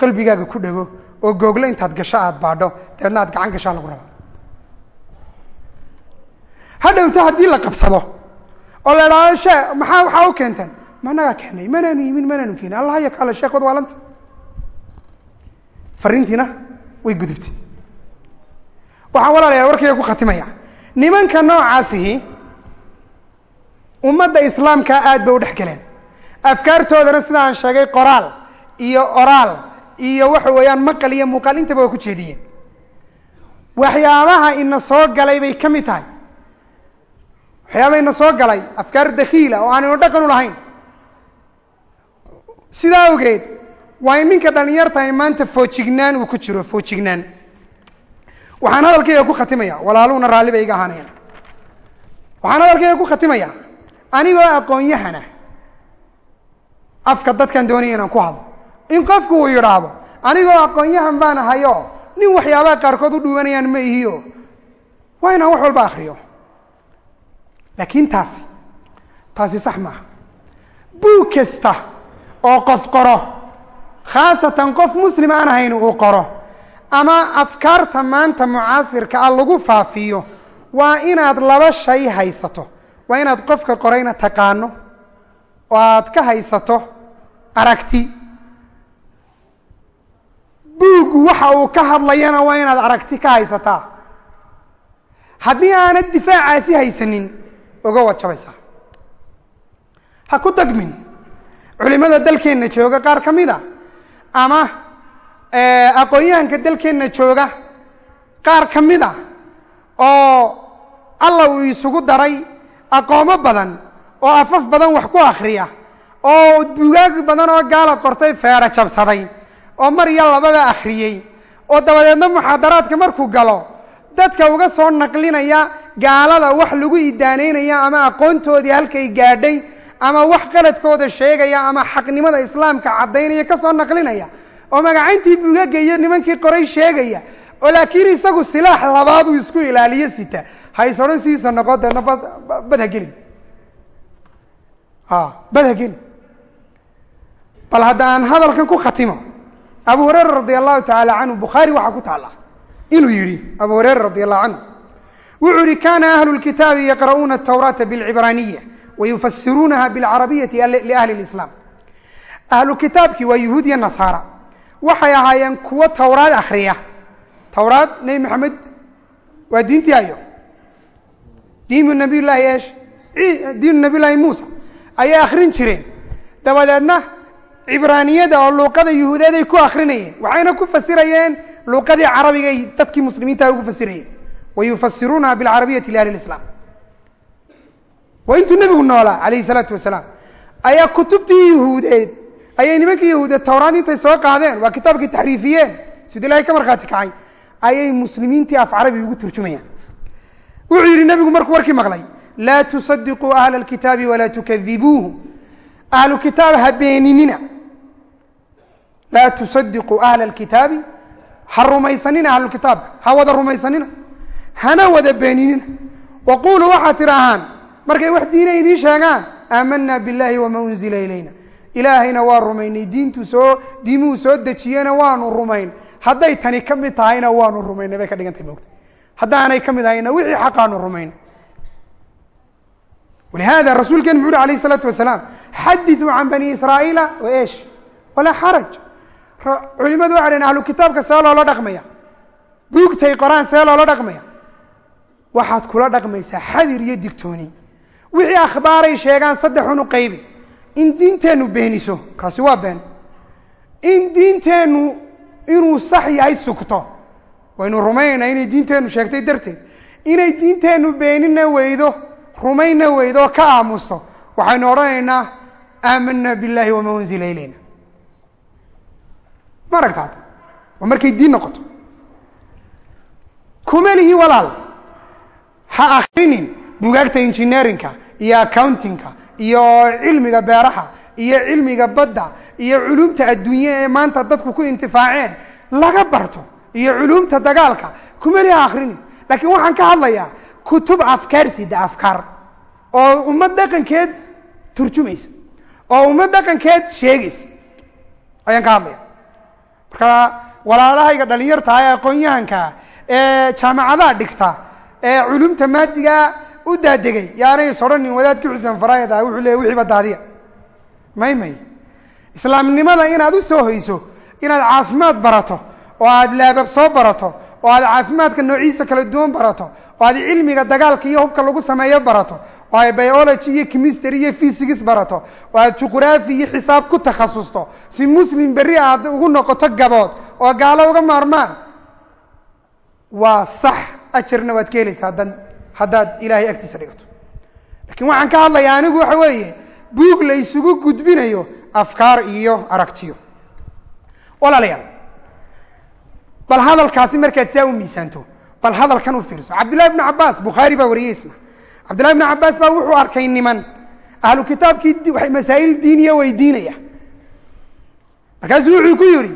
qalbigaaga ku dhego oo google intaad gasho aad baadho dabeedna aad gacan gashaa lagu raba hadhowto haddii la qabsado. Oo la idhaahdo shee maxaa waxaa u keenteen managaa keenay manaanu yimin manaanu keenin allah ya kaale sheekh wad waalanta fariintiina way gudubtay. Waxaan walaalayaa warkayga ku khatimaya. Nimanka noocaasihi ummadda islaamka aad bay u dhex galeen. Afkaartoodana sida aan sheegay qoraal iyo oraal iyo waxa weeyaan maqal iyo muuqaal intaba waa ku jeediyeen. Waxyaabaha ina soo galay bay ka mid tahay waxyaabaha ina soo galay afkaar dakhiila oo aanaynu dhaqan lahayn. Sidaa awgeed waa in ninka dhalinyartahay maanta foojignaan uu ku jiro foojignaan. Waxaan hadalkayga ku khatimaya walaaluhuna raalli bay iga ahaanayaan. Waxaan hadalkayga ku khatimaya anigoo aqoon-yahana afka dadkan doonaya inaan ku hadlo. In qofku uu yidhaahdo anigoo aqoon-yahan baan ahayo nin waxyaabaha qaarkood u dhuwanayaan ma ihiyo waa inaan wax walba akriyo laakiin taasi taasi sax maaha. Buug kasta oo qof qoro khaasatan qof muslim aan ahayn uu qoro ama afkaarta maanta mucaasirka ah lagu faafiyo waa inaad laba shay haysato. Waa inaad qofka qorayna taqaano oo aad ka haysato aragti. Buuggu waxa uu ka hadlayana waa inaad aragti ka haysataa. Haddii aanad difaacaasi haysanin oga wajabaysaa ha ku dagmin culimada dalkeenna jooga qaar ka mid a ama aqoon-yahanka dalkeenna jooga qaar ka mid a oo alla uu isugu daray aqoomo badan oo afaf badan wax ku akriya oo bugaag badan oo gaala qortay feero jabsaday oo mar iyo lababa akhriyey oo dabadeedna muxaadaraadka markuu galo dadka uga soo naqlinaya gaalada wax lagu idaanaynaya ama aqoontoodii halkay gaadhay ama wax qaladkooda sheegaya ama xaqnimada islaamka caddaynaya ka soo naqlinaya. Oo magacayntii bugaga iyo nimankii qoray sheegaya oo laakiin isagu silaax labaad uu isku ilaaliyo sita. Hays odhan sidiisa noqon deedna bad ha gelin bad ha gelin bal hadda aan hadalkan ku khatimo abu hureyra radi allahu tacaala canhu bukhaari waxaa ku taalla inuu yidhi abu hureyra radi allahu canhu wuxuu yihi kana ahlu lkitaabi yaqra'uuna atawraata bilcibraaniya wayufasiruunaha bilcarabiyati liahli lislaam ahlu kitaabkii waa yuhuud iyo nasaara. Waxay ahaayeen kuwo towraad akhriya. Towraad nebi maxamed waa diintii ayo. Diinu nabiy llaahi esh diinu nabiy muusa ayay akhrin jireen. Dabadeedna cibraaniyada oo luuqada yuhuudeed ay ku akrinayeen waxayna ku fasirayeen luuqadii carabigay dadkii muslimiinta ugu fasirayeen wayufasiruunaha bilcarabiyati liahli lislaam waa intuu nebigu noolaa calayhi salaatu wasalaam. Ayaa kutubtii yuhuudeed ayay nimankii yahuudeed towraad intay soo qaadeen waa kitaabkii taxriifiyeen sidii ilahay ka markhaati kacay ayay muslimiintii af carabi ugu turjumayaan. Wuxuu yidhi nebigu markuu warkii maqlay laa tusadiquu ahla alkitaabi walaa tukadibuuhu ahlu kitaab ha beeninina laa tusadiquu ahla alkitaabi ha rumaysanina ahlulkitaabka ha wada rumaysanina. Hana wada beeninina. Waquuluu waxaad tidhaahaan markay wax diina idiin sheegaan aamanaa billaahi wamaa unzila ilayna. Ilaahayna waa rumaynay diintuu soo diimuhu soo dejiyena waanu rumayn. Hadday tani ka mid tahayna waanu rumaynay bay ka dhigantay mogta haddaanay ka mid ahayna wixii xaqaanu rumaynay walihaada rasuulkeen muxu uhi alayh isalaatu wasalaam xadiثuu can bani israa'iila. Wa esh walaa xaraj culimadu waxay dhaheen ahlu kitaabka see loola dhaqmaya? Buugtay qoraan see loola dhaqmaya? Waxaad kula dhaqmaysaa xadir iyo digtooni. Wixii akhbaaray sheegaan saddexun u qaybi. In diinteennu beeniso kaasi waa been. In diinteennu inuu sax yahay sugto waynu rumaynaynaa inay diinteennu sheegtay darteed. Inay diinteennu beenina weydo rumayna weydo ka aamusto waxaynu odhanaynaa aamanaa biاllahi wama unzila ilayna ma aragtaad waa markay diin noqoto? Kumelihi walaal ha akrinin bugaagta engineerinka iyo accountingka iyo cilmiga beeraha iyo cilmiga badda iyo culumta adduunye ee maanta dadku ku intifaaceen laga barto iyo culumta dagaalka kumeli ha akrinin laakiin waxaan ka hadlayaa kutub afkaar sida afkaar oo ummad dhaqankeed turjumaysa oo ummad dhaqankeed sheegaysa. Ayaan ka hadlaya marka walaalahayga dhalinyarta ee aqoon-yahankaa ee jaamacadaha dhigta ee culumta maadigaa u daadegay yaanay is odhanin wadaadkii xuseen farayd ah wuxuu leey wixiiba daadiya may may. Islaamnimada inaad u soo hoyso inaad caafimaad barato oo aad laabab soo barato oo aad caafimaadka noociisa kala duwan barato oo aad cilmiga dagaalka iyo hubka lagu sameeyo barato oo ay biology iyo chemistry iyo physics barato? Oo aad juqraafi iyo xisaab ku takhasusto? Si muslim berri aad ugu noqoto gabood oo gaalo uga maarmaan waa sax ajarna waad ka helaysaa haddaan haddaad ilaahay agtiisa dhigato. Laakiin waxaan ka hadlayaa anigu waxa weeye buug la isugu gudbinayo afkaar iyo aragtiyo. Walaalayaal bal hadalkaasi markaad saa u miisaanto bal hadalkan u fiirso. Cabdillahi bnu cabaas bukhaari baa wariyey isna cabdillahi bnu cabaas baa wuxuu arkay niman ahlu kitaabkii masaa'il diiniya weydiinaya markaasuu wuxuu ku yihi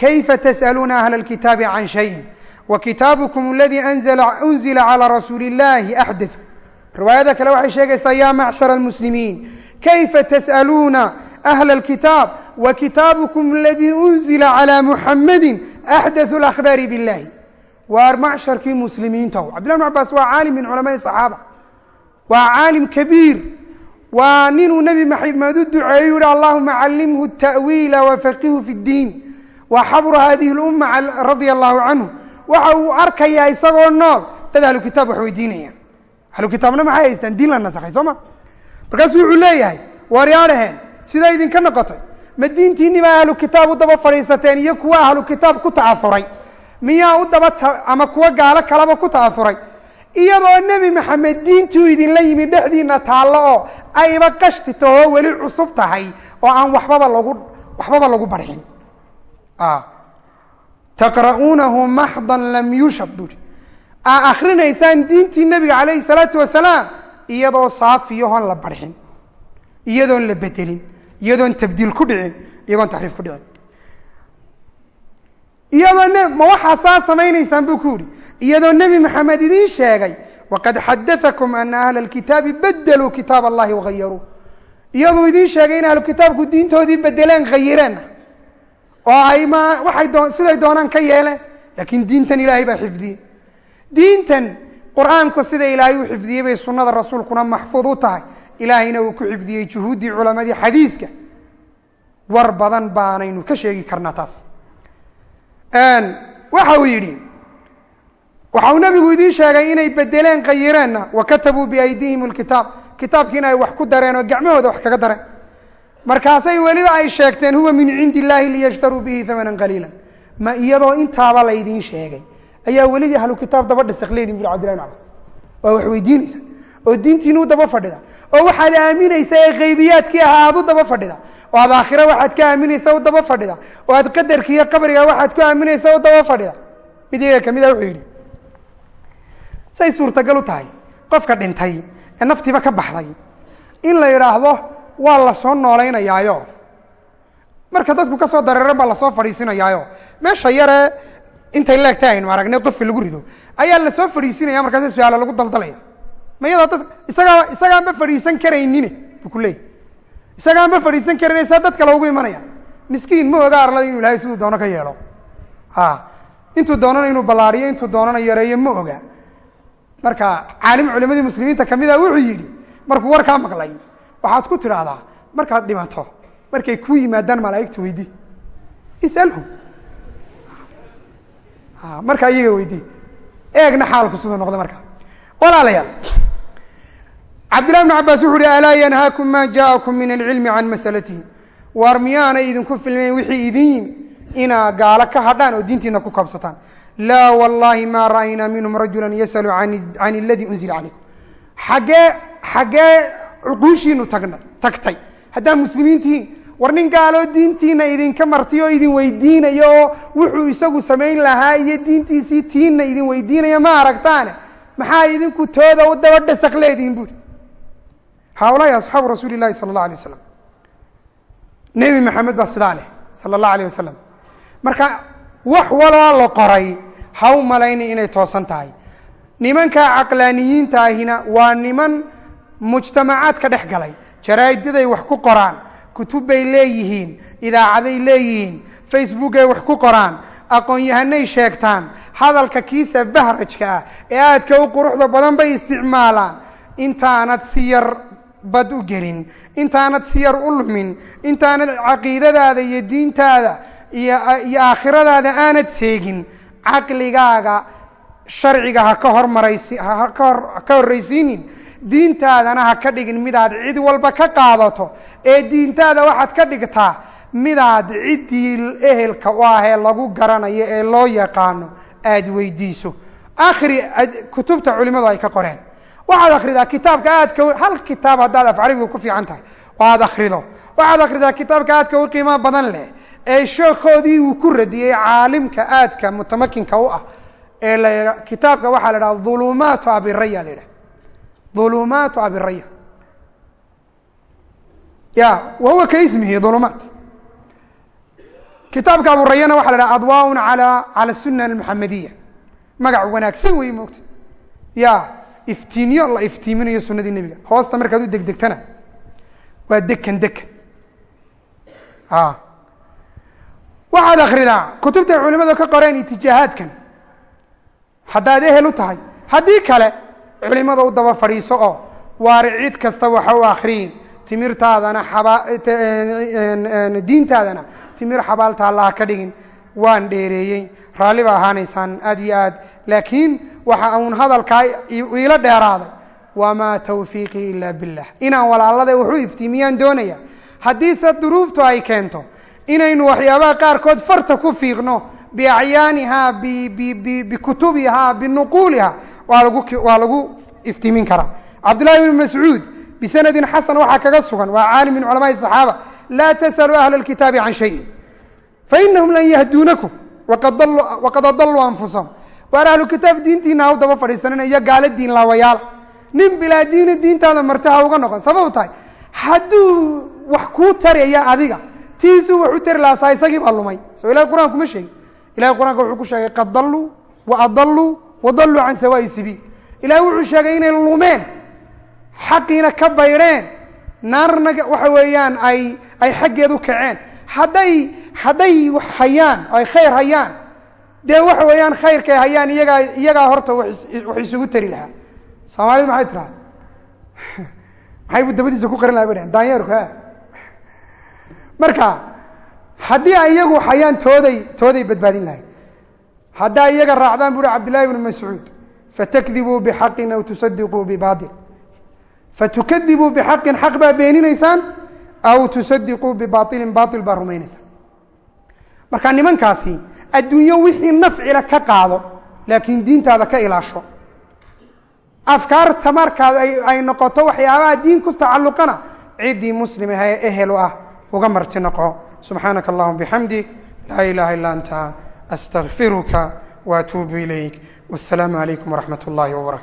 kayfa tas'aluuna ahla alkitaabi can shayin wa kitaabukum aladii unzila calى rasuuli اllahi axdatث riwaayada kale waxay sheegaysaa ya macshar almuslimiin kayfa tas'aluuna ahla alkitaab wa kitaabukum aladii unzila calى muxamadi axdatثu اlakhbaari biاllahi waar macsharkii muslimiintaw cabdillah bn cabaas waa caalim min culamaai صaxaaba waa caalim kabiir. Waa ninuu nebi maxamed u duceeyey u yihi allahuma callimhu ta'wiila wafaqihu fi اddiin wa xabru hadihi اlumma radia allahu canhu waxa uu arkayaa isagoo nool. Dad ahlu kitaab wax weydiinaya. Ahlu kitaabna maxay haystaan? Diin la nasakhay soo ma? Markaasuu wuxuu leeyahay waar yaadhaheen sidaa idinka noqotay. Ma diintiinibaa ahlu kitaab u daba fadhiisateen iyo kuwa ahlu kitaab ku ta'afuray. Miyaa u daba ama kuwa gaalo kalaba ku ta'afuray iyadoo nebi maxamed diintuu idinla yimi dhexdiina taallo oo ayba qashti tahoo weli cusub tahay oo aan waxbaba lagu waxbaba lagu barxin. Taqra'uunahu maxdan lam yushab buuri aa akrinaysaan diintii nebiga calayhi salaatu wasalaam iyadoo saafiyahoon la barxin iyadoon la bedelin iyadoon tabdiil ku dhicin iyagoon taxriif ku dhicin iyadoo ma waxaa saa samaynaysaan buu ku yihi iyadoo nebi maxamed idiin sheegay waqad xadaakum ana ahla alkitaabi bedeluu kitaab allahi wahayaruu iyaduu idiin sheegay in ahlu diintoodii bedeleen khayireenna oo ay doo siday doonaan ka yeeleen laakiin diintan ilaahay baa xifdiyey. Diintan qur'aanku sida ilaahay u xifdiyey bay sunnada rasuulkuna maxfuud u tahay. Ilaahayna uu ku xifdiyey juhuuddii culamadii xadiiska. War badan baanaynu ka sheegi karnaa taas waxa uu yidhi waxa uu nabigu idiin sheegay inay bedeleen khayireenna wa katabuu biaydihim lkitaab kitaabkiina ay wax ku dareen oo gacmahooda wax kaga dareen. Markaasay weliba ay sheegteen huwa min cindi illaahi liyashtaruu bihi amanan qaliila ma iyadoo intaaba laydiin sheegay. Ayaa weli ahlu kitaab daba dhisakleydin buri cbdillahi bn cabas waa wax weydiinaysa. Oo diintiinuu daba fadhida oo waxaad aaminaysa ee khaybiyaadkii ahaa aad u daba fadhida oo aad aakhira waxaad ka aaminaysa u daba fadhida oo aad qadarki iyo qabriga waxaad ku aaminaysa u daba fadhida. Mid iyaga kamida wuxuu yidhi say suurtagal u tahay qofka dhintay ee naftiiba ka baxday in la yidhaahdo waa la soo noolaynayaayo marka dadku ka soo dareeran baa la soo fadhiisinayaayo. Meesha yaree intay leegta aynu aragnay qofka lagu rido ayaa la soo fadhiisinaya markaas su'aala lagu daldalaya ma iyadoo dad isagaa isagaanba fadhiisan karaynin buu ku leeyay isagaanba fadhiisan karayn saa dadka loogu imanaya. Miskiin ma oga arlada inuu ilahay siduu doono ka yeelo. Intuu doonana inuu ballaariyo intuu doonana yareeyo ma oga. Marka caalim culimadii muslimiinta kamida wuxuu yidhi markuu warkaa maqlay waxaad ku tidhaahdaa markaad dhimato markay ku yimaadaan malaaigta weydii isalhum markaa iyaga weydii eegna xaalku siduu noqda markaa walaalayaal cabdillahi bn cabaas wuxu uhi alaa yanhaakum ma jaakum min alcilmi can masalatihi? Waar miyaanay idinku filmayn wixii idin yimi inaa gaalo ka hadhaan oo diintiina ku kabsataan laa wallahi ma ra'aynaa minhum rajula yasalu can aladii unzila calaykum. Xaggee xaggee cuquushiinu tagna tagtay. Haddaa muslimiintihiin war nin gaaloo diintiina idinka martay oo idin weydiinayo oo wuxuu isagu samayn lahaa iyo diintiisii tiinna idin weydiinaya ma aragtaane? Maxaa idinku tooda daba dhasaq leedihin buuri haaulaai asxaabu rasuuli lahi sala allah alay wasalam nebi maxamed baa sidaa leh sala allah alayh wasalam marka wax waloo la qoray ha u malayna inay toosan tahay nimanka caqlaaniyiinta ahina waa niman mujtamacaad ka dhex galay jaraa'idaday wax ku qoraan kutub bay leeyihiin idaacaday leeyihiin facebookay wax ku qoraan aqoon-yahanay sheegtaan hadalka kiisa bahrajka ah ee aadka u quruxda badan bay isticmaalaan intaanad si yar bad u gelin. Intaanad si yar u lumin. Intaanad caqiidadaada iyo diintaada iyo iyo aakhiradaada aanad seegin. Caqligaaga sharciga ha ka hormaraysi haka hor ka horraysiinin. Diintaadana ha ka dhigin midaad cid walba ka qaadato. Ee diintaada waxaad ka dhigtaa midaad ciddii ehelka u ah ee lagu garanayo ee loo yaqaano aada weydiiso. Akhri kutubta culimadu ay ka qoreen waxaad akhridaa kitaabka aadka hal kitaab haddaad af carabiga ku fiican tahay. Aad akhrido. Waxaad akhridaa kitaabka aadka u qiimo badan leh ee sheekhoodii uu ku radiyey caalimka aadka mutamakinka u ah ee kitaabka waxaa la dhaha ulumaatu abiraya la yidhaha ulumaatu abiraya. Ya wa huwa ka ismihi ulumaat kitaabka aburayana waxa la dhaha adwaaun ala cala suna almuxamadiya magac wanaagsan wey moogta ya iftiinyo la iftiiminayo sunadii nebiga. Hoosta markaad u degdegtana waa dekan dekan. Waxaad akridaa kutubtay culimadu ka qoreen itijaahaadkan haddaad ehel u tahay haddii kale culimada u daba fadhiiso oo waari cid kasta waxa u akriyin timirtaadana diintaadana timir xabaalta allaha ka dhigin waan dheereeyey raalli ba ahaanaysaan aad iyo aad. Laakiin waxa uun hadalkaa iila dheeraaday wamaa tawfiiqii ila billah. Inaan walaalada waxu iftiimiyaan doonaya? Haddiise duruuftu ay keento inaynu waxyaabaha qaarkood farta ku fiiqno biacyaaniha bikutubiha binuquuliha waa lagu iftiimin karaa. Cabdullahi bn mascuud bisanadin xasan waxaa kaga sugan waa caalim min culamaai saxaaba laa tasaluu ahla lkitaabi can shayin fainahum lan yahduunakum waqad adaluu anfusahum waar ahlu kitaab diintiina ha u daba fadhiisanina iyo gaalo diin laawayaala nin bilaa diini diintaada marti ha uga noqon sabab tahay hadduu wax kuu taraya adiga tiisuu wax tari lahasaa isagii baa lumay soo ilahay quraan kuma sheegin ilahay quraanka wuxuu ku sheegay qad dalluu wa adalluu wa dalluu can sawaa'i sabiil ilahay wuxuu sheegay inay lumeen xaqiina ka baydheen naarna waxa weeyaan ay ay xaggeed u kaceen hadday hadday wax hayaan ay khayr hayaan. Dee waxa weeyaan khayrkay hayaan iyagaa iyagaa horta wax isugu tari lahaa. Soomaalidu maxay tiraa maxay dabadiisa ku qarin laha ha? Marka haddii iyagu hayaan tooday tooday badbaadin lahayd haddaa iyaga raacdaan bu uhi cabdillahi bnu mascuud fatakdibuu bixaqin aw tusadiquu bibail fatukadibuu bixaqin xaq baa beeninaysaan aw tusadiquu bibailin bail baa rumaynaysaan marka nimankaasi adduunyo wixii nafcila ka qaado laakiin diintaada ka ilaasho. Afkaarta markaad ay noqoto waxyaabaha diin ku tacalluqana ciddii muslim ahee ehelu ah uga marti noqo. Subxaanaka allahuma bixamdik laa ilaha illa anta astaqfiruka waatuubu ilayk. Wasalaamu calaykum waraxmat اllahi wbarakatu